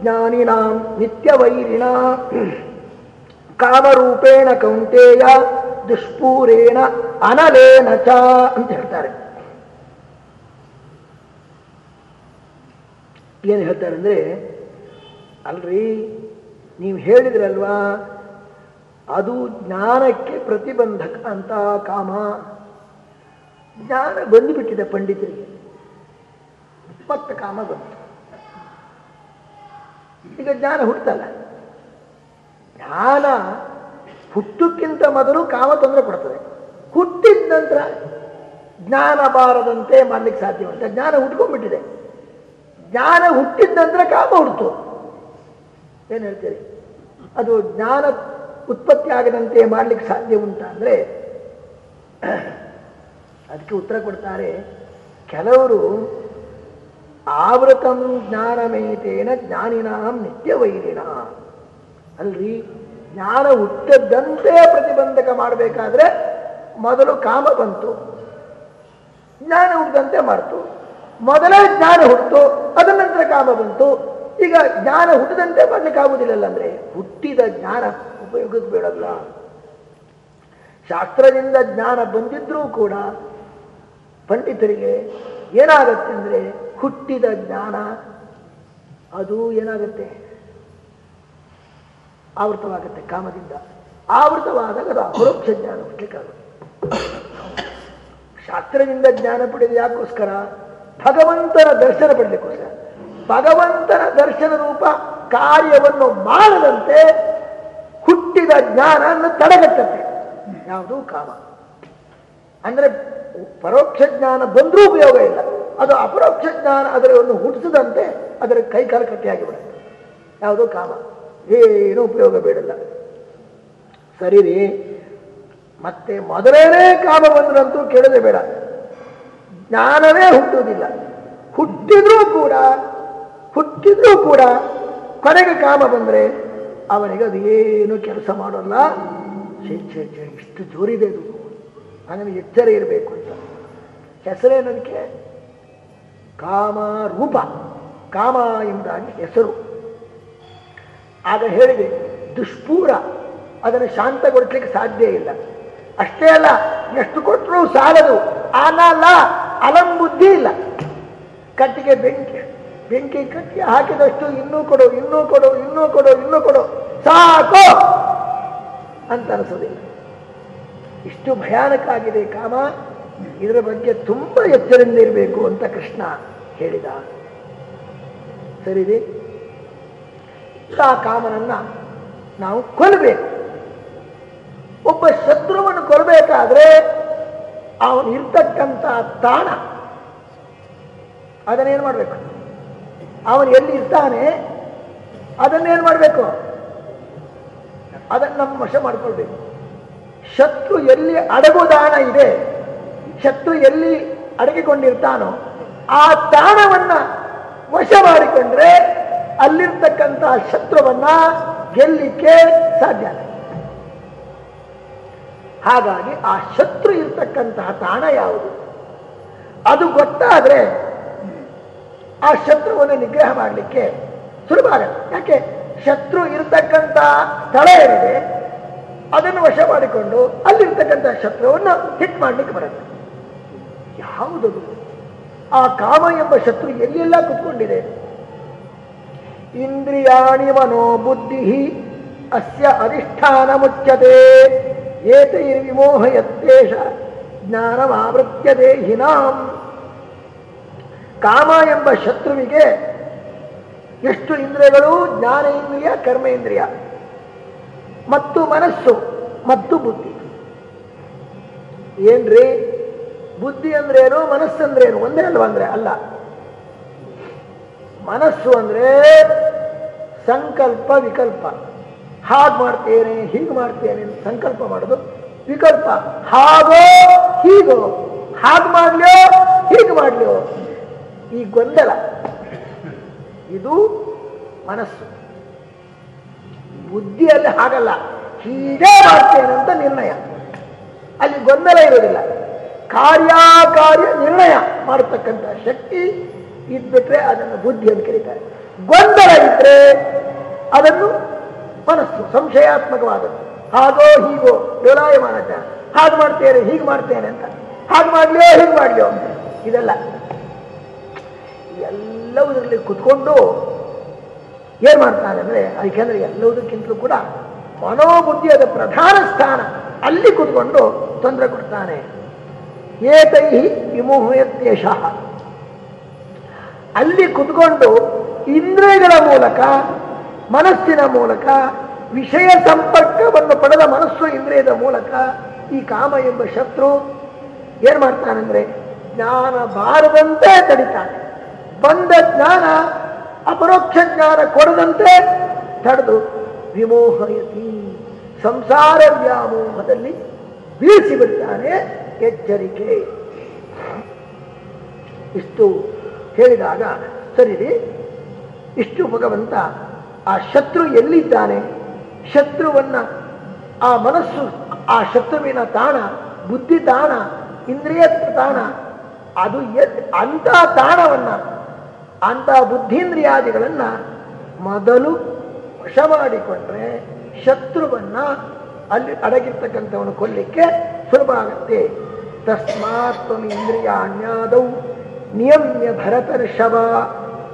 ಜ್ಞಾನಿನಾಂ ನಿತ್ಯ ವೈರಿಣ, ಕಾಮರೂಪೇಣ ಕೌಂಟೇಯ ದುಷ್ಪೂರೇಣ ಅನಲೇನ ಚ ಅಂತ ಹೇಳ್ತಾರೆ. ಏನು ಹೇಳ್ತಾರೆ ಅಂದ್ರೆ, ಅಲ್ರಿ ನೀವು ಹೇಳಿದ್ರಲ್ವಾ? ಅದು ಜ್ಞಾನಕ್ಕೆ ಪ್ರತಿಬಂಧಕ ಅಂತ ಕಾಮ. ಜ್ಞಾನ ಬಂದುಬಿಟ್ಟಿದೆ ಪಂಡಿತರಿಗೆ. ಮತ್ತೆ ಕಾಮ ಬಂತು. ಈಗ ಜ್ಞಾನ ಹುಟ್ಟಲ್ಲ. ಜ್ಞಾನ ಹುಟ್ಟುಕ್ಕಿಂತ ಮೊದಲು ಕಾಮ ತೊಂದರೆ ಕೊಡ್ತದೆ. ಹುಟ್ಟಿದ ನಂತರ ಜ್ಞಾನ ಬಾರದಂತೆ ಮಾಡಲಿಕ್ಕೆ ಸಾಧ್ಯವಂತ ಜ್ಞಾನ ಹುಟ್ಕೊಂಡ್ಬಿಟ್ಟಿದೆ. ಜ್ಞಾನ ಹುಟ್ಟಿದ ನಂತರ ಕಾಮ ಹುಡ್ತು ಏನು ಹೇಳ್ತೀರಿ? ಅದು ಜ್ಞಾನ ಉತ್ಪತ್ತಿ ಆಗದಂತೆ ಮಾಡಲಿಕ್ಕೆ ಸಾಧ್ಯ ಉಂಟ ಅಂದರೆ, ಅದಕ್ಕೆ ಉತ್ತರ ಕೊಡ್ತಾರೆ, ಕೆಲವರು ಆವೃತಂ ಜ್ಞಾನಮೇತೇನ ಜ್ಞಾನಿನಾಂ ನಿತ್ಯ ವೈರಿಣ ಅಲ್ರಿ? ಜ್ಞಾನ ಹುಟ್ಟದಂತೆ ಪ್ರತಿಬಂಧಕ ಮಾಡಬೇಕಾದ್ರೆ ಮೊದಲು ಕಾಮ ಬಂತು, ಜ್ಞಾನ ಹುಟ್ಟದಂತೆ ಮಾಡ್ತು. ಮೊದಲೇ ಜ್ಞಾನ ಹುಡ್ತು ಅದನಂತರ ಕಾಮ ಬಂತು. ಈಗ ಜ್ಞಾನ ಹುಟ್ಟದಂತೆ ಮಾಡ್ಲಿಕ್ಕೆ ಆಗುದಿಲ್ಲಲ್ಲ ಅಂದ್ರೆ ಹುಟ್ಟಿದ ಜ್ಞಾನ ಉಪಯೋಗಕ್ಕೆ ಬೇಡಲ್ಲ. ಶಾಸ್ತ್ರದಿಂದ ಜ್ಞಾನ ಬಂದಿದ್ರೂ ಕೂಡ ಪಂಡಿತರಿಗೆ ಏನಾಗತ್ತೆ ಅಂದ್ರೆ ಹುಟ್ಟಿದ ಜ್ಞಾನ ಅದು ಏನಾಗುತ್ತೆ? ಆವೃತವಾಗುತ್ತೆ ಕಾಮದಿಂದ. ಆವೃತವಾದಾಗ ಅದು ಅಪರೋಕ್ಷ ಜ್ಞಾನ ಹುಟ್ಟಲಿಕ್ಕಾಗುತ್ತೆ ಶಾಸ್ತ್ರದಿಂದ ಜ್ಞಾನ ಪಡೆಯೋದು ಯಾಕೋಸ್ಕರ ಭಗವಂತನ ದರ್ಶನ ಪಡಲಿಕ್ಕೋಸ್ಕರ. ಭಗವಂತನ ದರ್ಶನ ರೂಪ ಕಾರ್ಯವನ್ನು ಮಾಡದಂತೆ ಹುಟ್ಟಿದ ಜ್ಞಾನ ತಡೆಗಟ್ಟತ್ತೆ ಯಾವುದು ಕಾಮ. ಅಂದ್ರೆ ಪರೋಕ್ಷ ಜ್ಞಾನ ಬಂದರೂ ಉಪಯೋಗ ಇಲ್ಲ. ಅದು ಅಪರೋಕ್ಷ ಜ್ಞಾನ ಅದರನ್ನು ಹುಟ್ಟಿಸದಂತೆ ಅದರ ಕೈ ಕಟ್ಟಿಯಾಗಿ ಬಿಡುತ್ತೆ ಯಾವುದು ಕಾಮ. ಏನು ಉಪಯೋಗ ಬೇಡಲ್ಲ. ಸರಿ ರೀ. ಮತ್ತೆ ಮೊದಲೇನೇ ಕಾಮ ಬಂದ್ರಂತೂ ಕೇಳದೆ ಬೇಡ. ಜ್ಞಾನವೇ ಹುಟ್ಟುವುದಿಲ್ಲ. ಹುಟ್ಟಿದ್ರೂ ಕೂಡ ಹುಟ್ಟಿದ್ರೂ ಕೂಡ ಕೊನೆಗೆ ಕಾಮ ಬಂದ್ರೆ ಅವನಿಗೆ ಅದು ಏನು ಕೆಲಸ ಮಾಡೋಲ್ಲ. ಛೇ ಇಷ್ಟು ಜೋರಿದೆ ಅದು. ಅವನಿಗೆ ಎಚ್ಚರ ಇರಬೇಕು ಅಂತ. ಹೆಸರೇನದಕ್ಕೆ ಕಾಮ ರೂಪ ಕಾಮ ಎಂಬುದಾಗಿ ಹೆಸರು. ಆಗ ಹೇಳಿದೆ, ದುಷ್ಪೂರ. ಅದನ್ನು ಶಾಂತಗೊಳಿಸ್ಲಿಕ್ಕೆ ಸಾಧ್ಯ ಇಲ್ಲ. ಅಷ್ಟೇ ಅಲ್ಲ, ಎಷ್ಟು ಕೊಟ್ಟರೂ ಸಾಲದು. ಆನಲ್ಲ ಅಲಂ ಬುದ್ಧಿ ಇಲ್ಲ. ಕಟ್ಟಿಗೆ ಬೆಂಕಿ ಬೆಂಕಿ ಕಟ್ಟಿ ಹಾಕಿದಷ್ಟು ಇನ್ನೂ ಕೊಡು ಇನ್ನೂ ಕೊಡು ಇನ್ನೂ ಕೊಡು ಇನ್ನೂ ಕೊಡು. ಸಾಕು! ಅಂತ ಅನಿಸೋದಿಲ್ಲ ಇಷ್ಟು ಭಯಾನಕ ಆಗಿದೆ ಕಾಮ. ಇದರ ಬಗ್ಗೆ ತುಂಬಾ ಎಚ್ಚರಿಂದ ಇರಬೇಕು ಅಂತ ಕೃಷ್ಣ ಹೇಳಿದ. ಸರಿದೆ ಆ ಕಾಮನನ್ನ ನಾವು ಕೊಲ್ಲಬೇಕು ಒಬ್ಬ ಶತ್ರುವನ್ನು ಕೊಲ್ಲಬೇಕಾದ್ರೆ ಅವನು ಇರ್ತಕ್ಕಂಥ ತಾಣ. ಅದನ್ನೇನು ಮಾಡಬೇಕು? ಅವನು ಎಲ್ಲಿ ಇರ್ತಾನೆ ಅದನ್ನೇನು ಮಾಡಬೇಕು? ಅದನ್ನು ನಮ್ಮ ವಶ ಮಾಡಿಕೊಳ್ಬೇಕು. ಶತ್ರು ಎಲ್ಲಿ ಅಡಗುದಾಣ ಇದೆ, ಶತ್ರು ಎಲ್ಲಿ ಅಡಗಿಕೊಂಡಿರ್ತಾನೋ, ಆ ತಾಣವನ್ನು ವಶ ಮಾಡಿಕೊಂಡ್ರೆ ಅಲ್ಲಿರ್ತಕ್ಕಂಥ ಶತ್ರುವನ್ನ ಗೆಲ್ಲಿಕ್ಕೆ ಸಾಧ್ಯ ಹಾಗಾಗಿ ಆ ಶತ್ರು ಇರ್ತಕ್ಕಂತಹ ತಾಣ ಯಾವುದು? ಅದು ಗೊತ್ತಾದ್ರೆ ಆ ಶತ್ರುವನ್ನು ನಿಗ್ರಹ ಮಾಡಲಿಕ್ಕೆ ಸುಲಭ ಆಗತ್ತೆ ಯಾಕೆ? ಶತ್ರು ಇರತಕ್ಕಂಥ ಸ್ಥಳ ಏನಿದೆ, ಅದನ್ನು ವಶ ಮಾಡಿಕೊಂಡು ಅಲ್ಲಿರ್ತಕ್ಕಂಥ ಶತ್ರುವನ್ನು ಹಿಟ್ ಮಾಡ್ಲಿಕ್ಕೆ ಬರುತ್ತೆ. ಯಾವುದದು? ಆ ಕಾಮ ಎಂಬ ಶತ್ರು ಎಲ್ಲೆಲ್ಲ ಕುತ್ಕೊಂಡಿದೆ? ಇಂದ್ರಿಯಾಣಿ ಮನೋ ಬುದ್ಧಿ ಅಸ್ಯ ಅಧಿಷ್ಠಾನ ಮುಚ್ಯತೆ ಜ್ಞಾನ ಜ್ಞಾನಮಾವೃತ್ಯ ದೇಹಿನಾಂ ಕಾಮ ಎಂಬ ಶತ್ರುವಿಗೆ ಎಷ್ಟು ಇಂದ್ರಿಯಗಳು ಜ್ಞಾನೇಂದ್ರಿಯ ಕರ್ಮೇಂದ್ರಿಯ ಮತ್ತು ಮನಸ್ಸು, ಮತ್ತು ಬುದ್ಧಿ. ಏನ್ರಿ? ಬುದ್ಧಿ ಅಂದ್ರೇನು ಮನಸ್ಸಂದ್ರೇನು ಒಂದೇ ಅಲ್ವಾ ಅಂದ್ರೆ? ಅಲ್ಲ. ಮನಸ್ಸು ಅಂದ್ರೆ ಸಂಕಲ್ಪ, ವಿಕಲ್ಪ. ಹಾಗೆ ಮಾಡ್ತೇನೆ, ಹೀಗೆ ಮಾಡ್ತೇನೆ ಸಂಕಲ್ಪ ಮಾಡೋದು ವಿಕಲ್ಪ. ಹಾಗೋ ಹೀಗೋ. ಹಾಗೆ ಮಾಡ್ಲಿಯೋ, ಹೀಗೆ ಮಾಡ್ಲಿಯೋ. ಈ ಗೊಂದಲ. ಇದು ಮನಸ್ಸು. ಬುದ್ಧಿಯಲ್ಲಿ ಹಾಗಲ್ಲ. ಹೀಗೆ ಮಾಡ್ತೇನೆ ಅಂತ ನಿರ್ಣಯ. ಅಲ್ಲಿ ಗೊಂದಲ ಇರೋದಿಲ್ಲ. ಕಾರ್ಯಕಾರ್ಯ ನಿರ್ಣಯ ಮಾಡತಕ್ಕಂಥ ಶಕ್ತಿ ಇದ್ಬಿಟ್ರೆ ಅದನ್ನು ಬುದ್ಧಿ ಅಂತ ಕರೀತಾರೆ. ಗೊಂದಲ ಇದ್ರೆ ಅದನ್ನು ಮನಸ್ಸು ಸಂಶಯಾತ್ಮಕವಾದದ್ದು. ಹಾಗೋ ಹೀಗೋ ಡೋಲಾಯಮಾನ ಹಾಗೆ ಮಾಡ್ತೇನೆ, ಹೀಗೆ ಮಾಡ್ತೇನೆ ಅಂತ. ಹಾಗೆ ಮಾಡ್ಲಿಯೋ, ಹೀಗೆ ಮಾಡ್ಲಿಯೋ ಅಂತ. ಇದೆಲ್ಲ. ಎಲ್ಲವುದರಲ್ಲಿ ಕುತ್ಕೊಂಡು ಏನು ಮಾಡ್ತಾನೆ ಅಂದ್ರೆ ಅದಕ್ಕೆಂದ್ರೆ ಎಲ್ಲವುದಕ್ಕಿಂತಲೂ ಕೂಡ ಮನೋಬುದ್ಧಿಯದ ಪ್ರಧಾನ ಸ್ಥಾನ ಅಲ್ಲಿ ಕುತ್ಕೊಂಡು ತೊಂದರೆ ಕೊಡ್ತಾನೆ. ಏತೈ ವಿಮೋಹಯತ್ಯೇಷ ಅಲ್ಲಿ ಕುತ್ಕೊಂಡು ಇಂದ್ರಿಯಗಳ ಮೂಲಕ, ಮನಸ್ಸಿನ ಮೂಲಕ, ವಿಷಯ ಸಂಪರ್ಕವನ್ನು ಪಡೆದ ಮನಸ್ಸು ಇಂದ್ರಿಯದ ಮೂಲಕ ಈ ಕಾಮ ಎಂಬ ಶತ್ರು ಏನ್ ಮಾಡ್ತಾನಂದ್ರೆ, ಜ್ಞಾನ ಬಾರದಂತೆ ತಡಿತಾನೆ. ಬಂದ ಜ್ಞಾನ ಅಪರೋಕ್ಷ ಜ್ಞಾನ ಕೊಡದಂತೆ ತಡೆದು ವಿಮೋಹಯತಿ. ಸಂಸಾರ ವ್ಯಾಮೋಹದಲ್ಲಿ ಬೀಳಿಸಿ ಬಿಡ್ತಾನೆ ಎಚ್ಚರಿಕೆ. ಇಷ್ಟು ಹೇಳಿದಾಗ ಸರಿರಿ ಇಷ್ಟು ಭಗವಂತ ಆ ಶತ್ರು ಎಲ್ಲಿದ್ದಾನೆ? ಶತ್ರುವನ್ನ ಆ ಮನಸ್ಸು, ಆ ಶತ್ರುವಿನ ತಾಣ, ಬುದ್ಧಿ ತಾಣ ಇಂದ್ರಿಯ ತಾಣ, ಅದು ಎ ಅಂತ ತಾಣವನ್ನ ಅಂತ ಬುದ್ಧೀಂದ್ರಿಯಾದಿಗಳನ್ನ ಮೊದಲು ವಶ ಮಾಡಿಕೊಂಡ್ರೆ ಶತ್ರುವನ್ನ ಅಲ್ಲಿ ಅಡಗಿರ್ತಕ್ಕಂಥವನು ಕೊಲ್ಲಿಕ್ಕೆ ಸುಲಭ ಆಗುತ್ತೆ. ತಸ್ಮಾತ್ ಇಂದ್ರಿಯಾಣ್ಯಾದೌ ನಿಯಮ್ಯ ಭರತರ್ಷವ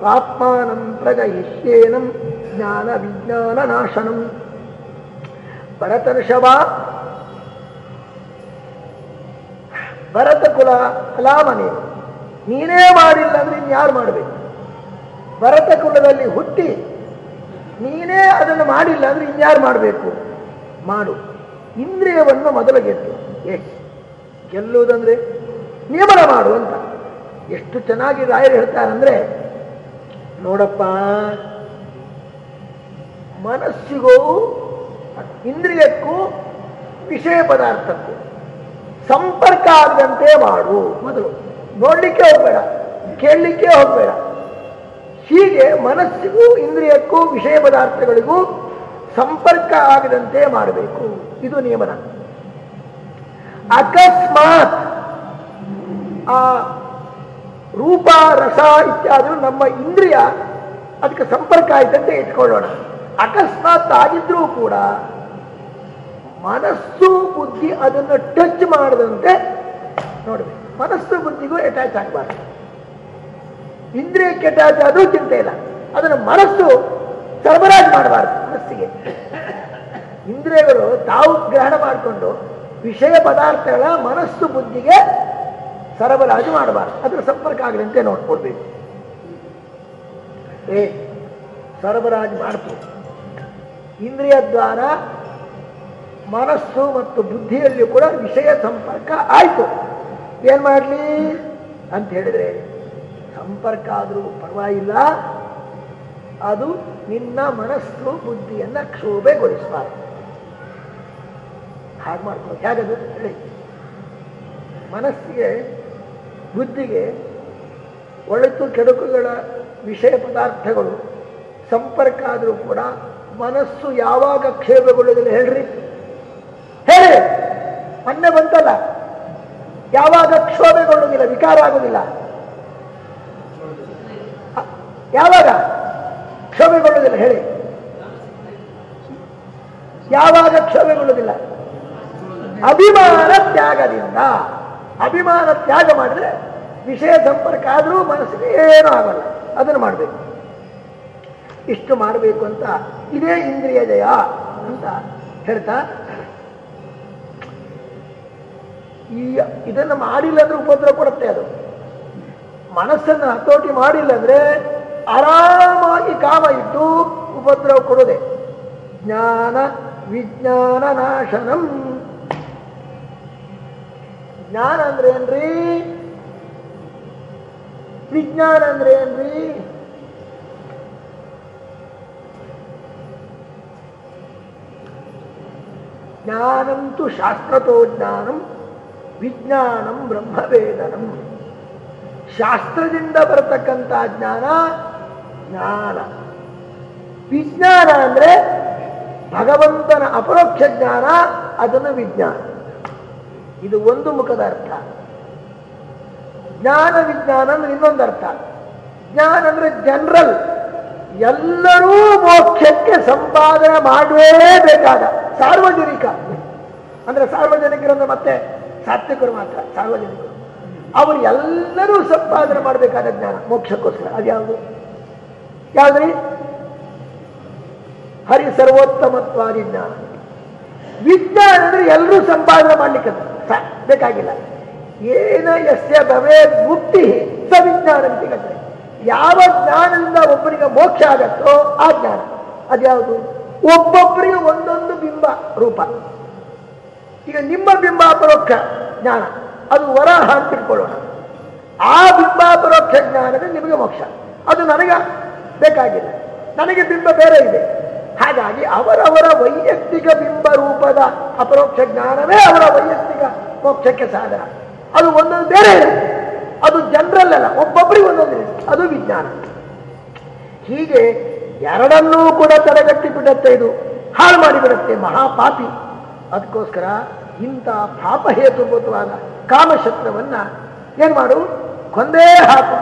ಆತ್ಮಾನಂ ಪ್ರಗಯಿಷ್ಯೇನಂ ಜ್ಞಾನ ವಿಜ್ಞಾನ ನಾಶನಂ. ಭರತರ್ಷವ ಭರತ ಕುಲ ಫಲಾಮ ನೀನೇ ಮಾಡಿಲ್ಲ ಅಂದ್ರೆ ಇನ್ಯಾರು ಮಾಡಬೇಕು? ಭರತ ಕುಲದಲ್ಲಿ ಹುಟ್ಟಿ ನೀನೇ ಅದನ್ನು ಮಾಡಿಲ್ಲ ಅಂದ್ರೆ ಇನ್ಯಾರು ಮಾಡಬೇಕು? ಮಾಡು. ಇಂದ್ರಿಯವನ್ನು ಮೊದಲು ಗೆದ್ದು. ಏ ಗೆಲ್ಲುವುದಂದ್ರೆ ನಿಯಮನ ಮಾಡು ಅಂತ. ಎಷ್ಟು ಚೆನ್ನಾಗಿ ರಾಯರು ಹೇಳ್ತಾರಂದ್ರೆ, ನೋಡಪ್ಪ, ಮನಸ್ಸಿಗೂ ಇಂದ್ರಿಯಕ್ಕೂ ವಿಷಯ ಪದಾರ್ಥಕ್ಕೂ ಸಂಪರ್ಕ ಆಗದಂತೆ ಮಾಡು. ಮೊದಲು ನೋಡ್ಲಿಕ್ಕೆ ಹೋಗ್ಬೇಡ, ಕೇಳಲಿಕ್ಕೆ ಹೋಗ್ಬೇಡ. ಹೀಗೆ ಮನಸ್ಸಿಗೂ ಇಂದ್ರಿಯಕ್ಕೂ ವಿಷಯ ಪದಾರ್ಥಗಳಿಗೂ ಸಂಪರ್ಕ ಆಗದಂತೆ ಮಾಡಬೇಕು. ಇದು ನಿಯಮನ. ಅಕಸ್ಮಾತ್ ಆ ರೂಪ, ರಸ ಇತ್ಯಾದಿ ನಮ್ಮ ಇಂದ್ರಿಯ ಅದಕ್ಕೆ ಸಂಪರ್ಕ ಆಯ್ತಂತೆ ಇಟ್ಕೊಳ್ಳೋಣ. ಅಕಸ್ಮಾತ್ ಆಗಿದ್ರೂ ಕೂಡ ಮನಸ್ಸು, ಬುದ್ಧಿ ಅದನ್ನು ಟಚ್ ಮಾಡದಂತೆ ನೋಡಬೇಕು. ಮನಸ್ಸು, ಬುದ್ಧಿಗೂ ಅಟ್ಯಾಚ್ ಆಗಬಾರ್ದು. ಇಂದ್ರಿಯಕ್ಕೆ ಅಟ್ಯಾಚ್ ಅದು ಚಿಂತೆ ಇಲ್ಲ. ಅದನ್ನು ಮನಸ್ಸು ಸರಬರಾಜು ಮಾಡಬಾರ್ದು, ಮನಸ್ಸಿಗೆ. ಇಂದ್ರಿಯಗಳು ತಾವು ಗ್ರಹಣ ಮಾಡಿಕೊಂಡು ವಿಷಯ ಪದಾರ್ಥಗಳ ಮನಸ್ಸು ಬುದ್ಧಿಗೆ ಸರಬರಾಜು ಮಾಡಬಾರ್ದು. ಅದರ ಸಂಪರ್ಕ ಆಗದಂತೆ ನೋಡ್ಕೊಳ್ಬೇಕು. ಏ, ಸರಬರಾಜು ಮಾಡ್ಬೋದು ಇಂದ್ರಿಯ ದ್ವಾರ, ಮನಸ್ಸು ಮತ್ತು ಬುದ್ಧಿಯಲ್ಲಿಯೂ ಕೂಡ ವಿಷಯ ಸಂಪರ್ಕ ಆಯಿತು. ಏನ್ ಮಾಡಲಿ? ಅಂತ ಹೇಳಿದ್ರೆ ಸಂಪರ್ಕ ಆದರೂ ಪರವಾಗಿಲ್ಲ. ಅದು ನಿನ್ನ ಮನಸ್ಸು ಬುದ್ಧಿಯನ್ನು ಕ್ಷೋಭೆಗೊಳಿಸಬಾರ್ದು ಹಾಗೆ ಮಾಡ್ಕೊಳ್ಳಿ ಹೇಗದು? ಹೇಳಿ. ಮನಸ್ಸಿಗೆ, ಬುದ್ಧಿಗೆ ಒಳಿತು ಕೆಡುಕುಗಳ ವಿಷಯ ಪದಾರ್ಥಗಳು, ಸಂಪರ್ಕ ಆದರೂ ಕೂಡ ಮನಸ್ಸು ಯಾವಾಗ ಕ್ಷೇಮಗೊಳ್ಳುವುದಿಲ್ಲ ಹೇಳ್ರಿ. ಹೇಳಿ. ಮೊನ್ನೆ ಬಂತಲ್ಲ. ಯಾವಾಗ ಕ್ಷೋಭೆಗೊಳ್ಳೋದಿಲ್ಲ ವಿಕಾರ ಆಗುವುದಿಲ್ಲ. ಅ- ಯಾವಾಗ? ಕ್ಷೋಭೆಗೊಳ್ಳುವುದಿಲ್ಲ ಹೇಳಿ. ಯಾವಾಗ ಕ್ಷೋಭೆಗೊಳ್ಳುವುದಿಲ್ಲ ಅಭಿಮಾನ ತ್ಯಾಗದಿಂದ. ಅಭಿಮಾನ ತ್ಯಾಗ ಮಾಡಿದ್ರೆ ವಿಷಯ ಸಂಪರ್ಕ ಆದರೂ ಮನಸ್ಸಿಗೆ ಏನೂ ಆಗಲ್ಲ. ಅದನ್ನು ಮಾಡಬೇಕು. ಇಷ್ಟು ಮಾಡಬೇಕು ಅಂತ ಇದೇ ಇಂದ್ರಿಯ ಜಯ ಅಂತ ಹೇಳ್ತಾ, ಈ ಇದನ್ನು ಮಾಡಿಲ್ಲ ಅಂದ್ರೆ ಉಪದ್ರ ಕೊಡುತ್ತೆ ಅದು. ಮನಸ್ಸನ್ನು ಹತೋಟಿ ಮಾಡಿಲ್ಲ ಅಂದ್ರೆ ಆರಾಮಾಗಿ ಕಾಮ ಇದ್ದು ಉಪದ್ರವ ಕೊಡದೆ ಜ್ಞಾನ ವಿಜ್ಞಾನ ನಾಶನಂ. ಜ್ಞಾನ ಅಂದ್ರೆ ಏನ್ರಿ? ವಿಜ್ಞಾನ ಅಂದ್ರೆ ಏನ್ರಿ? ಜ್ಞಾನಂತು ಶಾಸ್ತ್ರತೋ ಜ್ಞಾನಂ, ವಿಜ್ಞಾನಂ ಬ್ರಹ್ಮವೇದನಂ. ಶಾಸ್ತ್ರದಿಂದ ಬರತಕ್ಕಂಥ ಜ್ಞಾನ ಜ್ಞಾನ. ವಿಜ್ಞಾನ ಅಂದ್ರೆ ಭಗವಂತನ ಅಪರೋಕ್ಷ ಜ್ಞಾನ, ಅದನ್ನು ವಿಜ್ಞಾನ. ಇದು ಒಂದು ಮುಖದ ಅರ್ಥ. ಜ್ಞಾನ, ವಿಜ್ಞಾನ ಅಂದ್ರೆ ಇನ್ನೊಂದು ಅರ್ಥ. ಜ್ಞಾನ ಅಂದ್ರೆ ಜನರಲ್ ಎಲ್ಲರೂ ಮೋಕ್ಷಕ್ಕೆ ಸಂಪಾದನೆ ಮಾಡಲೇಬೇಕಾದ ಸಾರ್ವಜನಿಕ. ಅಂದ್ರೆ ಸಾರ್ವಜನಿಕರಂದ್ರೆ ಮತ್ತೆ ಸಾತ್ವಿಕರು ಮಾತ್ರ, ಸಾರ್ವಜನಿಕರು. ಅವರು ಎಲ್ಲರೂ ಸಂಪಾದನೆ ಮಾಡಬೇಕಾದ ಜ್ಞಾನ, ಮೋಕ್ಷಕ್ಕೋಸ್ಕರ. ಅದ್ಯಾವುದು? ಯಾವ್ದ್ರಿ? ಹರಿ ಸರ್ವೋತ್ತಮತ್ವಾದಿ ಜ್ಞಾನ ವಿಜ್ಞಾನ ಅಂದ್ರೆ ಎಲ್ಲರೂ ಸಂಪಾದನೆ ಮಾಡ್ಲಿಕ್ಕೆ ಬೇಕಾಗಿಲ್ಲ. ಏನ ಯಸ್ಯ ಭವೇ ಮುಕ್ತಿ ಸ ವಿಜ್ಞಾನ ಸಿಗತ್ತೆ ಯಾವ ಜ್ಞಾನದಿಂದ ಒಬ್ಬರಿಗೆ ಮೋಕ್ಷ ಆಗತ್ತೋ ಆ ಜ್ಞಾನ. ಅದ್ಯಾವುದು? ಒಬ್ಬೊಬ್ಬರಿಗೆ ಒಂದೊಂದು ಬಿಂಬ ರೂಪ. ಈಗ ನಿಮ್ಮ ಬಿಂಬ ಪರೋಕ್ಷ ಜ್ಞಾನ, ಅದು ವರ ಅಂತ ಆ ಬಿಂಬ ಪರೋಕ್ಷ ಜ್ಞಾನದ ನಿಮಗೆ ಮೋಕ್ಷ. ಅದು ನನಗೆ ಬೇಕಾಗಿಲ್ಲ ನನಗೆ ಬಿಂಬ ಬೇರೆ ಇದೆ. ಹಾಗಾಗಿ ಅವರವರ ವೈಯಕ್ತಿಕ ಬಿಂಬ ರೂಪದ ಅಪರೋಕ್ಷ ಜ್ಞಾನವೇ ಅವರ ವೈಯಕ್ತಿಕ ಮೋಕ್ಷಕ್ಕೆ ಸಾಧನ. ಅದು ಒಂದೊಂದು ಬೇರೆ ಇದೆ. ಅದು ಜನರಲ್ ಅಲ್ಲ ಒಬ್ಬೊಬ್ಬರಿಗೆ ಒಂದೊಂದು ಅದು ವಿಜ್ಞಾನ. ಹೀಗೆ ಎರಡನ್ನೂ ಕೂಡ ತಡೆಗಟ್ಟಿ ಬಿಡುತ್ತೆ ಇದು. ಹಾಳು ಮಾಡಿಬಿಡುತ್ತೆ ಮಹಾಪಾಪಿ. ಅದಕ್ಕೋಸ್ಕರ ಇಂಥ ಪಾಪ ಹೇತುಭೂತವಾದ ಕಾಮಶತ್ರುವನ್ನ ಏನ್ ಮಾಡು ಕೊಂದೇ ಹಾಕು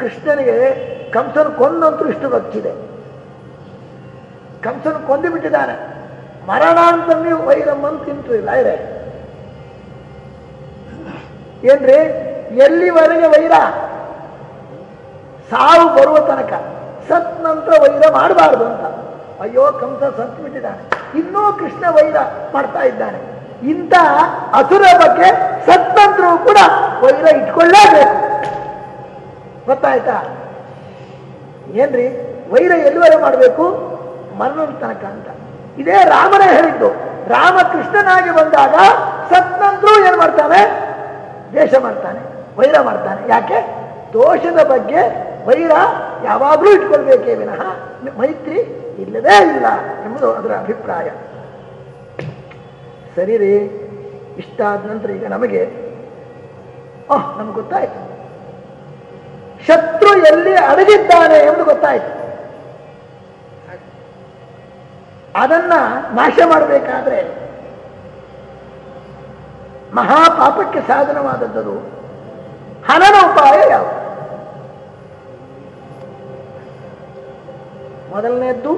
ಕೃಷ್ಣನಿಗೆ ಕಂಸನ ಕೊಂದಂತೂ ಇಷ್ಟು ಗೊತ್ತಿದೆ. ಕಂಸನ ಕೊಂದು ಬಿಟ್ಟಿದ್ದಾನೆ. ಮರಣಾಂತರನೇ ವೈರಮ್ಮನ್ ತಿಂತು ಇಲ್ಲ ಇದೆ ಏನ್ರಿ? ಎಲ್ಲಿವರೆಗೆ ವೈರ? ಸಾವು ಬರುವ ತನಕ. ಸತ್ ನಂತರ ವೈರ ಮಾಡಬಾರ್ದು ಅಂತ. ಅಯ್ಯೋ, ಕಂಸ ಸತ್ ಬಿಟ್ಟಿದ್ದಾನೆ. ಇನ್ನೂ ಕೃಷ್ಣ ವೈರ ಮಾಡ್ತಾ ಇದ್ದಾನೆ. ಇಂಥ ಅಸುರ ಬಗ್ಗೆ ಸತ್ ಕೂಡ ವೈರ ಇಟ್ಕೊಳ್ಳೇಬೇಕು. ಗೊತ್ತಾಯ್ತಾ? ಏನ್ರಿ? ವೈರ ಎಲ್ಲಿವರೆ ಮಾಡಬೇಕು? ಮರಣದ ತನಕ ಅಂತ. ಇದೇ ರಾಮನೇ ಹೇಳಿದ್ದು. ರಾಮ ಕೃಷ್ಣನಾಗಿ ಬಂದಾಗ ಸತ್ನಂದ್ರು ಏನ್ ಮಾಡ್ತಾನೆ? ದ್ವೇಷ ಮಾಡ್ತಾನೆ, ವೈರ ಮಾಡ್ತಾನೆ. ಯಾಕೆ? ದೋಷದ ಬಗ್ಗೆ ವೈರ ಯಾವಾಗಲೂ ಇಟ್ಕೊಳ್ಬೇಕೇ ವಿನಃ. ಮೈತ್ರಿ ಇಲ್ಲವೇ ಇಲ್ಲ ಎಂಬುದು ಅದರ ಅಭಿಪ್ರಾಯ. ಸರಿ ರೀ, ಇಷ್ಟಾದ ನಂತರ ಈಗ ನಮಗೆ ಓಹ್ ನಮ್ಗೆ ಗೊತ್ತಾಯ್ತು. ಶತ್ರು ಎಲ್ಲಿ ಅಡಗಿದ್ದಾನೆ ಎಂಬುದು ಗೊತ್ತಾಯಿತು. ಅದನ್ನ ನಾಶ ಮಾಡಬೇಕಾದ್ರೆ ಮಹಾಪಾಪಕ್ಕೆ ಸಾಧನವಾದದ್ದು ಹನನ ಉಪಾಯ ಯಾವುದು? ಮೊದಲನೇದ್ದು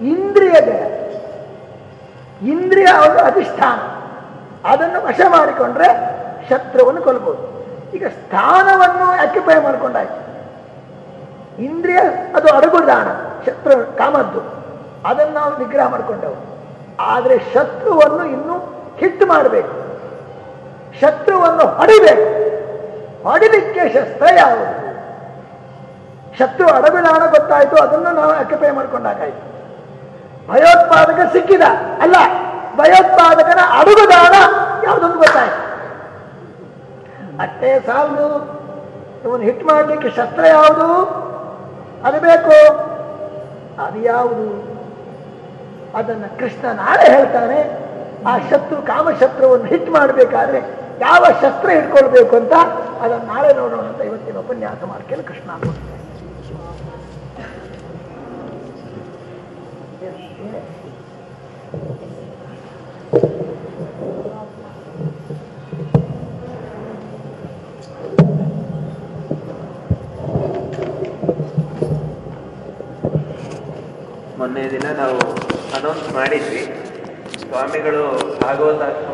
ಇಂದ್ರಿಯ ಇಂದ್ರಿಯ ಅವರು ಅಧಿಷ್ಠಾನ. ಅದನ್ನು ವಶ ಮಾಡಿಕೊಂಡ್ರೆ ಶತ್ರುವನ್ನು ಕೊಲ್ಬೋದು. ಈಗ ಸ್ಥಾನವನ್ನು ಆಕ್ಯುಪೈ ಮಾಡ್ಕೊಂಡಾಯ್ತು? ಇಂದ್ರಿಯ, ಅದು ಅಡಗುದಾಣ, ಶತ್ರು, ಕಾಮದ್ದು. ಅದನ್ನು ನಾವು ನಿಗ್ರಹ ಮಾಡಿಕೊಂಡವು. ಆದರೆ ಶತ್ರುವನ್ನು ಇನ್ನೂ ಹಿಟ್ ಮಾಡಬೇಕು. ಶತ್ರುವನ್ನು ಹೊಡಿಬೇಕು. ಹೊಡಿಲಿಕ್ಕೆ ಶಸ್ತ್ರ ಯಾವುದು? ಶತ್ರು ಅಡಗುದಾಣ ಗೊತ್ತಾಯಿತು, ಅದನ್ನು ನಾವು ಆಕ್ಯುಪೈ ಮಾಡ್ಕೊಂಡಾಗಾಯ್ತು? ಭಯೋತ್ಪಾದಕ ಸಿಕ್ಕಿದ. ಅಲ್ಲ, ಭಯೋತ್ಪಾದಕನ ಅಡುಗುದಾಣ ಯಾವುದೊಂದು ಗೊತ್ತಾಯ್ತು? ಅಷ್ಟೇ ಸಾಲದು ಇವನು ಹಿಟ್ ಮಾಡಲಿಕ್ಕೆ ಶಸ್ತ್ರ ಯಾವುದು? ಅದು ಬೇಕು. ಅದು ಯಾವುದು? ಅದನ್ನು ಕೃಷ್ಣ ನಾಳೆ ಹೇಳ್ತಾನೆ. ಆ ಶತ್ರು ಕಾಮಶತ್ರುವನ್ನು ಹಿಟ್ ಮಾಡಬೇಕಾದ್ರೆ ಯಾವ ಶಸ್ತ್ರ ಇಟ್ಕೊಳ್ಬೇಕು ಅಂತ ಅದನ್ನು ನಾಳೆ ನೋಡೋಣ ಅಂತ ಇವತ್ತಿನ ಉಪನ್ಯಾಸ ಮಾಡ್ಕೊಂಡು ಕೃಷ್ಣ ಮೊನ್ನೆ ದಿನ ನಾವು ಅನೌನ್ಸ್ ಮಾಡಿದ್ವಿ. ಸ್ವಾಮಿಗಳು ಭಾಗವತ